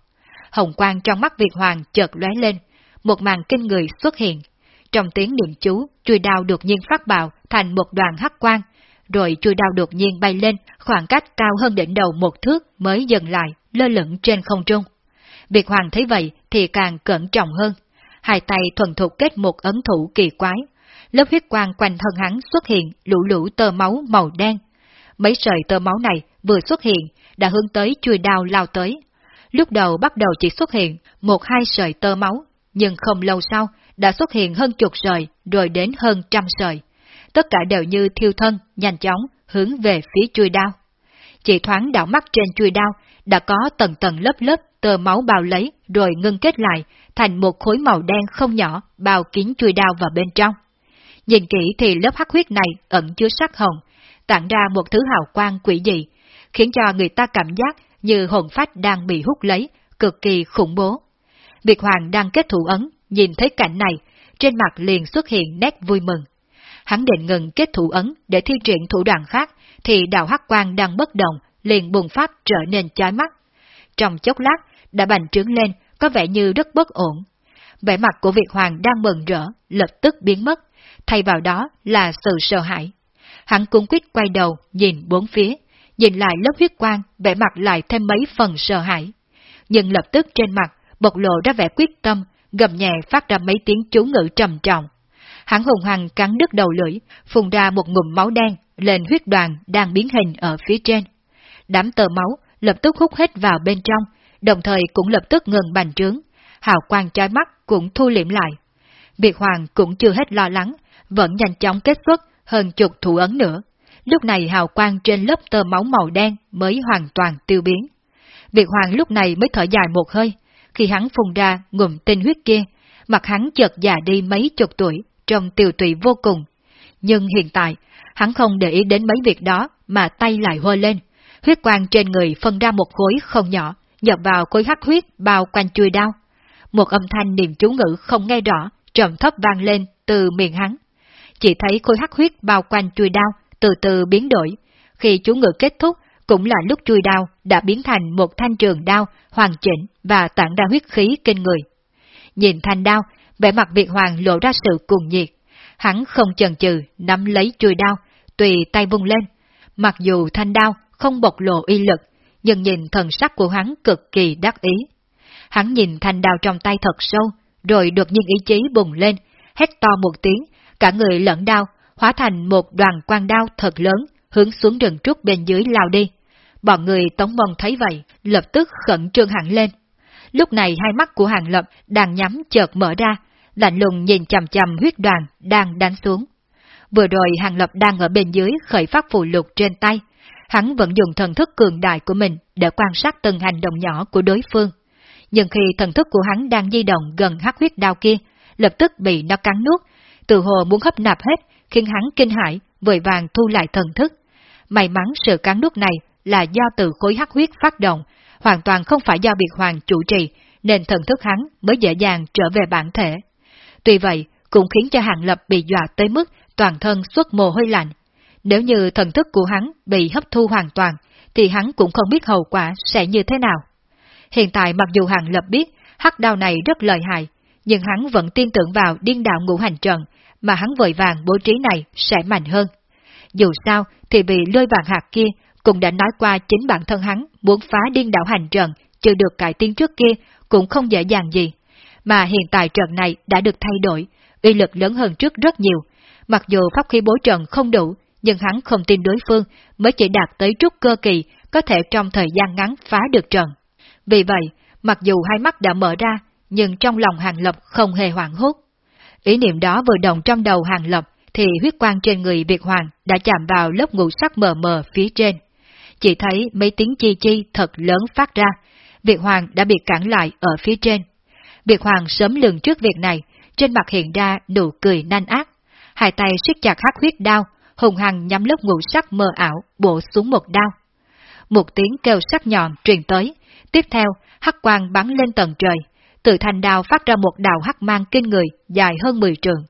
Hồng quang trong mắt Việt Hoàng chợt lóe lên, một màn kinh người xuất hiện. Trong tiếng niệm chú, chui đao đột nhiên phát bạo thành một đoàn hắc quang, rồi chui đao đột nhiên bay lên khoảng cách cao hơn đỉnh đầu một thước mới dừng lại, lơ lửng trên không trung. Việt Hoàng thấy vậy thì càng cẩn trọng hơn. Hai tay thuần thục kết một ấn thủ kỳ quái. Lớp huyết quang quanh thân hắn xuất hiện lũ lũ tơ máu màu đen. Mấy sợi tơ máu này vừa xuất hiện đã hướng tới chui đao lao tới. Lúc đầu bắt đầu chỉ xuất hiện một hai sợi tơ máu, nhưng không lâu sau đã xuất hiện hơn chục sợi rồi đến hơn trăm sợi. Tất cả đều như thiêu thân, nhanh chóng, hướng về phía chui đao. Chỉ thoáng đảo mắt trên chui đao, đã có tầng tầng lớp lớp tơ máu bao lấy rồi ngưng kết lại thành một khối màu đen không nhỏ bao kín chui đao vào bên trong. Nhìn kỹ thì lớp hắc huyết này ẩn chứa sắc hồng, tản ra một thứ hào quang quỷ dị, khiến cho người ta cảm giác như hồn phách đang bị hút lấy, cực kỳ khủng bố. Việt Hoàng đang kết thủ ấn, nhìn thấy cảnh này, trên mặt liền xuất hiện nét vui mừng. Hắn định ngừng kết thủ ấn để thi triển thủ đoạn khác, thì đạo hắc quang đang bất động, liền bùng phát trở nên chói mắt. Trong chốc lát, đã bành trướng lên, có vẻ như rất bất ổn. Vẻ mặt của Việt Hoàng đang mừng rỡ, lập tức biến mất, thay vào đó là sự sợ hãi. Hắn cung quyết quay đầu, nhìn bốn phía, nhìn lại lớp huyết quang, vẻ mặt lại thêm mấy phần sợ hãi. Nhưng lập tức trên mặt, bộc lộ ra vẻ quyết tâm, gầm nhẹ phát ra mấy tiếng chú ngữ trầm trọng. Hắn hùng hằng cắn đứt đầu lưỡi, phun ra một ngụm máu đen lên huyết đoàn đang biến hình ở phía trên. Đám tờ máu lập tức hút hết vào bên trong, đồng thời cũng lập tức ngừng bành trướng, hào quang chói mắt cũng thu liễm lại. Việt Hoàng cũng chưa hết lo lắng, vẫn nhanh chóng kết xuất hơn chục thủ ấn nữa. Lúc này hào quang trên lớp tơ máu màu đen mới hoàn toàn tiêu biến. Việt Hoàng lúc này mới thở dài một hơi, khi hắn phun ra ngụm tinh huyết kia, mặt hắn chợt già đi mấy chục tuổi, trông tiêu tụy vô cùng. Nhưng hiện tại, hắn không để ý đến mấy việc đó mà tay lại hôi lên. Huyết quang trên người phân ra một khối không nhỏ, nhập vào khối hắc huyết bao quanh chui đao. Một âm thanh niệm chú ngữ không nghe rõ, trầm thấp vang lên từ miệng hắn. Chỉ thấy khối hắc huyết bao quanh chui đao từ từ biến đổi. Khi chú ngữ kết thúc, cũng là lúc chui đao đã biến thành một thanh trường đao hoàn chỉnh và tản ra huyết khí kinh người. Nhìn thanh đao, vẻ mặt Việt Hoàng lộ ra sự cuồng nhiệt. Hắn không chần chừ nắm lấy chui đao, tùy tay vung lên. Mặc dù thanh đao không bộc lộ uy lực, nhưng nhìn thần sắc của hắn cực kỳ đắc ý. Hắn nhìn thanh đao trong tay thật sâu, rồi đột nhiên ý chí bùng lên, hét to một tiếng, cả người lẫn đao, hóa thành một đoàn quang đao thật lớn, hướng xuống rừng trúc bên dưới lao đi. Bọn người Tống Mông thấy vậy, lập tức khẩn trương hẳn lên. Lúc này hai mắt của Hàng Lập đang nhắm chợt mở ra, lạnh lùng nhìn chầm chầm huyết đoàn đang đánh xuống. Vừa rồi Hàng Lập đang ở bên dưới khởi phát phù lục trên tay, hắn vẫn dùng thần thức cường đại của mình để quan sát từng hành động nhỏ của đối phương. Nhưng khi thần thức của hắn đang di động gần hắc huyết đao kia, lập tức bị nó cắn nuốt, từ hồ muốn hấp nạp hết, khiến hắn kinh hãi, vội vàng thu lại thần thức. May mắn sự cắn nuốt này là do từ khối hắc huyết phát động, hoàn toàn không phải do biệt hoàng chủ trì, nên thần thức hắn mới dễ dàng trở về bản thể. Tuy vậy, cũng khiến cho Hàng Lập bị dọa tới mức toàn thân xuất mồ hôi lạnh. Nếu như thần thức của hắn bị hấp thu hoàn toàn, thì hắn cũng không biết hậu quả sẽ như thế nào. Hiện tại mặc dù Hàng Lập biết hắc đao này rất lợi hại, nhưng hắn vẫn tin tưởng vào điên đạo ngũ hành trận, mà hắn vội vàng bố trí này sẽ mạnh hơn. Dù sao thì bị lôi vàng hạt kia cũng đã nói qua chính bản thân hắn muốn phá điên đạo hành trận, chưa được cải tiến trước kia cũng không dễ dàng gì. Mà hiện tại trận này đã được thay đổi, uy lực lớn hơn trước rất nhiều. Mặc dù pháp khí bố trận không đủ, nhưng hắn không tin đối phương mới chỉ đạt tới trúc cơ kỳ, có thể trong thời gian ngắn phá được trận. Vì vậy, mặc dù hai mắt đã mở ra, nhưng trong lòng Hàng Lập không hề hoảng hốt. Ý niệm đó vừa động trong đầu Hàng Lập, thì huyết quang trên người Việt Hoàng đã chạm vào lớp ngũ sắc mờ mờ phía trên. Chỉ thấy mấy tiếng chi chi thật lớn phát ra, Việt Hoàng đã bị cản lại ở phía trên. Việt Hoàng sớm lường trước việc này, trên mặt hiện ra nụ cười nanh ác. Hai tay siết chặt hắc huyết đao, hùng hằng nhắm lớp ngũ sắc mờ ảo bổ xuống một đao. Một tiếng kêu sắc nhọn truyền tới, tiếp theo hắc quang bắn lên tầng trời, từ thành đao phát ra một đạo hắc mang kinh người dài hơn 10 trường.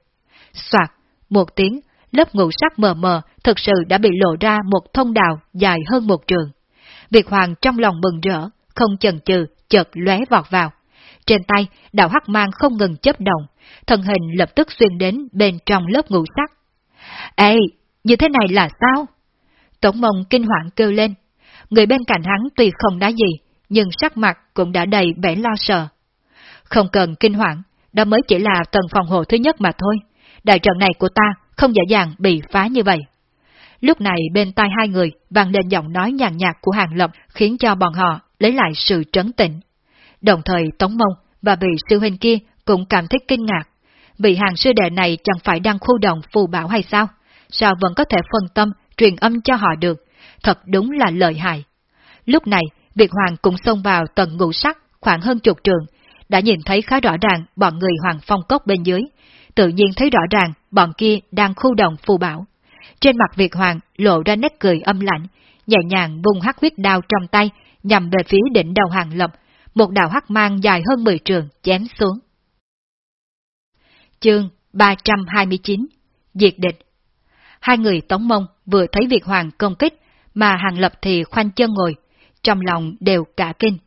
Soạt, một tiếng, lớp ngũ sắc mờ mờ thực sự đã bị lộ ra một thông đạo dài hơn một trường. Việt Hoàng trong lòng mừng rỡ, không chần chừ, chợt lóe vọt vào. Trên tay, đạo hắc mang không ngừng chấp động, thân hình lập tức xuyên đến bên trong lớp ngũ sắc. Ê, như thế này là sao? Tổng mông kinh hoàng kêu lên. Người bên cạnh hắn tuy không đã gì, nhưng sắc mặt cũng đã đầy vẻ lo sợ. Không cần kinh hoàng, đó mới chỉ là tầng phòng hộ thứ nhất mà thôi. Đại trận này của ta không dễ dàng bị phá như vậy. Lúc này bên tai hai người vang lên giọng nói nhàn nhạt của Hàng Lập khiến cho bọn họ lấy lại sự trấn tĩnh. Đồng thời Tống Mông và vị sư huynh kia cũng cảm thấy kinh ngạc. Vị hàng sư đệ này chẳng phải đang khu động phù bảo hay sao? Sao vẫn có thể phân tâm, truyền âm cho họ được? Thật đúng là lợi hại. Lúc này, Việt Hoàng cũng xông vào tầng ngũ sắc khoảng hơn chục trường, đã nhìn thấy khá rõ ràng bọn người Hoàng Phong Cốc bên dưới. Tự nhiên thấy rõ ràng bọn kia đang khu động phù bảo. Trên mặt Việt Hoàng lộ ra nét cười âm lạnh, nhẹ nhàng vùng hắc huyết đao trong tay, nhằm về phía đỉnh đầu hàng lập, một đạo hắc mang dài hơn 10 trường chém xuống. Chương 329 Diệt địch Hai người tống mông vừa thấy Việt Hoàng công kích, mà hàng lập thì khoanh chân ngồi, trong lòng đều cả kinh.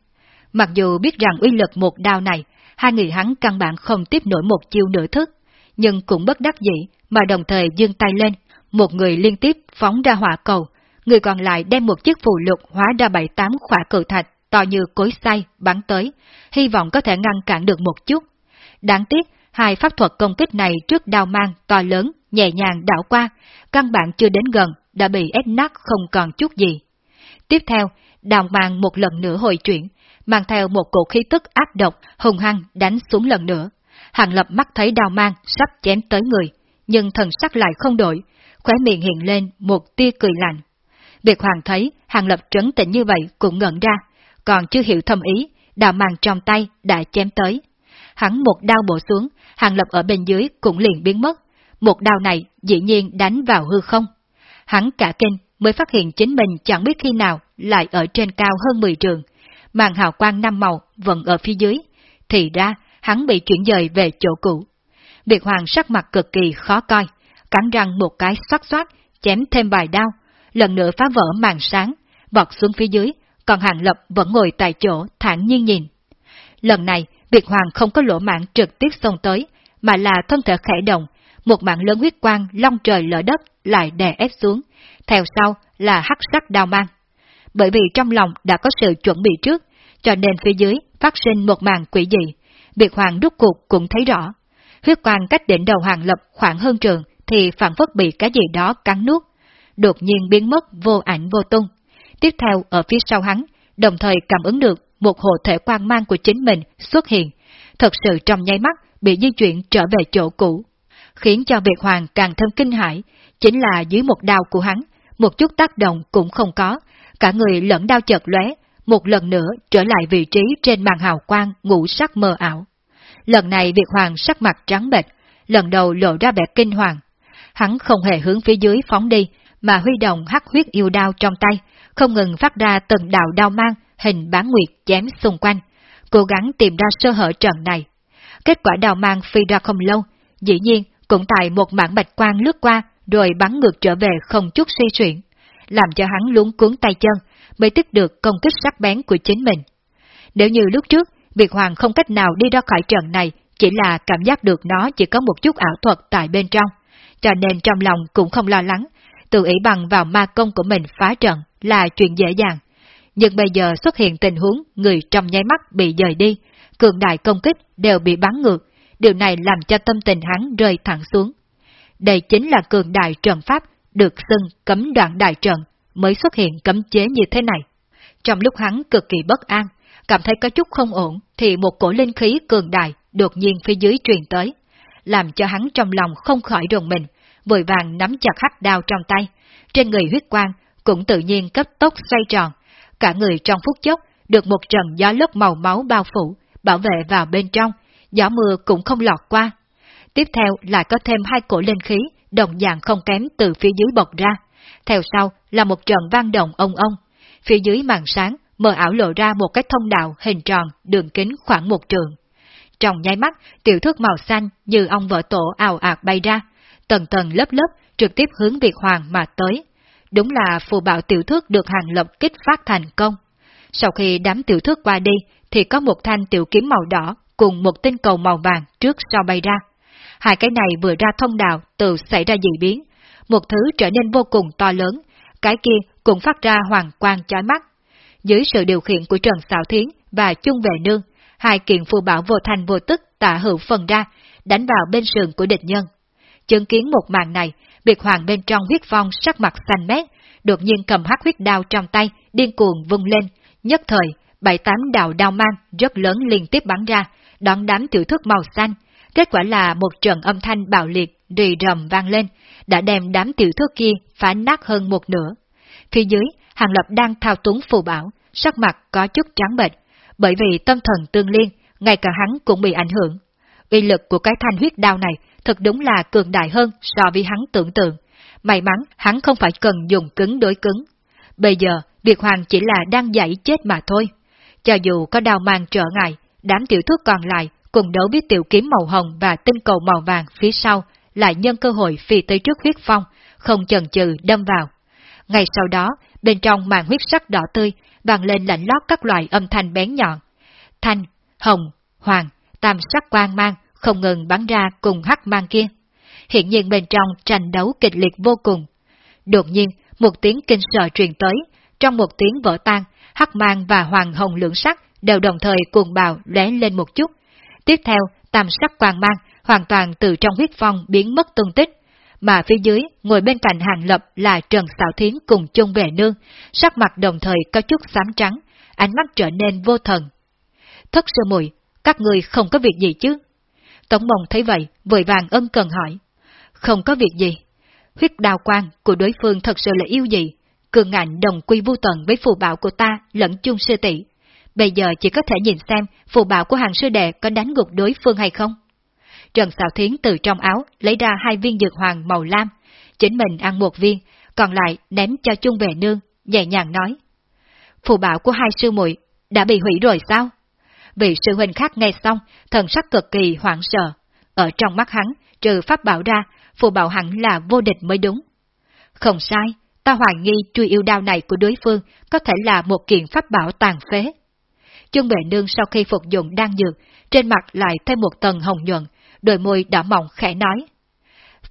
Mặc dù biết rằng uy lực một đao này, hai người hắn căn bản không tiếp nổi một chiêu nửa thức, nhưng cũng bất đắc dĩ mà đồng thời dương tay lên, một người liên tiếp phóng ra hỏa cầu, người còn lại đem một chiếc phù lục hóa ra bảy tám khỏa cự thạch to như cối xay bắn tới, hy vọng có thể ngăn cản được một chút. Đáng tiếc, hai pháp thuật công kích này trước đao mang to lớn, nhẹ nhàng đảo qua, căn bản chưa đến gần, đã bị ép nát không còn chút gì. Tiếp theo, đào mang một lần nữa hồi chuyển, mang theo một cổ khí tức ác độc, hùng hăng đánh xuống lần nữa. Hàng lập mắt thấy đào mang sắp chém tới người, nhưng thần sắc lại không đổi, khóe miệng hiện lên một tia cười lạnh. Biệt hoàng thấy hàng lập trấn tĩnh như vậy cũng ngẩn ra, còn chưa hiểu thâm ý, đào mang trong tay đã chém tới. Hắn một đao bổ xuống, hàng lập ở bên dưới cũng liền biến mất. Một đao này dĩ nhiên đánh vào hư không. Hắn cả kinh mới phát hiện chính mình chẳng biết khi nào lại ở trên cao hơn 10 trường. Màn hào quang năm màu vẫn ở phía dưới. Thì ra, hắn bị chuyển dời về chỗ cũ. Biệt hoàng sắc mặt cực kỳ khó coi, cắn răng một cái xoát xoát, chém thêm vài đao, lần nữa phá vỡ màn sáng, vọt xuống phía dưới, còn Hàng Lập vẫn ngồi tại chỗ thản nhiên nhìn. Lần này, Tuyệt Hoàng không có lỗ mạng trực tiếp xông tới, mà là thân thể khẽ động, một mạng lớn huyết quang long trời lở đất lại đè ép xuống, theo sau là hắc sắc đao mang. bởi vì trong lòng đã có sự chuẩn bị trước, cho nên phía dưới phát sinh một màn quỷ dị. Biệt Hoàng rút cuộc cũng thấy rõ. Huyết quang cách đỉnh đầu Hoàng Lập khoảng hơn trường thì phản phất bị cái gì đó cắn nuốt, đột nhiên biến mất vô ảnh vô tung. Tiếp theo ở phía sau hắn, đồng thời cảm ứng được một hồ thể quang mang của chính mình xuất hiện, thật sự trong nháy mắt bị di chuyển trở về chỗ cũ. Khiến cho Việt Hoàng càng thêm kinh hãi, chính là dưới một đao của hắn, một chút tác động cũng không có, cả người lẫn đao chợt lóe, một lần nữa trở lại vị trí trên màn hào quang ngũ sắc mờ ảo. Lần này Việt Hoàng sắc mặt trắng bệch, lần đầu lộ ra vẻ kinh hoàng. Hắn không hề hướng phía dưới phóng đi, mà huy động hắc huyết yêu đao trong tay, không ngừng phát ra từng đạo đao mang hình bán nguyệt chém xung quanh, cố gắng tìm ra sơ hở trận này. Kết quả đào mang phi ra không lâu, dĩ nhiên cũng tại một mảng bạch quang lướt qua rồi bắn ngược trở về không chút suy chuyển, làm cho hắn luống cuốn tay chân, mới tức được công kích sắc bén của chính mình. Nếu như lúc trước, Việt Hoàng không cách nào đi ra khỏi trận này, chỉ là cảm giác được nó chỉ có một chút ảo thuật tại bên trong, cho nên trong lòng cũng không lo lắng, tự ý bằng vào ma công của mình phá trận là chuyện dễ dàng. Nhưng bây giờ xuất hiện tình huống người trong nháy mắt bị dời đi, cường đại công kích đều bị bắn ngược, điều này làm cho tâm tình hắn rơi thẳng xuống. Đây chính là cường đại trận pháp, được xưng cấm đoạn đại trận, mới xuất hiện cấm chế như thế này. Trong lúc hắn cực kỳ bất an, cảm thấy có chút không ổn, thì một cổ linh khí cường đại đột nhiên phía dưới truyền tới, làm cho hắn trong lòng không khỏi rùng mình, vội vàng nắm chặt hắc đao trong tay, trên người huyết quang cũng tự nhiên cấp tốc xoay tròn, cả người trong phút chốc được một trận gió lốc màu máu bao phủ, bảo vệ vào bên trong, gió mưa cũng không lọt qua. Tiếp theo lại có thêm hai cổ linh khí, đồng dạng không kém từ phía dưới bọc ra. Theo sau là một trận vang động ông ông. Phía dưới màn sáng, mờ ảo lộ ra một cái thông đạo hình tròn, đường kính khoảng một trường. Trong nháy mắt, tiểu thước màu xanh như ông vợ tổ ào ạt bay ra, tầng tầng lớp lớp trực tiếp hướng Việt Hoàng mà tới. Đúng là phù bảo tiểu thước được hàng lập kích phát thành công. Sau khi đám tiểu thước qua đi, thì có một thanh tiểu kiếm màu đỏ cùng một tinh cầu màu vàng trước sau bay ra. Hai cái này vừa ra thông đạo từ xảy ra dị biến, một thứ trở nên vô cùng to lớn, cái kia cũng phát ra hoàng quang chói mắt. Dưới sự điều khiển của Trần Sảo Thiến và Chung Vệ Nương, hai kiện phù bảo vô thành vô tức tạ hữu phần ra, đánh vào bên sườn của địch nhân. Chứng kiến một màn này, biệt hoàng bên trong huyết phong sắc mặt xanh mét, đột nhiên cầm hắc huyết đao trong tay, điên cuồng vung lên, nhất thời, bảy tám đạo đao mang rất lớn liên tiếp bắn ra, đón đám tiểu thức màu xanh. Kết quả là một trận âm thanh bạo liệt, rì rầm vang lên, đã đem đám tiểu thức kia phá nát hơn một nửa. Phía dưới, Hàng Lập đang thao túng phù bảo, sắc mặt có chút trắng bệch, bởi vì tâm thần tương liên, ngay cả hắn cũng bị ảnh hưởng. Uy lực của cái thanh huyết đao này thật đúng là cường đại hơn so với hắn tưởng tượng. May mắn hắn không phải cần dùng cứng đối cứng. Bây giờ, Việt Hoàng chỉ là đang dạy chết mà thôi. Cho dù có đau mang trở ngại, đám tiểu thuốc còn lại cùng đấu với tiểu kiếm màu hồng và tinh cầu màu vàng phía sau, lại nhân cơ hội phi tới trước huyết phong, không chần chừ đâm vào. Ngay sau đó, bên trong màn huyết sắc đỏ tươi, vang lên lạnh lót các loại âm thanh bén nhọn. Thanh, hồng, hoàng, tam sắc quang mang, không ngừng bắn ra cùng hắc mang kia. Hiện nhiên bên trong tranh đấu kịch liệt vô cùng. Đột nhiên, một tiếng kinh sợ truyền tới, trong một tiếng vỡ tan, hắc mang và hoàng hồng lượng sắc đều đồng thời cuồng bào lóe lên một chút. Tiếp theo, tam sắc quang mang hoàn toàn từ trong huyết phong biến mất tung tích, mà phía dưới ngồi bên cạnh hàng lập là Trần Sảo Thiến cùng chung về nương, sắc mặt đồng thời có chút xám trắng, ánh mắt trở nên vô thần. Thất sơ mùi, các người không có việc gì chứ? Tổng mông thấy vậy, vội vàng ân cần hỏi. Không có việc gì. Huyết đào quang của đối phương thật sự là yêu gì, cường ngạnh đồng quy vô tận với phù bảo của ta lẫn chung sư tỷ. Bây giờ chỉ có thể nhìn xem phù bảo của hàng sư đệ có đánh gục đối phương hay không. Trần Sảo Thiến từ trong áo lấy ra hai viên dược hoàng màu lam, chính mình ăn một viên, còn lại ném cho chung về nương, nhẹ nhàng nói. Phù bảo của hai sư muội đã bị hủy rồi sao? Vị sư huynh khác nghe xong, thần sắc cực kỳ hoảng sợ. Ở trong mắt hắn, trừ pháp bảo ra, phù bảo hẳn là vô địch mới đúng. Không sai, ta hoài nghi truy yêu đao này của đối phương có thể là một kiện pháp bảo tàn phế. Chương bệ nương sau khi phục dụng đan dược, trên mặt lại thêm một tầng hồng nhuận, đôi môi đỏ mỏng khẽ nói.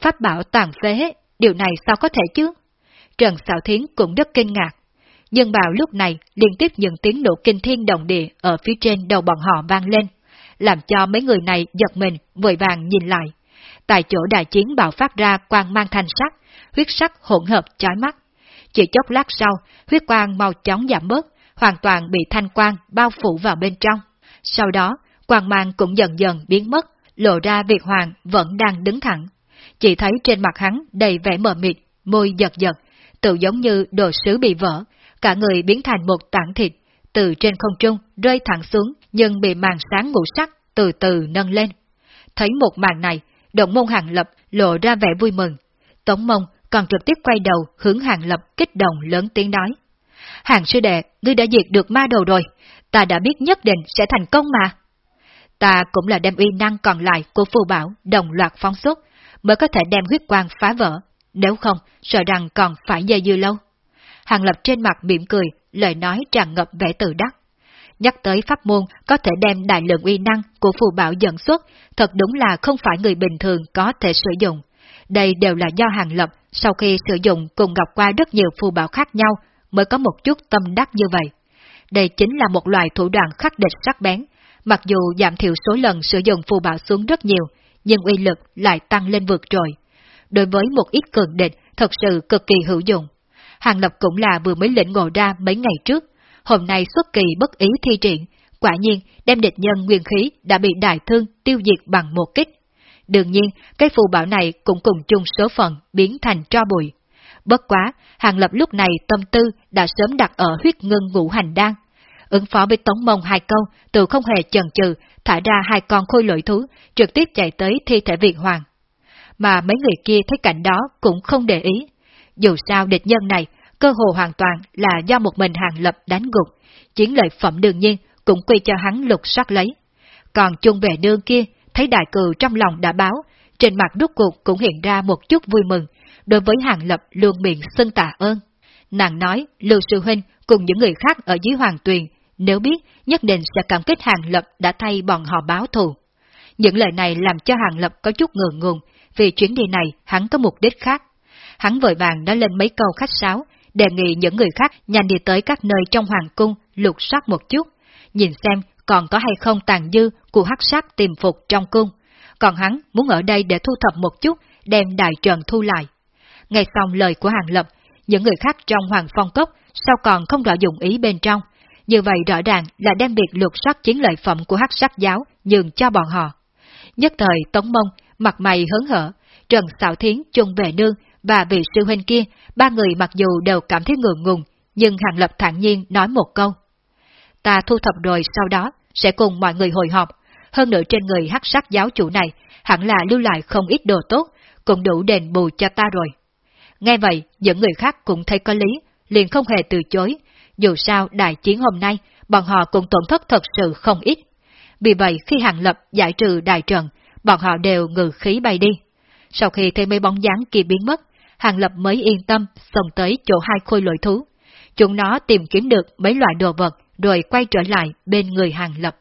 Pháp bảo tàn phế, điều này sao có thể chứ? Trần Sảo Thiến cũng rất kinh ngạc nhưng vào lúc này liên tiếp những tiếng nổ kinh thiên động địa ở phía trên đầu bọn họ vang lên, làm cho mấy người này giật mình vội vàng nhìn lại. Tại chỗ đại chiến bạo phát ra quang mang thanh sắc, huyết sắc hỗn hợp chói mắt. Chỉ chốc lát sau, huyết quang mau chóng giảm bớt, hoàn toàn bị thanh quang bao phủ vào bên trong. Sau đó, quang mang cũng dần dần biến mất, lộ ra Việt Hoàng vẫn đang đứng thẳng. Chỉ thấy trên mặt hắn đầy vẻ mờ mịt, môi giật giật, tự giống như đồ sứ bị vỡ, cả người biến thành một tảng thịt, từ trên không trung rơi thẳng xuống nhưng bị màn sáng ngũ sắc từ từ nâng lên. Thấy một màn này, động môn hàng lập lộ ra vẻ vui mừng. Tống mông còn trực tiếp quay đầu hướng hàng lập kích động lớn tiếng nói. Hàng sư đệ, ngươi đã diệt được ma đầu rồi, ta đã biết nhất định sẽ thành công mà. Ta cũng là đem uy năng còn lại của phù bảo đồng loạt phóng xuất, mới có thể đem huyết quang phá vỡ, nếu không, sợ rằng còn phải dây dư lâu. Hàng Lập trên mặt mỉm cười, lời nói tràn ngập vẻ tự đắc. Nhắc tới pháp môn có thể đem đại lượng uy năng của phù bảo dẫn xuất, thật đúng là không phải người bình thường có thể sử dụng. Đây đều là do Hàng Lập sau khi sử dụng cùng gặp qua rất nhiều phù bảo khác nhau mới có một chút tâm đắc như vậy. Đây chính là một loại thủ đoạn khắc địch sắc bén, mặc dù giảm thiểu số lần sử dụng phù bảo xuống rất nhiều, nhưng uy lực lại tăng lên vượt trội. Đối với một ít cường địch, thật sự cực kỳ hữu dụng. Hàng Lập cũng là vừa mới lĩnh ngộ ra mấy ngày trước, hôm nay xuất kỳ bất ý thi triển, quả nhiên đem địch nhân nguyên khí đã bị đại thương tiêu diệt bằng một kích. Đương nhiên, cái phù bảo này cũng cùng chung số phận biến thành tro bụi. Bất quá, Hàng Lập lúc này tâm tư đã sớm đặt ở huyết ngân ngũ hành đan. Ứng phó với Tống Mông hai câu, từ không hề chần chừ, thả ra hai con khôi lỗi thú, trực tiếp chạy tới thi thể viện hoàng. Mà mấy người kia thấy cảnh đó cũng không để ý. Dù sao địch nhân này, cơ hồ hoàn toàn là do một mình Hàng Lập đánh gục, chiến lợi phẩm đương nhiên cũng quy cho hắn lục soát lấy. Còn chung về nương kia, thấy đại cừu trong lòng đã báo, trên mặt đúc cuộc cũng hiện ra một chút vui mừng, đối với Hàng Lập luôn miệng xưng tạ ơn. Nàng nói, Lưu Sư Huynh cùng những người khác ở dưới Hoàng Tuyền, nếu biết, nhất định sẽ cảm kích Hàng Lập đã thay bọn họ báo thù. Những lời này làm cho Hàng Lập có chút ngượng ngùng, vì chuyến đi này hắn có mục đích khác. Hắn vội vàng nói lên mấy câu khách sáo, đề nghị những người khác nhanh đi tới các nơi trong hoàng cung lục soát một chút, nhìn xem còn có hay không tàn dư của hắc sát tìm phục trong cung. Còn hắn muốn ở đây để thu thập một chút, đem đại trần thu lại. Nghe xong lời của Hàng Lập, những người khác trong Hoàng Phong Cốc sao còn không rõ dụng ý bên trong. Như vậy rõ ràng là đem việc lục soát chiến lợi phẩm của hắc sắc giáo nhường cho bọn họ. Nhất thời Tống Mông, mặt mày hớn hở, Trần Sảo Thiến chung về nương và vị sư huynh kia, ba người mặc dù đều cảm thấy ngượng ngùng, nhưng Hàng Lập thản nhiên nói một câu. Ta thu thập rồi sau đó, sẽ cùng mọi người hội họp, hơn nữa trên người hắc sắc giáo chủ này, hẳn là lưu lại không ít đồ tốt, cũng đủ đền bù cho ta rồi. Nghe vậy, những người khác cũng thấy có lý, liền không hề từ chối, dù sao đại chiến hôm nay, bọn họ cũng tổn thất thật sự không ít. Vì vậy khi Hàng Lập giải trừ đại trận, bọn họ đều ngừ khí bay đi. Sau khi thấy mấy bóng dáng kia biến mất, Hàng Lập mới yên tâm, xông tới chỗ hai khôi lội thú. Chúng nó tìm kiếm được mấy loại đồ vật, rồi quay trở lại bên người Hàng Lập.